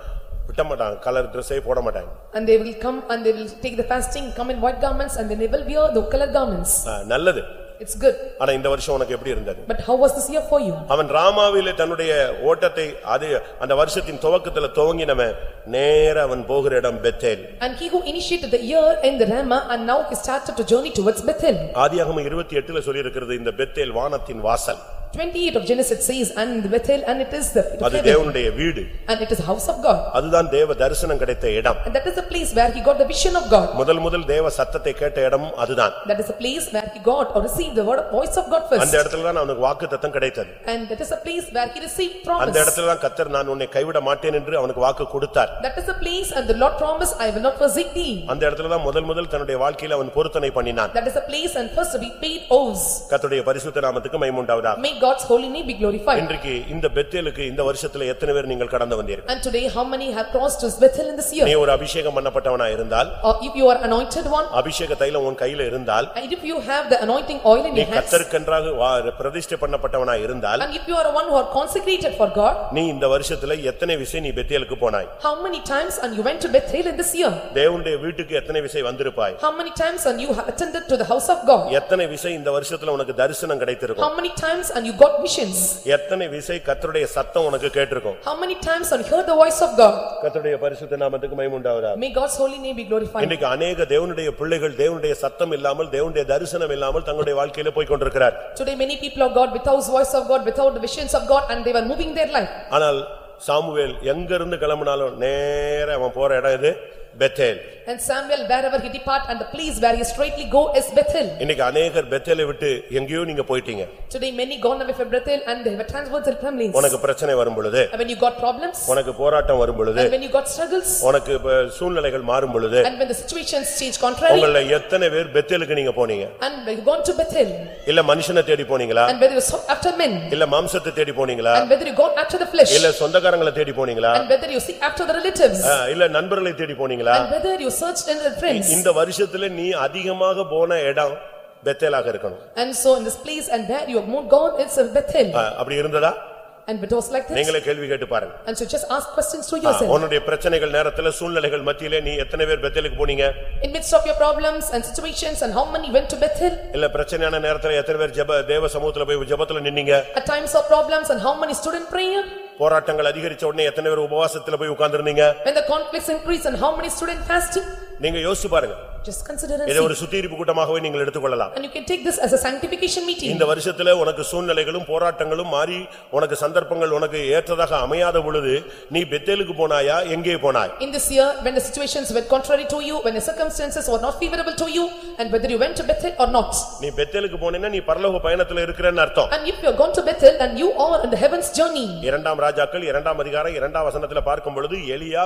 Speaker 1: விட்ட மாட்டாங்க கலர் ட்ரெஸ்ஸே போட மாட்டாங்க
Speaker 2: And they will come, and they will take the fasting, come in white garments, and they will wear the colored garments.
Speaker 1: நல்லது
Speaker 2: It's good.
Speaker 1: ஆனா இந்த வருஷம் உனக்கு எப்படி இருந்தது
Speaker 2: But how was this year for you?
Speaker 1: அவன் ராமாவிலே தன்னுடைய ஓட்டத்தை அது அந்த வருஷத்தின் துவக்கத்துல துவங்கினவன் நேர அவன் போகிற இடம் Bethel
Speaker 2: And he who initiated the year in the Ramah, and now he started to journey towards Bethel.
Speaker 1: ஆதியாகமம் இருபத்தி எட்டுல சொல்லியிருக்கிறது இந்த பெத்தேல் வானத்தின் வாசல்
Speaker 2: Twenty-eight of Genesis says, and Bethel, and it is the it of
Speaker 1: அது
Speaker 2: heaven,
Speaker 1: தேவனுடைய வீடு
Speaker 2: and it is the house of God.
Speaker 1: அதுதான் தேவ தரிசனம் கிடைத்த இடம்
Speaker 2: And that is the place where he got the vision of God.
Speaker 1: முதல் முதல் தேவ சத்தத்தை கேட்ட இடமும் அதுதான்
Speaker 2: That is the place where he got or received the word voice of God
Speaker 1: அந்த
Speaker 2: first.
Speaker 1: இடத்துல தான் அவனுக்கு வாக்கு தத்தம் கிடைத்தது
Speaker 2: And that is the place where he received
Speaker 1: அந்த
Speaker 2: promise.
Speaker 1: இடத்துல தான் கத்தர் நான் உன்னை கைவிட மாட்டேன் என்று அவனுக்கு வாக்கு கொடுத்தார்
Speaker 2: That is the place and the Lord promised, I will not forsake thee.
Speaker 1: அந்த இடத்துல தான் முதல் முதல் தன்னுடைய வாழ்க்கையில அவன் பொருத்தனை பண்ணினான்
Speaker 2: That is the place and first we paid oaths.
Speaker 1: கர்த்தருடைய பரிசுத்த நாமத்துக்கு மைமுண்டாவதா
Speaker 2: May God's holy name be glorified.
Speaker 1: இன்றைக்கு இந்த பெத்தேலுக்கு இந்த வருஷத்துல எத்தனை பேர் நீங்கள் கடந்து வந்தீர்கள்
Speaker 2: And today, how many have crossed to Bethel in this
Speaker 1: நீ
Speaker 2: year?
Speaker 1: ஒரு அபிஷேகம் பண்ணப்பட்டவனா இருந்தால்
Speaker 2: Or if you are anointed one,
Speaker 1: அபிஷேக தைலம் உன் கையில இருந்தால்
Speaker 2: and if you have the anointing oil in
Speaker 1: நீ
Speaker 2: your hands,
Speaker 1: கத்தருக்கென்றாக வா- பிரதிஷ்டை பண்ணப்பட்டவனா இருந்தால்
Speaker 2: and if you are one who are consecrated for God,
Speaker 1: நீ இந்த வருஷத்துல எத்தனை விசை நீ பெத்தேலுக்கு போனாய்
Speaker 2: how many times and you went to Bethel in this year?
Speaker 1: தேவனுடைய வீட்டுக்கு எத்தனை விசை வந்திருப்பாய்
Speaker 2: How many times and you have attended to the house of God?
Speaker 1: எத்தனை விசை இந்த வருஷத்துல உனக்கு தரிசனம் கிடைத்திருக்கும்
Speaker 2: How many times and you got visions?
Speaker 1: எத்தனை விசை கத்தருடைய சத்தம் உனக்கு கேட்டிருக்கும்
Speaker 2: How many times you heard the voice of God?
Speaker 1: கத்தருடைய பரிசுத்த நாமத்துக்கு மைமுண்டாவதா
Speaker 2: May God's holy name be glorified.
Speaker 1: இன்றைக்கு அநேக தேவனுடைய பிள்ளைகள் தேவனுடைய சத்தம் இல்லாமல் தேவனுடைய தரிசனம் இல்லாமல் தங்களுடைய வாழ்க்கையில போய் கொண்டிருக்கிறார்
Speaker 2: Today, many people of God without voice of God, without the visions of God, and they were moving their life.
Speaker 1: ஆனால் சாமுவேல் எங்க இருந்து கிளம்பினாலும் நேர அவன் போற இடம் இது Bethel
Speaker 2: And Samuel, wherever he depart, and the place where he straightly go is Bethel.
Speaker 1: இன்னைக்கு அநேகர் பெத்தேலை விட்டு எங்கேயோ நீங்க போயிட்டீங்க
Speaker 2: Today, many gone away from Bethel, and they were transferred their families.
Speaker 1: உனக்கு பிரச்சனை வரும் பொழுது
Speaker 2: when you got problems,
Speaker 1: உனக்கு போராட்டம் வரும் பொழுது
Speaker 2: and when you got struggles,
Speaker 1: உனக்கு சூழ்நிலைகள் மாறும் பொழுது
Speaker 2: and when the situations change contrary,
Speaker 1: உங்கள எத்தனை பேர் பெத்தேலுக்கு நீங்க போனீங்க
Speaker 2: and you gone to Bethel,
Speaker 1: இல்ல மனுஷனை தேடி போனீங்களா
Speaker 2: and whether you sought after men,
Speaker 1: இல்ல மாம்சத்தை தேடி போனீங்களா
Speaker 2: and whether you gone after the flesh,
Speaker 1: இல்ல சொந்தக்காரங்களை தேடி போனீங்களா
Speaker 2: and whether you seek after the relatives,
Speaker 1: இல்ல நண்பர்களை தேடி போனீங்களா
Speaker 2: and whether you searched in the friends.
Speaker 1: இந்த வருஷத்துல நீ அதிகமாக போன இடம் பெத்தேலாக இருக்கணும்
Speaker 2: And so in this place, and where you have moved gone, it's a Bethel.
Speaker 1: ஆ, அப்படி இருந்ததா
Speaker 2: And it was like this.
Speaker 1: நீங்களே கேள்வி கேட்டு பாருங்க
Speaker 2: And so just ask questions to
Speaker 1: ah,
Speaker 2: yourself.
Speaker 1: உன்னுடைய பிரச்சனைகள் நேரத்துல சூழ்நிலைகள் மத்தியிலே நீ எத்தனை பேர் பெத்தேலுக்கு போனீங்க
Speaker 2: In midst of your problems and situations and how many went to Bethel?
Speaker 1: இல்ல பிரச்சனையான நேரத்துல எத்தனை பேர் ஜெப தேவ சமூகத்துல போய் ஜெபத்துல நின்னீங்க
Speaker 2: At times of problems and how many stood in prayer?
Speaker 1: போராட்டங்கள் அதிகரிச்ச உடனே எத்தனை பேர் உபவாசத்துல போய் உட்கார்ந்திருந்தீங்க
Speaker 2: When the conflicts increased and how many stood in fasting?
Speaker 1: நீங்க யோசிச்சு பாருங்க
Speaker 2: Just consider and
Speaker 1: இதை
Speaker 2: see.
Speaker 1: ஒரு சுத்திகரிப்பு கூட்டமாகவே நீங்கள் எடுத்துக்கொள்ளலாம்
Speaker 2: And you can take this as a sanctification meeting.
Speaker 1: இந்த வருஷத்துல உனக்கு சூழ்நிலைகளும் போராட்டங்களும் மாறி உனக்கு சந்தர்ப்பங்கள் உனக்கு ஏற்றதாக அமையாத பொழுது நீ பெத்தேலுக்கு போனாயா எங்கே போனாய்
Speaker 2: In this year, when the situations were contrary to you, when the circumstances were not favorable to you, and whether you went to Bethel or not.
Speaker 1: நீ பெத்தேலுக்கு போனேன்னா நீ பரலோக பயணத்துல இருக்கிறன்னு அர்த்தம்
Speaker 2: And if you have gone to Bethel and you are in the heavens journey.
Speaker 1: இரண்டாம் ராஜாக்கள் இரண்டாம் அதிகாரம் இரண்டாம் வசனத்துல பார்க்கும் பொழுது எலியா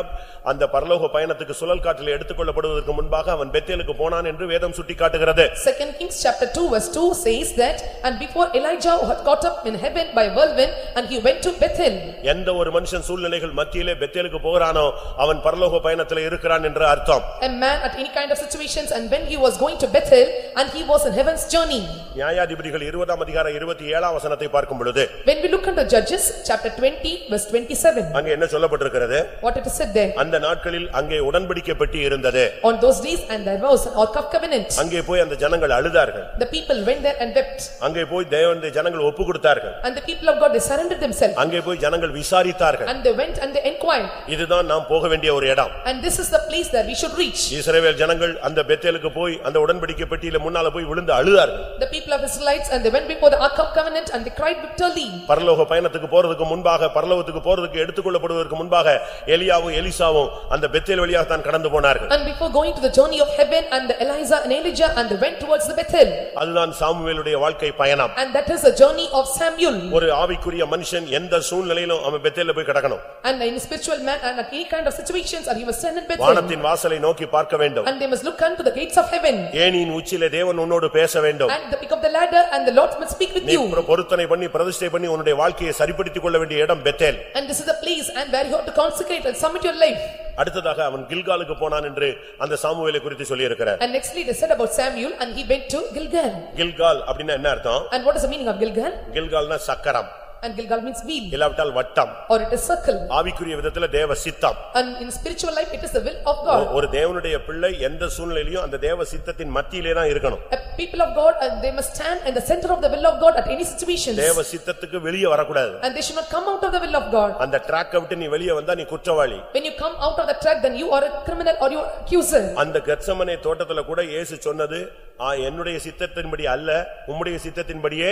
Speaker 1: அந்த பரலோக பயணத்துக்கு சுழல் காற்றில் எடுத்துக்கொள்ளப்படுவதற்கு முன்பாக அவன் பெத்தேலுக்கு போனான் என்று வேதம் சுட்டிக்காட்டுகிறது
Speaker 2: Second Kings chapter two verse two says that, and before Elijah had caught up in heaven by whirlwind, and he went to Bethel.
Speaker 1: எந்த ஒரு மனுஷன் சூழ்நிலைகள் மத்தியிலே பெத்தேலுக்கு போகிறானோ அவன் பரலோக பயணத்துல இருக்கிறான் என்று அர்த்தம்
Speaker 2: A man at any kind of situations, and when he was going to Bethel, and he was in heaven's journey.
Speaker 1: நியாயாதிபதிகள் இருபதாம் அதிகாரம் இருபத்தி ஏழாம் வசனத்தை பார்க்கும் பொழுது
Speaker 2: When we look into Judges, chapter twenty, verse twenty-seven,
Speaker 1: அங்கே என்ன சொல்லப்பட்டிருக்கிறது
Speaker 2: what it is said there?
Speaker 1: அந்த நாட்களில் அங்கே உடன்படிக்கை பெட்டி இருந்தது
Speaker 2: On those days, and there an ark of covenant.
Speaker 1: அங்கே போய் அந்த ஜனங்கள் அழுதார்கள்
Speaker 2: The people went there and wept,
Speaker 1: அங்கே போய் தேவனுடைய ஜனங்கள் ஒப்பு கொடுத்தார்கள்
Speaker 2: and the people of God, they surrendered themselves,
Speaker 1: அங்கே போய் ஜனங்கள் விசாரித்தார்கள்
Speaker 2: and they went and they inquired,
Speaker 1: இதுதான் நாம் போக வேண்டிய ஒரு இடம்
Speaker 2: and this is the place that we should reach.
Speaker 1: இஸ்ரவேல் ஜனங்கள் அந்த பெத்தேலுக்கு போய் அந்த உடன்படிக்கை பெட்டியில முன்னால போய் விழுந்து அழுதார்கள்
Speaker 2: The people of Israelites, and they went before the ark of covenant, and they cried bitterly.
Speaker 1: பரலோக பயணத்துக்கு போறதுக்கு முன்பாக பரலோகத்துக்கு போறதுக்கு எடுத்துக்கொள்ளப்படுவதற்கு முன்பாக எலியாவும் எலிசாவும் அந்த பெத்தேல் வழியாக தான் கடந்து போனார்கள்
Speaker 2: And before going to the journey of heaven, and the Eliza and Elijah, and they went towards the Bethel.
Speaker 1: அதுதான் சாமுவேலுடைய வாழ்க்கை பயணம்
Speaker 2: And that is the journey of Samuel.
Speaker 1: ஒரு ஆவிக்குரிய மனுஷன் எந்த சூழ்நிலையிலும் அவன் பெத்தேல்ல போய் கிடக்கணும்
Speaker 2: And in spiritual man, and at any kind of situations, and he must stand in Bethel.
Speaker 1: வானத்தின் வாசலை நோக்கி பார்க்க வேண்டும்
Speaker 2: And they must look unto the gates of heaven.
Speaker 1: ஏனியின் உச்சியிலே தேவன் உன்னோடு பேச வேண்டும்
Speaker 2: And the pick of the ladder, and the Lord must speak with
Speaker 1: நீ
Speaker 2: you.
Speaker 1: பொ- பொருத்தனை பண்ணி பிரதிஷ்டை பண்ணி உன்னுடைய வாழ்க்கையை சரிப்படுத்திக் கொள்ள வேண்டிய இடம் Bethel
Speaker 2: And this is the place, and where you have to consecrate and submit your life.
Speaker 1: அடுத்ததாக அவன் கில்காலுக்கு போனான் என்று அந்த சாமுவேலை குறித்து சொல்லியிருக்கிறார்
Speaker 2: And nextly, they said about Samuel, and he went to Gilgal.
Speaker 1: Gilgal அப்படின்னா என்ன அர்த்தம்
Speaker 2: And what is the meaning of Gilgal?
Speaker 1: கில்கால்னா சக்கரம்
Speaker 2: And Gilgal means wheel,
Speaker 1: இல்லாவிட்டால் வட்டம்
Speaker 2: or it is circle.
Speaker 1: ஆவிக்குரிய விதத்துல தேவ சித்தம்
Speaker 2: And in spiritual life, it is the will of God.
Speaker 1: ஒரு தேவனுடைய பிள்ளை எந்த சூழ்நிலையிலும் அந்த தேவ சித்தத்தின் மத்தியிலே தான் இருக்கணும்
Speaker 2: people of God, and they must stand in the center of the will of God at any situations.
Speaker 1: தேவ சித்தத்துக்கு வெளியே வரக்கூடாது
Speaker 2: And they should not come out of the will of God.
Speaker 1: அந்த ட்ராக்கை விட்டு நீ வெளியே வந்தா நீ குற்றவாளி
Speaker 2: When you come out of the track, then you are a criminal or you are accuser.
Speaker 1: அந்த கெத்சமனே தோட்டத்துல கூட இயேசு சொன்னது "ஆ, என்னுடைய சித்தத்தின்படி அல்ல உம்முடைய சித்தத்தின்படியே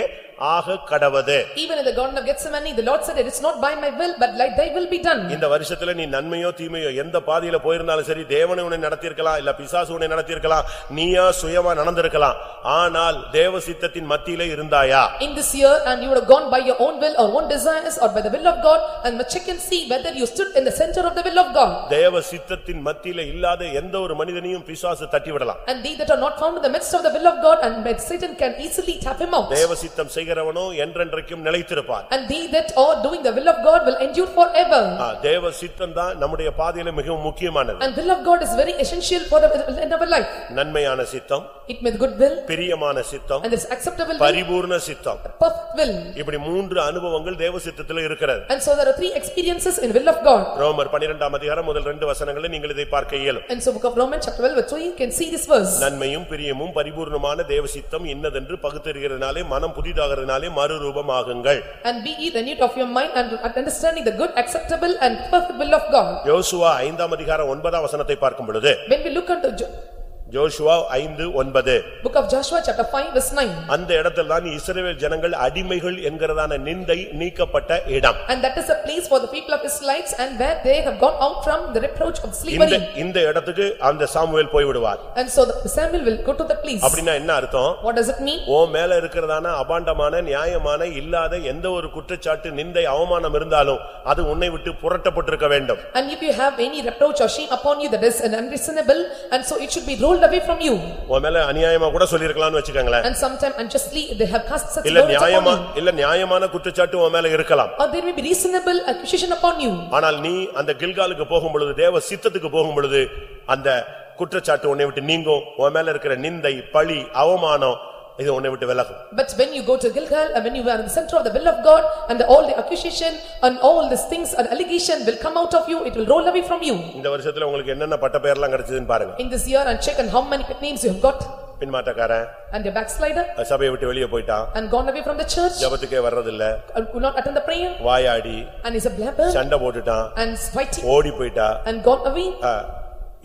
Speaker 1: ஆக கடவது
Speaker 2: Even in the garden of Gethsemane, the Lord said, "It is not by my will, but like thy will be done."
Speaker 1: இந்த வருஷத்துல நீ நன்மையோ தீமையோ எந்த பாதையில போயிருந்தாலும் சரி தேவனை உன்னை நடத்தியிருக்கலாம் இல்ல பிசாசு உன்னை நடத்தியிருக்கலாம் நீயா சுயமா நடந்திருக்கலாம் ஆனால் தேவ சித்தத்தின் மத்தியிலே இருந்தாயா
Speaker 2: In this year, and you would have gone by your own will or own desires or by the will of God, and must check and see whether you stood in the center of the will of God.
Speaker 1: தேவ சித்தத்தின் மத்தியில இல்லாத எந்த ஒரு மனிதனையும் பிசாசு தட்டி விடலாம்
Speaker 2: And they that are not found in the midst of the will of God, and but Satan can easily tap him out.
Speaker 1: தேவ சித்தம் செய்கிறவனோ என்றென்றைக்கும் நிலைத்திருப்பான்
Speaker 2: And they that are doing the will of God will endure forever.
Speaker 1: ஆ, தேவ சித்தம் தான் நம்முடைய பாதையில மிகவும் முக்கியமானது
Speaker 2: And will of God is very essential for the in our life.
Speaker 1: நன்மையான சித்தம்
Speaker 2: It may good will,
Speaker 1: பிரியமான சித்தம்
Speaker 2: and there is acceptable will,
Speaker 1: பரிபூர்ண சித்தம்
Speaker 2: perfect will.
Speaker 1: இப்படி மூன்று அனுபவங்கள் தேவ சித்தத்துல இருக்கிறது
Speaker 2: And so there are three experiences in will of God.
Speaker 1: ரோமர் பனிரெண்டாம் அதிகாரம் முதல் ரெண்டு வசனங்களை நீங்கள் இதை பார்க்க இயலும்
Speaker 2: And so book of Romans chapter twelve verse two, you can see this verse.
Speaker 1: நன்மையும் பிரியமும் பரிபூர்ணமான தேவ சித்தம் இன்னதென்று பகுத்தறிகிறதுனாலே மனம் புதிதாகிறதுனாலே மறுரூபமாகுங்கள்
Speaker 2: And be ye renewed of your mind and understanding the good, acceptable and perfect will of God.
Speaker 1: யோசுவா ஐந்தாம் அதிகாரம் ஒன்பதாம் வசனத்தை பார்க்கும் பொழுது
Speaker 2: When we look unto Jo-
Speaker 1: Joshua ஐந்து ஒன்பது
Speaker 2: book of Joshua chapter five verse nine.
Speaker 1: அந்த இடத்தில் தான் இஸ்ரவேல் ஜனங்கள் அடிமைகள் என்கிறதான நிந்தை நீக்கப்பட்ட இடம்
Speaker 2: And that is a place for the people of Israelites and where they have gone out from the reproach of
Speaker 1: இந்த
Speaker 2: slavery.
Speaker 1: இந்த இடத்துக்கு அந்த சாமுவேல் போய்விடுவார்
Speaker 2: And so the Samuel will go to the place.
Speaker 1: அப்படின்னா என்ன அர்த்தம்
Speaker 2: What does it mean?
Speaker 1: ஓ மேல இருக்கிறதான அபாண்டமான நியாயமான இல்லாத எந்த ஒரு குற்றச்சாட்டு நிந்தை அவமானம் இருந்தாலும் அது உன்னை விட்டு புரட்டப்பட்டிருக்க வேண்டும்
Speaker 2: And if you have any reproach or shame upon you that is unreasonable and so it should be rolled away from you.
Speaker 1: உன் மேல அநியாயமா கூட சொல்லிருக்கலாம்னு வச்சுக்கோங்களேன்
Speaker 2: And sometime unjustly they have cast such
Speaker 1: இல்ல நியாயமா. இல்ல நியாயமான குற்றச்சாட்டு உன் மேல இருக்கலாம்
Speaker 2: Or there may be reasonable accusation upon you.
Speaker 1: ஆனால் நீ அந்த கில்காலுக்கு போகும் பொழுது தேவ சித்தத்துக்கு போகும் பொழுது அந்த குற்றச்சாட்டு உன்னை விட்டு நீங்கும் உன் மேல இருக்கிற நிந்தை பழி அவமானம் இது உன்னை விட்டு விலகும்
Speaker 2: But when you go to Gilgal and when you are in the center of the will of God and the- all the accusation and all these things and allegation will come out of you, it will roll away from you.
Speaker 1: இந்த வருஷத்துல உங்களுக்கு என்னென்ன பட்ட பெயர்லாம் கிடைச்சதுன்னு பாருங்க
Speaker 2: In this year and check on how many names you have got
Speaker 1: பின்மாட்டக்காரன்
Speaker 2: and your backslider
Speaker 1: சபையை விட்டு வெளியே போயிட்டான்
Speaker 2: and gone away from the church
Speaker 1: ஜெபத்துக்கே வர்றதில்ல
Speaker 2: and could not attend the prayer
Speaker 1: Vayadi
Speaker 2: and is a blabber
Speaker 1: சண்டை போட்டுட்டான்
Speaker 2: and is fighting
Speaker 1: ஓடி போயிட்டா
Speaker 2: and gone away
Speaker 1: ஆ,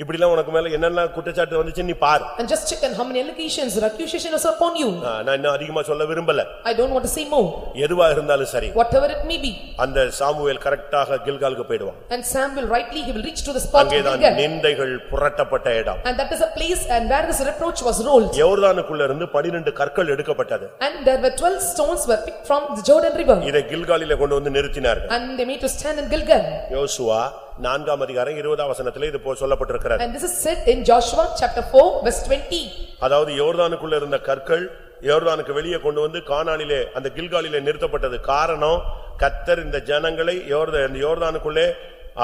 Speaker 1: இப்படிலாம் உனக்கு மேல என்னென்ன குற்றச்சாட்டு வந்துச்சு நீ பாரு
Speaker 2: and just check on how many allegations or accusation is upon you.
Speaker 1: நான் இன்னும் அதிகமா சொல்ல விரும்பல
Speaker 2: I don't want to say more,
Speaker 1: எதுவா இருந்தாலும் சரி
Speaker 2: whatever it may be.
Speaker 1: அந்த சாமுவேல் கரெக்டாக கில்காலுக்கு போயிடுவான்
Speaker 2: And Samuel rightly, he will reach to the spot
Speaker 1: அங்கேதான்
Speaker 2: Gilgal.
Speaker 1: நிந்தைகள் புரட்டப்பட்ட இடம்
Speaker 2: And that is a place and where this reproach was rolled.
Speaker 1: யோர்தானுக்குள்ள இருந்து பனிரெண்டு கற்கள் எடுக்கப்பட்டது
Speaker 2: And there were twelve stones were picked from the Jordan river.
Speaker 1: இதை கில்காலில கொண்டு வந்து நிறுத்தினார்கள்
Speaker 2: And they made to stand in Gilgal.
Speaker 1: யோசுவா நான்காம் அதிகாரம் இருபதாம் வசனத்திலே இது போ சொல்லப்பட்டிருக்கிறது
Speaker 2: And this is said in Joshua chapter four verse twenty.
Speaker 1: அதாவது யோர்தானுக்குள்ள இருந்த கற்கள் யோர்தானுக்கு வெளியே கொண்டு வந்து கானானிலே அந்த கில்காலிலே நிறுத்தப்பட்டது காரணம் கத்தர் இந்த ஜனங்களை யோர்த இந்த யோர்தானுக்குள்ளே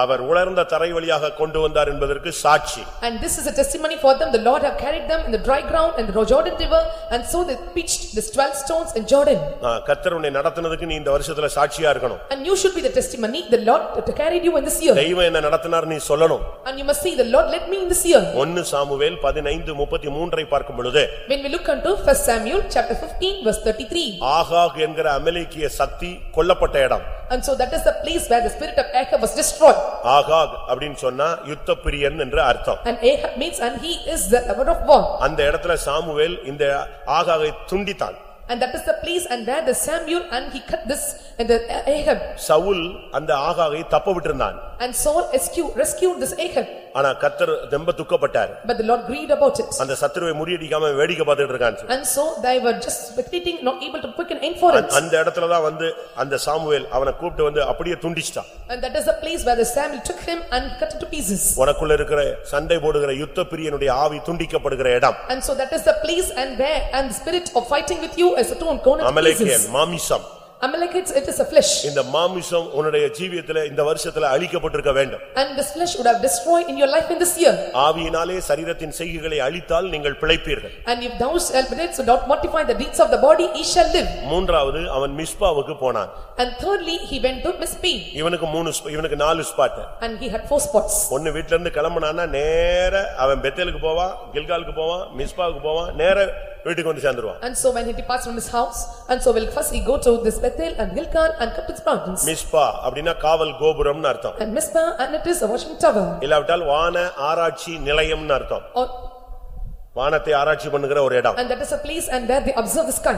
Speaker 1: அவர் உலர்ந்த தரை வழியாக கொண்டு வந்தார் என்பதற்கு சாட்சி
Speaker 2: And this is a testimony for them. The Lord have carried them in the dry ground and the Jordan river. And so they pitched these twelve stones in Jordan.
Speaker 1: ஆ, கத்தர் உன்னை நடத்தினதுக்கு நீ இந்த வருஷத்துல சாட்சியா இருக்கணும்
Speaker 2: And you should be the testimony, the Lord that carried you in this year.
Speaker 1: தெய்வம் என்ன நடத்தினார் நீ சொல்லணும்
Speaker 2: And you must see, the Lord led me in this year.
Speaker 1: ஒன்னு சாமுவேல் பதினைந்து முப்பத்தி மூன்றை பார்க்கும் பொழுது
Speaker 2: When we look unto first Samuel chapter fifteen verse thirty-three.
Speaker 1: ஆகாக் என்கிற அமலேக்கிய சக்தி கொல்லப்பட்ட இடம்
Speaker 2: And so that is the place where the spirit of Ahab was destroyed.
Speaker 1: ஆகாக் அப்படின்னு சொன்னா யுத்த பிரியன் என்று அர்த்தம்
Speaker 2: And Ahab means, and he is the lover of war.
Speaker 1: அந்த இடத்துல சாமுவேல் இந்த ஆகாகை துண்டித்தான்
Speaker 2: And that is the place and where the Samuel and he cut this and the Ahab.
Speaker 1: Saul அந்த ஆகாகை தப்ப விட்டிருந்தான்
Speaker 2: And Saul rescued, rescued this Ahab.
Speaker 1: ஆனா கத்தர் ரொம்ப துக்கப்பட்டார்
Speaker 2: But the Lord grieved about it.
Speaker 1: அந்த சத்துருவை முறியடிக்காம வேடிக்கை பார்த்துட்டு இருக்கான்
Speaker 2: And so they were just spectating, not able to quick an end for it.
Speaker 1: அந்த இடத்துலதான் வந்து அந்த சாமுவேல் அவனை கூப்பிட்டு வந்து அப்படியே துண்டிச்சிட்டான்
Speaker 2: And that is the place where the Samuel took him and cut into pieces.
Speaker 1: உனக்குள்ள இருக்கிற சண்டை போடுகிற யுத்த பிரியனுடைய ஆவி துண்டிக்கப்படுகிற இடம்
Speaker 2: And so that is the place and where, and the spirit of fighting with you is a torn, gone into
Speaker 1: அமலேக்கியன்
Speaker 2: pieces.
Speaker 1: மாமிசம்
Speaker 2: Amalekites, it is a flesh.
Speaker 1: இந்த மாமிசம் உன்னுடைய ஜீவியத்துல இந்த வருஷத்துல அழிக்கப்பட்டிருக்க வேண்டும்
Speaker 2: And this flesh would have destroyed in your life in this year.
Speaker 1: ஆவியினாலே சரீரத்தின் செய்கைகளை அழித்தால் நீங்கள் பிழைப்பீர்கள்
Speaker 2: And if thou shalt be so not mortify the deeds of the body, he shall live.
Speaker 1: மூன்றாவது அவன் மிஸ்பாவுக்கு போனான்
Speaker 2: And thirdly, he went to Mizpeh,
Speaker 1: இவனுக்கு மூணு ஸ்ப- இவனுக்கு நாலு spot
Speaker 2: and he had four spots.
Speaker 1: ஒன்னு வீட்ல இருந்து கிளம்புனான்னா நேர அவன் பெத்தேலுக்கு போவான் கில்காலுக்கு போவான் மிஸ்பாவுக்கு போவான் நேர வீட்டுக்கு வந்து சேர்ந்துருவான்
Speaker 2: And so when he departs from his house, and so will first he go to this Bethel and Gilgal and the mountains.
Speaker 1: Misba அப்படின்னா காவல் கோபுரம்னு அர்த்தம்
Speaker 2: And Mizpah, and it is a watching tower.
Speaker 1: இல்லாவிட்டால் வான ஆராய்ச்சி நிலையம்னு அர்த்தம் வானத்தை ஆராய்ச்சி பண்ணுகிற ஒரு இடம்
Speaker 2: And that is a place and where they observe the sky.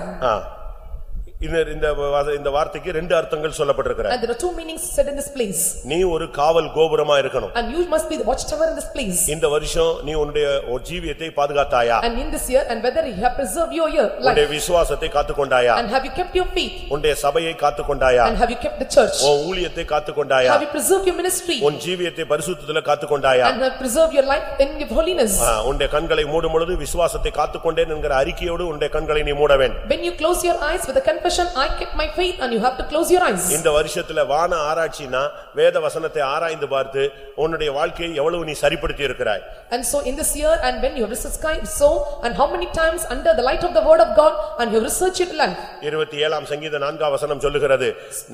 Speaker 1: இந்த வார்த்தைக்கு ரெண்டு அர்த்தங்கள் சொல்லப்பட்டிருக்கிற
Speaker 2: And there are two meanings said in this place.
Speaker 1: நீ ஒரு காவல் கோபுரமா இருக்கணும்
Speaker 2: And you must be the watchtower in this place.
Speaker 1: இந்த வருஷம் நீ உன்னுடைய ஜீவியத்தை பாதுகாத்தாயா
Speaker 2: And in this year, and whether you have preserved your year
Speaker 1: உன்னுடைய
Speaker 2: life,
Speaker 1: விசுவாசத்தை காத்துக்கொண்டாயா
Speaker 2: and have you kept your faith,
Speaker 1: உன்னுடைய சபையை காத்துக்கொண்டாயா
Speaker 2: and have you kept the church?
Speaker 1: உன் ஊழியத்தை காத்துக்கொண்டாயா
Speaker 2: Have you preserved your ministry,
Speaker 1: உன் ஜீவியத்தை பரிசுத்தத்துல காத்துக்கொண்டாயா
Speaker 2: and have preserved your life in your holiness?
Speaker 1: உன்னுடைய கண்களை மூடும் பொழுது விசுவாசத்தை காத்துக்கொண்டேன் என்கிற அறிக்கையோடு உன்னுடைய கண்களை நீ மூட வேண்டும்
Speaker 2: When you close your eyes with a confession, I kept my faith, and you have to close your eyes.
Speaker 1: இந்த வருஷத்துல வான ஆராய்ச்சினா வேத வசனத்தை ஆராய்ந்து பார்த்து உன்னுடைய வாழ்க்கையை எவ்வளவு நீ சரிப்படுத்தி இருக்கிறாய்
Speaker 2: And so in this year, and when you have researched sky, so, and how many times under the light of the word of God, and you have researched your life?
Speaker 1: இருபத்தி ஏழாம் சங்கீத நான்காம் வசனம் சொல்லுகிறது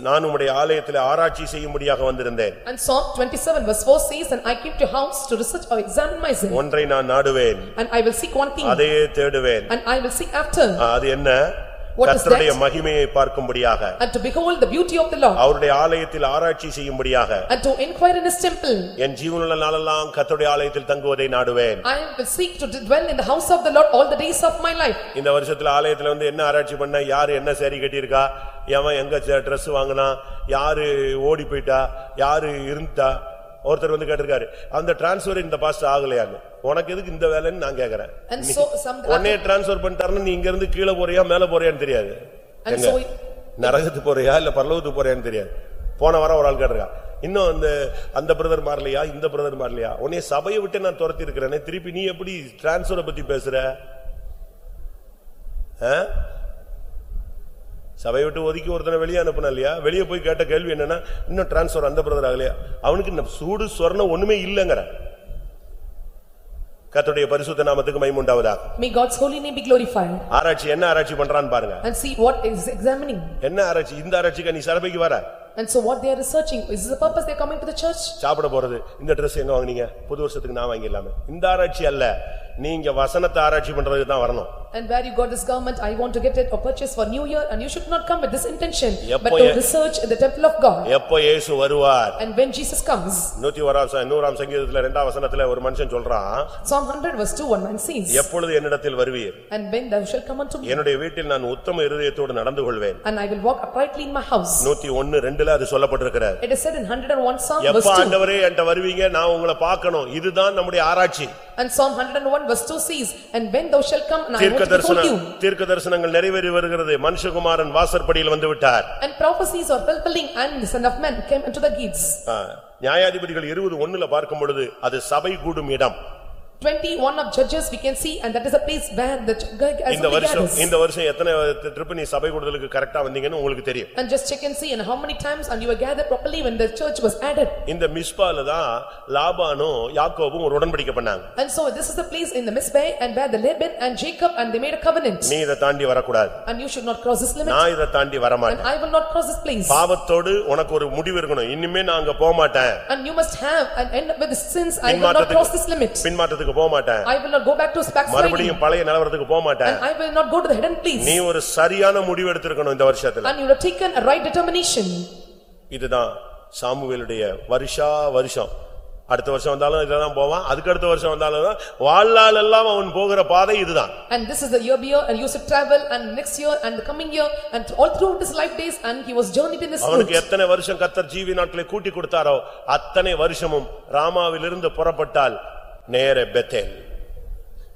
Speaker 1: நான் உம்முடைய ஆலயத்தில் ஆராய்ச்சி செய்யும்படியாக வந்திருந்தேன்
Speaker 2: And Psalm twenty-seven verse four says, "And I came to house to research or examine myself,
Speaker 1: ஒன்றை நான் நாடுவேன்
Speaker 2: and I will seek one thing,
Speaker 1: அதையே தேடுவேன்
Speaker 2: and I will seek after,
Speaker 1: ஆ, அது என்ன
Speaker 2: What is
Speaker 1: கர்த்தருடைய
Speaker 2: that?
Speaker 1: மகிமையை பார்க்கும்படியாக
Speaker 2: and to behold the beauty of the Lord,
Speaker 1: அவருடைய ஆலயத்தில் ஆராய்ச்சி செய்யும்படியாக
Speaker 2: and to inquire in his temple.
Speaker 1: என் ஜீவனுள்ள நாளெல்லாம் கர்த்தருடைய ஆலயத்தில் தங்குவதை நாடுவேன்
Speaker 2: I will seek to dwell in the house of the Lord all the days of my life."
Speaker 1: இந்த வருஷத்துல ஆலயத்துல வந்து என்ன ஆராய்ச்சி பண்ண யாரு என்ன சேரி கட்டியிருக்கா எவன் எங்க Dress வாங்கினா யாரு ஓடி போயிட்டா யாரு இருந்தா ஒருத்தர் வந்து கேட்டிருக்காரு அந்த டிரான்ஸ்பர் இந்த பாஸ்ட் ஆகலையான்னு உனக்கு எதுக்கு இந்த வேலைன்னு நான் கேக்குறேன். உடனே டிரான்ஸ்பர் பண்ணிட்டாருன்னா நீ இங்க இருந்து கீழே போறியா மேல போறியான்னு தெரியாது. நரகத்துக்கு போறியா இல்ல பரலோகத்துக்கு போறியான்னு தெரியாது. போன வாரம் ஒரு ஆள் கேட்டிருக்கா இன்னும் அந்த அந்த பிரதர் மாறலையா இந்த பிரதர் மாறலையா? உன்னை சபையை விட்டு நான் துரத்தி இருக்கிறேனே திருப்பி நீ எப்படி டிரான்ஸ்பரை பத்தி பேசுற? சபையை விட்டு ஒதுக்கி ஒருத்தனை வெளியே அனுப்புனா இல்லையா? வெளியே போய் கேட்ட கேள்வி என்னன்னா இன்னும் டிரான்ஸ்பர் அந்த பிரதர் ஆகலையா? அவனுக்கு சூடு சொர்ணம் ஒண்ணுமே இல்லைங்கிற. கர்த்தருடைய பரிசுத்த நாமத்துக்கு மைமுண்டாவதாக
Speaker 2: May God's holy name be glorified.
Speaker 1: ஆராய்ச்சி என்ன ஆராய்ச்சி பண்றான்னு பாருங்க.
Speaker 2: And see what is examining.
Speaker 1: என்ன ஆராய்ச்சி? இந்த ஆராய்ச்சிக்கு நீ சபைக்கு வர.
Speaker 2: And so what they are researching, is this the purpose they are coming to the church?
Speaker 1: சாப்பிட போறது. இந்த Dress எங்க வாங்குனீங்க? புது வருஷத்துக்கு நான் வாங்கிடலாமே. இந்த ஆராய்ச்சி அல்ல. நீங்க வசனத்தை ஆராய்ச்சி பண்றதுக்கு தான் வரணும்
Speaker 2: And where you got this garment, I want to get it or purchase for new year and you should not come with this intention. But
Speaker 1: எப்போ
Speaker 2: to
Speaker 1: A-
Speaker 2: research in the temple of God.
Speaker 1: எப்போ இயேசு வருவார்
Speaker 2: And when Jesus comes,
Speaker 1: நூத்தி ஓராம் ச- நூறாம் சங்கீதத்துல இரண்டாம் வசனத்துல ஒரு மனுஷன் சொல்றான்
Speaker 2: Psalm hundred verse two one man says,
Speaker 1: எப்பொழுது என்னிடத்தில் வருவீர்
Speaker 2: And when thou shalt come unto me,
Speaker 1: என்னுடைய வீட்டில் நான் உத்தம இருதயத்தோடு நடந்து கொள்வேன்
Speaker 2: and I will walk uprightly in my house.
Speaker 1: நூத்தி ஒன்னு ரெண்டுல அது சொல்லப்பட்டிருக்கிறார்
Speaker 2: It is said in hundred and one Psalm verse
Speaker 1: எப்ப
Speaker 2: two.
Speaker 1: ஆண்டவரே என்கிட்ட வருவீங்க நான் உங்களை பார்க்கணும் இதுதான் நம்முடைய ஆராய்ச்ி
Speaker 2: And Psalm hundred and one verse two says, And when thou shalt come and I
Speaker 1: தீர்க்க
Speaker 2: want to behold
Speaker 1: தரிசனம்
Speaker 2: you.
Speaker 1: தீர்க்க தரிசனங்கள் நிறைவேறி வருகிறது மனுஷகுமாரன் வாசற்படியில் வந்து விட்டார்
Speaker 2: And prophecies are fulfilling and the son of man came unto the gates.
Speaker 1: ஆ, நியாயாதிபதிகள் இருபது ஒண்ணுல பார்க்கும் பொழுது அது சபை கூடும் இடம்
Speaker 2: Twenty-one of judges we can see and that is a place where the judge
Speaker 1: இந்த
Speaker 2: assembly
Speaker 1: வருஷம்
Speaker 2: gathers.
Speaker 1: இந்த வருஷம் எத்தனை ட்ரிப் நீ சபை கூடுதலுக்கு கரெக்டா வந்தீங்கன்னு உங்களுக்கு தெரியும்
Speaker 2: And just check and see and how many times and you were gathered properly when the church was added.
Speaker 1: இந்த மிஸ்பால தான் லாபானும் யாக்கோபும் ஒரு உடன்படிக்கை பண்ணாங்க
Speaker 2: And so this is the place in the Mizpeh and where the Laban and Jacob and they made a covenant.
Speaker 1: நீ இதை தாண்டி வரக்கூடாது
Speaker 2: And you should not cross this limit
Speaker 1: நான் இதை தாண்டி
Speaker 2: and
Speaker 1: வரமாட்டேன்
Speaker 2: I will not cross this place.
Speaker 1: பாவத்தோடு உனக்கு ஒரு முடிவு இருக்கணும் இனிமே நான் அங்க போக மாட்டேன்
Speaker 2: And you must have and end up with the sins, I will not cross this limit.
Speaker 1: பின்மாற்றத்துக்கு போக மாட்டேன்
Speaker 2: I will not go back to backsliding
Speaker 1: மறுபடியும் பழைய நிலவரத்துக்கு போக மாட்டேன்
Speaker 2: and I will not go to the hidden place.
Speaker 1: நீ ஒரு சரியான முடிவு எடுத்திருக்கணும் இந்த வருஷத்துல
Speaker 2: And you have taken a right determination.
Speaker 1: இதுதான் சாமுவேலுடைய வருஷா வருஷம் அடுத்த வருஷம் வந்தாலும் இதுலதான் போவான் அதுக்கு அடுத்த வருஷம் வந்தாலும் வாழ்நாள் எல்லாம் அவன் போகிற பாதை இதுதான்
Speaker 2: And this is the year year and you should travel and next year and the coming year and all throughout his life days and he was journeyed in this route.
Speaker 1: அவனுக்கு எத்தனை வருஷம் கத்தர் ஜீவி நாட்களை கூட்டி கொடுத்தாரோ அத்தனை வருஷமும் ராமாவிலிருந்து புறப்பட்டால் நேர Bethel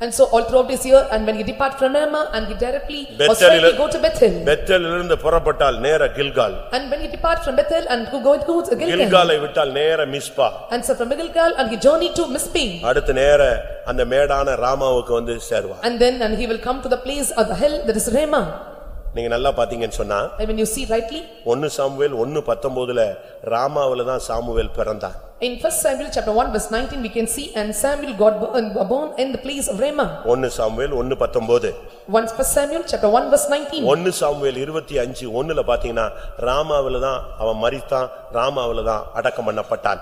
Speaker 2: And so all throughout his year and when he depart from Ramah and he directly or
Speaker 1: Bethel
Speaker 2: straightly
Speaker 1: இல-
Speaker 2: go to Bethel.
Speaker 1: பெத்தேலிலிருந்து புறப்பட்டால் நேர Gilgal
Speaker 2: And when he depart from Bethel and who go to Gilgal.
Speaker 1: கில்காலை விட்டால் நேர Misba
Speaker 2: And so from Gilgal and he journeyed to Mizpeh.
Speaker 1: அடுத்து நேர அந்த மேடான ராமாவுக்கு வந்து சேருவார்
Speaker 2: And then and he will come to the place of the hill that is Ramah.
Speaker 1: நீங்க நல்லா பாத்தீங்கன்னு சொன்னா
Speaker 2: And when you see rightly,
Speaker 1: ஒன்னு சாமுவேல் ஒன்னு பத்தொன்பதுல ராமாவுல தான் சாமுவேல் பிறந்தான்
Speaker 2: in first Samuel chapter one verse nineteen, we can see and Samuel got born born in the place of Ramah.
Speaker 1: ஒன்னு சாமுவேல் ஒன்னு பத்தொன்பது
Speaker 2: Once first Samuel chapter one verse nineteen.
Speaker 1: ஒன்னு Samuel இருபத்தி அஞ்சு ஒண்ணுல பாத்தீங்கன்னா ராமாவில தான் அவன் மரித்தான் ராமாவில தான் அடக்கம் பண்ணப்பட்டான்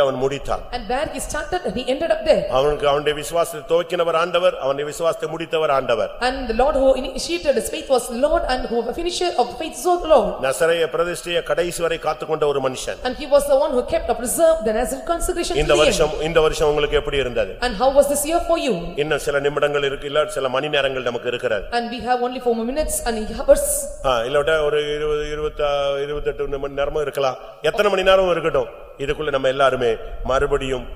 Speaker 1: அவன் முடித்தான்
Speaker 2: And where he started and he ended up there.
Speaker 1: அவனுக்கு அவனுடைய விசுவாசத்தை துவக்கினவர் ஆண்டவர் அவனுடைய விசுவாசத்தை முடித்தவர் ஆண்டவர்
Speaker 2: And the Lord who initiated his faith was Lord and who finisher of faith is the Lord.
Speaker 1: நசரைய பிரதிஷ்டைய கடைசி வரை காத்துக்கொண்ட ஒரு மனுஷன்
Speaker 2: And he was the one who kept or preserved the Nazarene consecration to
Speaker 1: இந்த
Speaker 2: the end.
Speaker 1: வருஷம் இந்த வருஷம் உங்களுக்கு எப்படி இருந்தது
Speaker 2: And how was this year for you?
Speaker 1: இன்னும் சில நிமிடங்கள் இருக்கு இல்ல சில மணி நேரங்கள் நமக்கு இருக்கிறது
Speaker 2: And we have only four more minutes and hours.
Speaker 1: ஆ, இல்லாவிட்டா ஒரு இருபது இருபத்தா இருபத்தெட்டு மணி நேரமும் இருக்கலாம் எத்தனை மணி நேரமும் இருக்கட்டும் இதுக்குள்ள நம்ம எல்லாருமே மறுபடியும்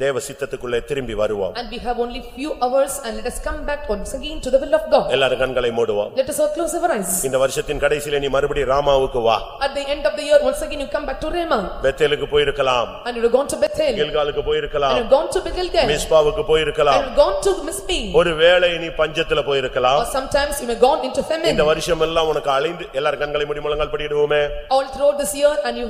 Speaker 1: தேவ சித்தத்துக்குள்ளே திரும்பி வருவோம்
Speaker 2: And we have only few hours and let us come back once again to the will of God.
Speaker 1: எல்லாரும் கண்களை மூடுவோம்
Speaker 2: Let us all close our eyes.
Speaker 1: இந்த வருஷத்தின் கடைசியில நீ மறுபடியும் ராமாவுக்கு வா
Speaker 2: At the end of the year, once again you come back to Ramah.
Speaker 1: பெத்தேலுக்கு போயிருக்கலாம்
Speaker 2: And you have gone to Bethel.
Speaker 1: கில்காலுக்கு
Speaker 2: And
Speaker 1: போயிருக்கலாம்
Speaker 2: you have gone to Gilgal. And
Speaker 1: மிஸ்பாவுக்கு
Speaker 2: you
Speaker 1: போயிருக்கலாம்
Speaker 2: have gone to Mizpeh.
Speaker 1: ஒருவேளை நீ பஞ்சத்துல போயிருக்கலாம்
Speaker 2: Or sometimes you may gone into famine.
Speaker 1: இந்த வருஷம் எல்லாம் உனக்கு அழிந்து எல்லாரும் கண்களை மூடி முழங்கால் படிடுவோமே
Speaker 2: All throughout this year and you,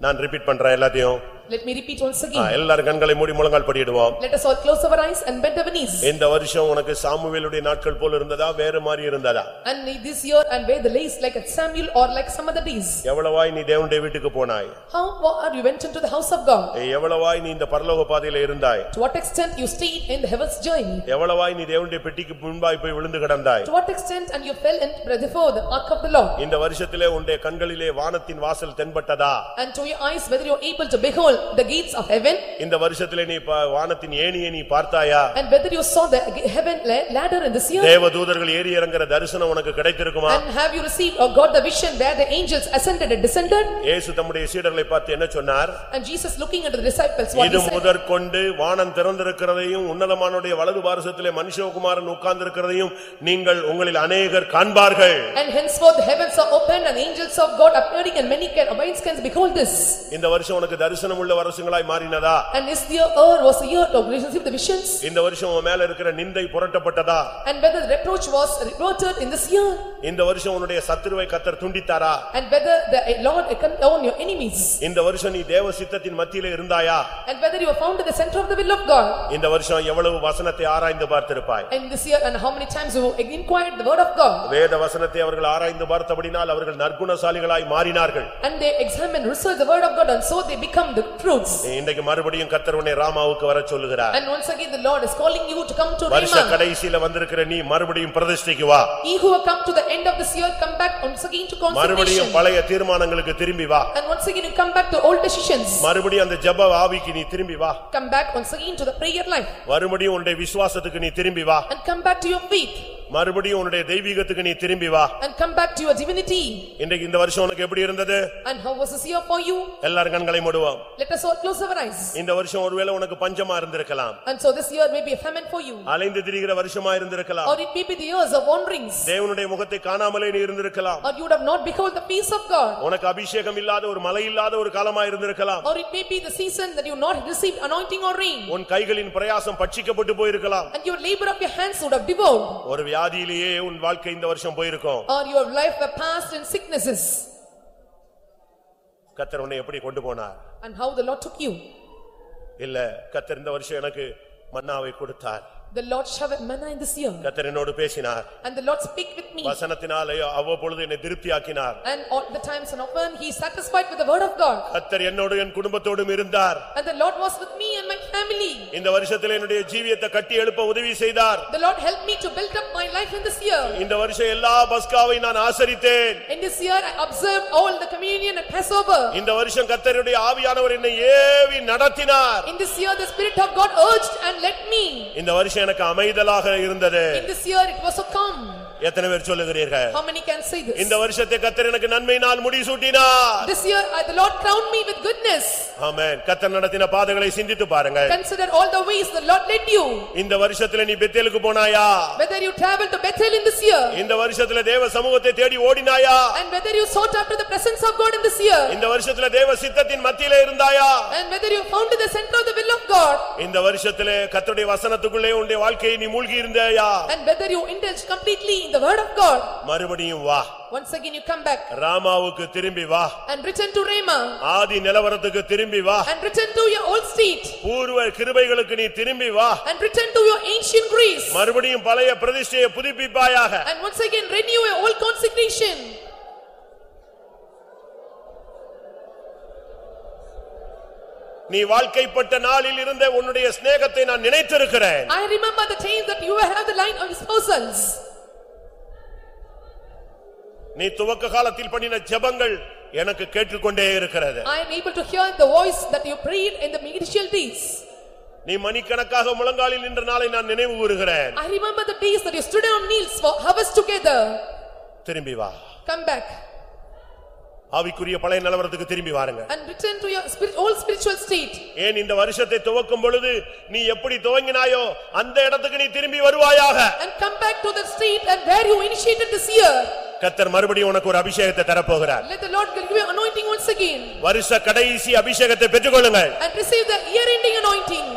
Speaker 1: நான் ரிப்பீட் பண்றேன் எல்லாத்தையும்.
Speaker 2: Let me repeat once again.
Speaker 1: எல்லாரும் கண்களை மூடி முழங்கால் படிடுவோம்
Speaker 2: Let us all close our eyes and bend our knees.
Speaker 1: இந்த வருஷம் உனக்கு சாமுவேலுடைய நாட்கள் போல இருந்ததா வேறு மாதிரி இருந்ததா
Speaker 2: And this year and wear the lace like at Samuel or like some other days.
Speaker 1: எவ்வளவாய் நீ தேவனுடைய வீட்டுக்கு போனாய்
Speaker 2: How far you went into the house of God?
Speaker 1: எவ்வளவாய் நீ இந்த பரலோக பாதையில இருந்தாய்
Speaker 2: To what extent you stayed in the heaven's journey?
Speaker 1: எவ்வளவாய் நீ தேவனுடைய பெட்டிக்கு முன்பாய் போய் விழுந்து கிடந்தாய்
Speaker 2: To what extent and you fell in before the ark of the Lord?
Speaker 1: இந்த வருஷத்திலே உன்னுடைய கண்களிலே வானத்தின் வாசல் தென்பட்டதா
Speaker 2: And to your eyes whether you are able to behold the gates of heaven
Speaker 1: இந்த வருஷத்திலே நீ ப- வானத்தின் ஏணியை நீ பார்த்தாயா
Speaker 2: and whether you saw the heaven la- ladder in this year
Speaker 1: தேவதூதர்கள் ஏறி இறங்குற தரிசனம் உனக்கு கிடைத்திருக்குமா
Speaker 2: and have you received or got the vision where the angels ascended and descended
Speaker 1: இயேசு தம்முடைய சீடர்களை பார்த்து என்ன சொன்னார்
Speaker 2: and Jesus looking into the disciples what
Speaker 1: இது
Speaker 2: he said
Speaker 1: முதற்கொண்டு வானம் திறந்திருக்கிறதையும் உன்னதமானுடைய வலது பாரசத்திலே மனுஷகுமாரன் உட்கார்ந்திருக்கிறதையும் நீங்கள் உங்களில் அநேகர் காண்பார்கள்
Speaker 2: and henceforth the heavens are opened and angels of God appearing and many can can behold this
Speaker 1: இந்த வருஷம் உனக்கு தரிசனம் உள்ள வருஷங்களாய் மாறினதா
Speaker 2: and this year or was a year of receive the visions
Speaker 1: இந்த வருஷம் உன் மேல இருக்கிற நிந்தை புரட்டப்பட்டதா
Speaker 2: and whether the reproach was reverted in this year
Speaker 1: இந்த வருஷம் உன்னுடைய சத்துருவை கத்தர் துண்டித்தாரா
Speaker 2: and whether the Lord can own your enemies
Speaker 1: இந்த வருஷம் நீ தேவ சித்தத்தின் மத்தியிலே இருந்தாயா
Speaker 2: and whether you are found in the center of the will of God
Speaker 1: இந்த வருஷம் எவ்வளவு வசனத்தை ஆராய்ந்து பார்த்திருப்பாய்
Speaker 2: in this year and how many times you inquired the word of God
Speaker 1: வேத வசனத்தை அவர்கள் ஆராய்ந்து பார்த்தபடினால் அவர்கள் நற்குணசாலிகளாய் மாறினார்கள்
Speaker 2: and they examine research the word of God and so they become the fruits
Speaker 1: இன்றைக்கு மறுபடியும் கத்தர் உன்னை ராமாவுக்கு வர சொல்லுகிறார்
Speaker 2: and once again the Lord is calling you to come to
Speaker 1: வருஷ
Speaker 2: Rema
Speaker 1: கடைசியில வந்திருக்கிற நீ மறுபடியும் பிரதிஷ்டைக்கு வா
Speaker 2: He who have come to the end of this year, come back once again to
Speaker 1: மறுபடியும்
Speaker 2: consecration.
Speaker 1: பழைய தீர்மானங்களுக்கு திரும்பி வா
Speaker 2: And once again you come back to old decisions.
Speaker 1: மறுபடியும் அந்த ஜெப ஆவிக்கு நீ திரும்பி வா
Speaker 2: Come back once again to the prayer life.
Speaker 1: மறுபடியும் உன்னுடைய விசுவாசத்துக்கு நீ திரும்பி வா
Speaker 2: And come back to your faith.
Speaker 1: மறுபடியும் உன்னுடைய தெய்வீகத்துக்கு நீ திரும்பி வா
Speaker 2: And come back to your divinity.
Speaker 1: இன்றைக்கு இந்த வருஷம் உனக்கு எப்படி இருந்தது
Speaker 2: And how was this year for you?
Speaker 1: எல்லாரும் கண்களை மூடுவோம்
Speaker 2: Let us all close our eyes.
Speaker 1: இந்த வருஷம் ஒருவேளை உனக்கு பஞ்சமா இருந்திருக்கலாம்
Speaker 2: And so this year may be a famine for you.
Speaker 1: அலைந்து திரிகிற வருஷமா இருந்திருக்கலாம்
Speaker 2: Or it may be the years of wanderings.
Speaker 1: தேவனுடைய முகத்தை காணாமலே நீ இருந்திருக்கலாம்
Speaker 2: Or you would have not behold the face of God.
Speaker 1: உனக்கு அபிஷேகம் இல்லாத ஒரு மழை இல்லாத ஒரு காலமா இருந்திருக்கலாம்
Speaker 2: Or it may be the season that you not received anointing or rain.
Speaker 1: உன் கைகளின் பிரயாசம் பட்சிக்கப்பட்டு போயிருக்கலாம்
Speaker 2: And your labor of your hands would have devoured.
Speaker 1: ஒரு வியாதியிலேயே உன் வாழ்க்கை இந்த வருஷம் போயிருக்கும்
Speaker 2: Or your life were passed in sicknesses.
Speaker 1: கத்தர் உன்னை எப்படி கொண்டு போனார்
Speaker 2: And how the Lord took you.
Speaker 1: இல்ல கத்தர் இந்த வருஷம் எனக்கு மன்னாவை கொடுத்தார்
Speaker 2: The Lord showered manna in this year.
Speaker 1: கத்தர் என்னோடு பேசினார்
Speaker 2: And the Lord speak with me.
Speaker 1: வசனத்தினாலே அவ்வப்பொழுது என்னை திருப்தியாக்கினார்
Speaker 2: And all the times and often he is satisfied with the word of God.
Speaker 1: கத்தர் என்னோடு என் குடும்பத்தோடும் இருந்தார்
Speaker 2: And the Lord was with me and my family.
Speaker 1: இந்த வருஷத்தில் என்னுடைய ஜீவியத்தை கட்டி எழுப்ப உதவி செய்தார்
Speaker 2: The Lord helped me to build up my life in this year.
Speaker 1: இந்த வருஷம் எல்லா பஸ்காவை நான் ஆசரித்தேன்
Speaker 2: In this year I observed all the communion and Passover.
Speaker 1: இந்த வருஷம் கத்தருடைய ஆவியானவர் என்னை ஏவி நடத்தினார்
Speaker 2: In this year the Spirit of God urged and led me.
Speaker 1: இந்த வருஷம் எனக்கு அமைதலாக இருந்தது
Speaker 2: In this year it was so calm.
Speaker 1: எத்தனை பேர் சொல்லுகிறீர்கள்
Speaker 2: How many can say this?
Speaker 1: இந்த வருஷத்தை கத்தர் எனக்கு நன்மையினால் முடிசூட்டினார்
Speaker 2: This year I- the Lord crowned me with goodness.
Speaker 1: ஆமென் கத்தர் நடத்தின பாதைகளை சிந்தித்து பாருங்கள்
Speaker 2: Consider all the ways the Lord led you.
Speaker 1: இந்த வருஷத்துல நீ பெத்தேலுக்கு போனாயா
Speaker 2: Whether you traveled to Bethel in this year.
Speaker 1: இந்த வருஷத்துல தேவ சமூகத்தை தேடி ஓடினாயா
Speaker 2: And whether you sought after the presence of God in this year.
Speaker 1: இந்த வருஷத்துல தேவ சித்தத்தின் மத்தியிலே இருந்தாயா
Speaker 2: And whether you found in the center of the will of God.
Speaker 1: இந்த வருஷத்திலே கர்த்தருடைய வசனத்துக்குள்ளே உன்னுடைய வாழ்க்கையை நீ மூழ்கி இருந்தாயா
Speaker 2: And whether you indulge completely in the word of God.
Speaker 1: மறுபடியும் வா
Speaker 2: Once again you come back
Speaker 1: ராமாவுக்கு திரும்பி வா
Speaker 2: and return to Ramah.
Speaker 1: ஆதி நிலவரத்துக்கு திரும்பி வா
Speaker 2: And return to your old state.
Speaker 1: பூர்வ கிருபைகளுக்கு நீ திரும்பி வா
Speaker 2: And return to your ancient grace.
Speaker 1: மறுபடியும் பழைய பிரதிஷ்டையை புதுப்பிப்பாயாக
Speaker 2: And once again renew your old consecration.
Speaker 1: நீ வாழ்க்கைப்பட்ட நாளில் இருந்த உன்னுடைய சிநேகத்தை நான் நினைத்திருக்கிறேன்
Speaker 2: I remember the times that you have the line of espousals.
Speaker 1: நீ துவக்க காலத்தில் பண்ணின ஜெபங்கள் எனக்கு கேட்டுக்கொண்டே இருக்கிறது
Speaker 2: I am able to hear the voice that you prayed in the initial days.
Speaker 1: நீ மணிக்கணக்காக முழங்காலில் நின்ற நாளை நான் நினைவு கூறுகிறேன்
Speaker 2: I remember the days that you stood on knees for hours together.
Speaker 1: திரும்பி வா
Speaker 2: Come back
Speaker 1: ஆவிக்குரிய பழைய நிலவரத்துக்கு திரும்பி வாருங்க
Speaker 2: and return to your spirit, old spiritual state.
Speaker 1: ஏன் இந்த வருஷத்தை துவக்கும் பொழுது நீ எப்படி துவங்கினாயோ அந்த இடத்துக்கு நீ திரும்பி வருவாயாக
Speaker 2: And come back to the state and where you initiated this year.
Speaker 1: கத்தர் மறுபடியும் உனக்கு ஒரு அபிஷேகத்தை தரப்போகிறார்
Speaker 2: Let the Lord give you anointing once again
Speaker 1: வருஷ கடைசி அபிஷேகத்தை பெற்றுக்கொள்ளுங்கள்
Speaker 2: and receive the year ending anointing.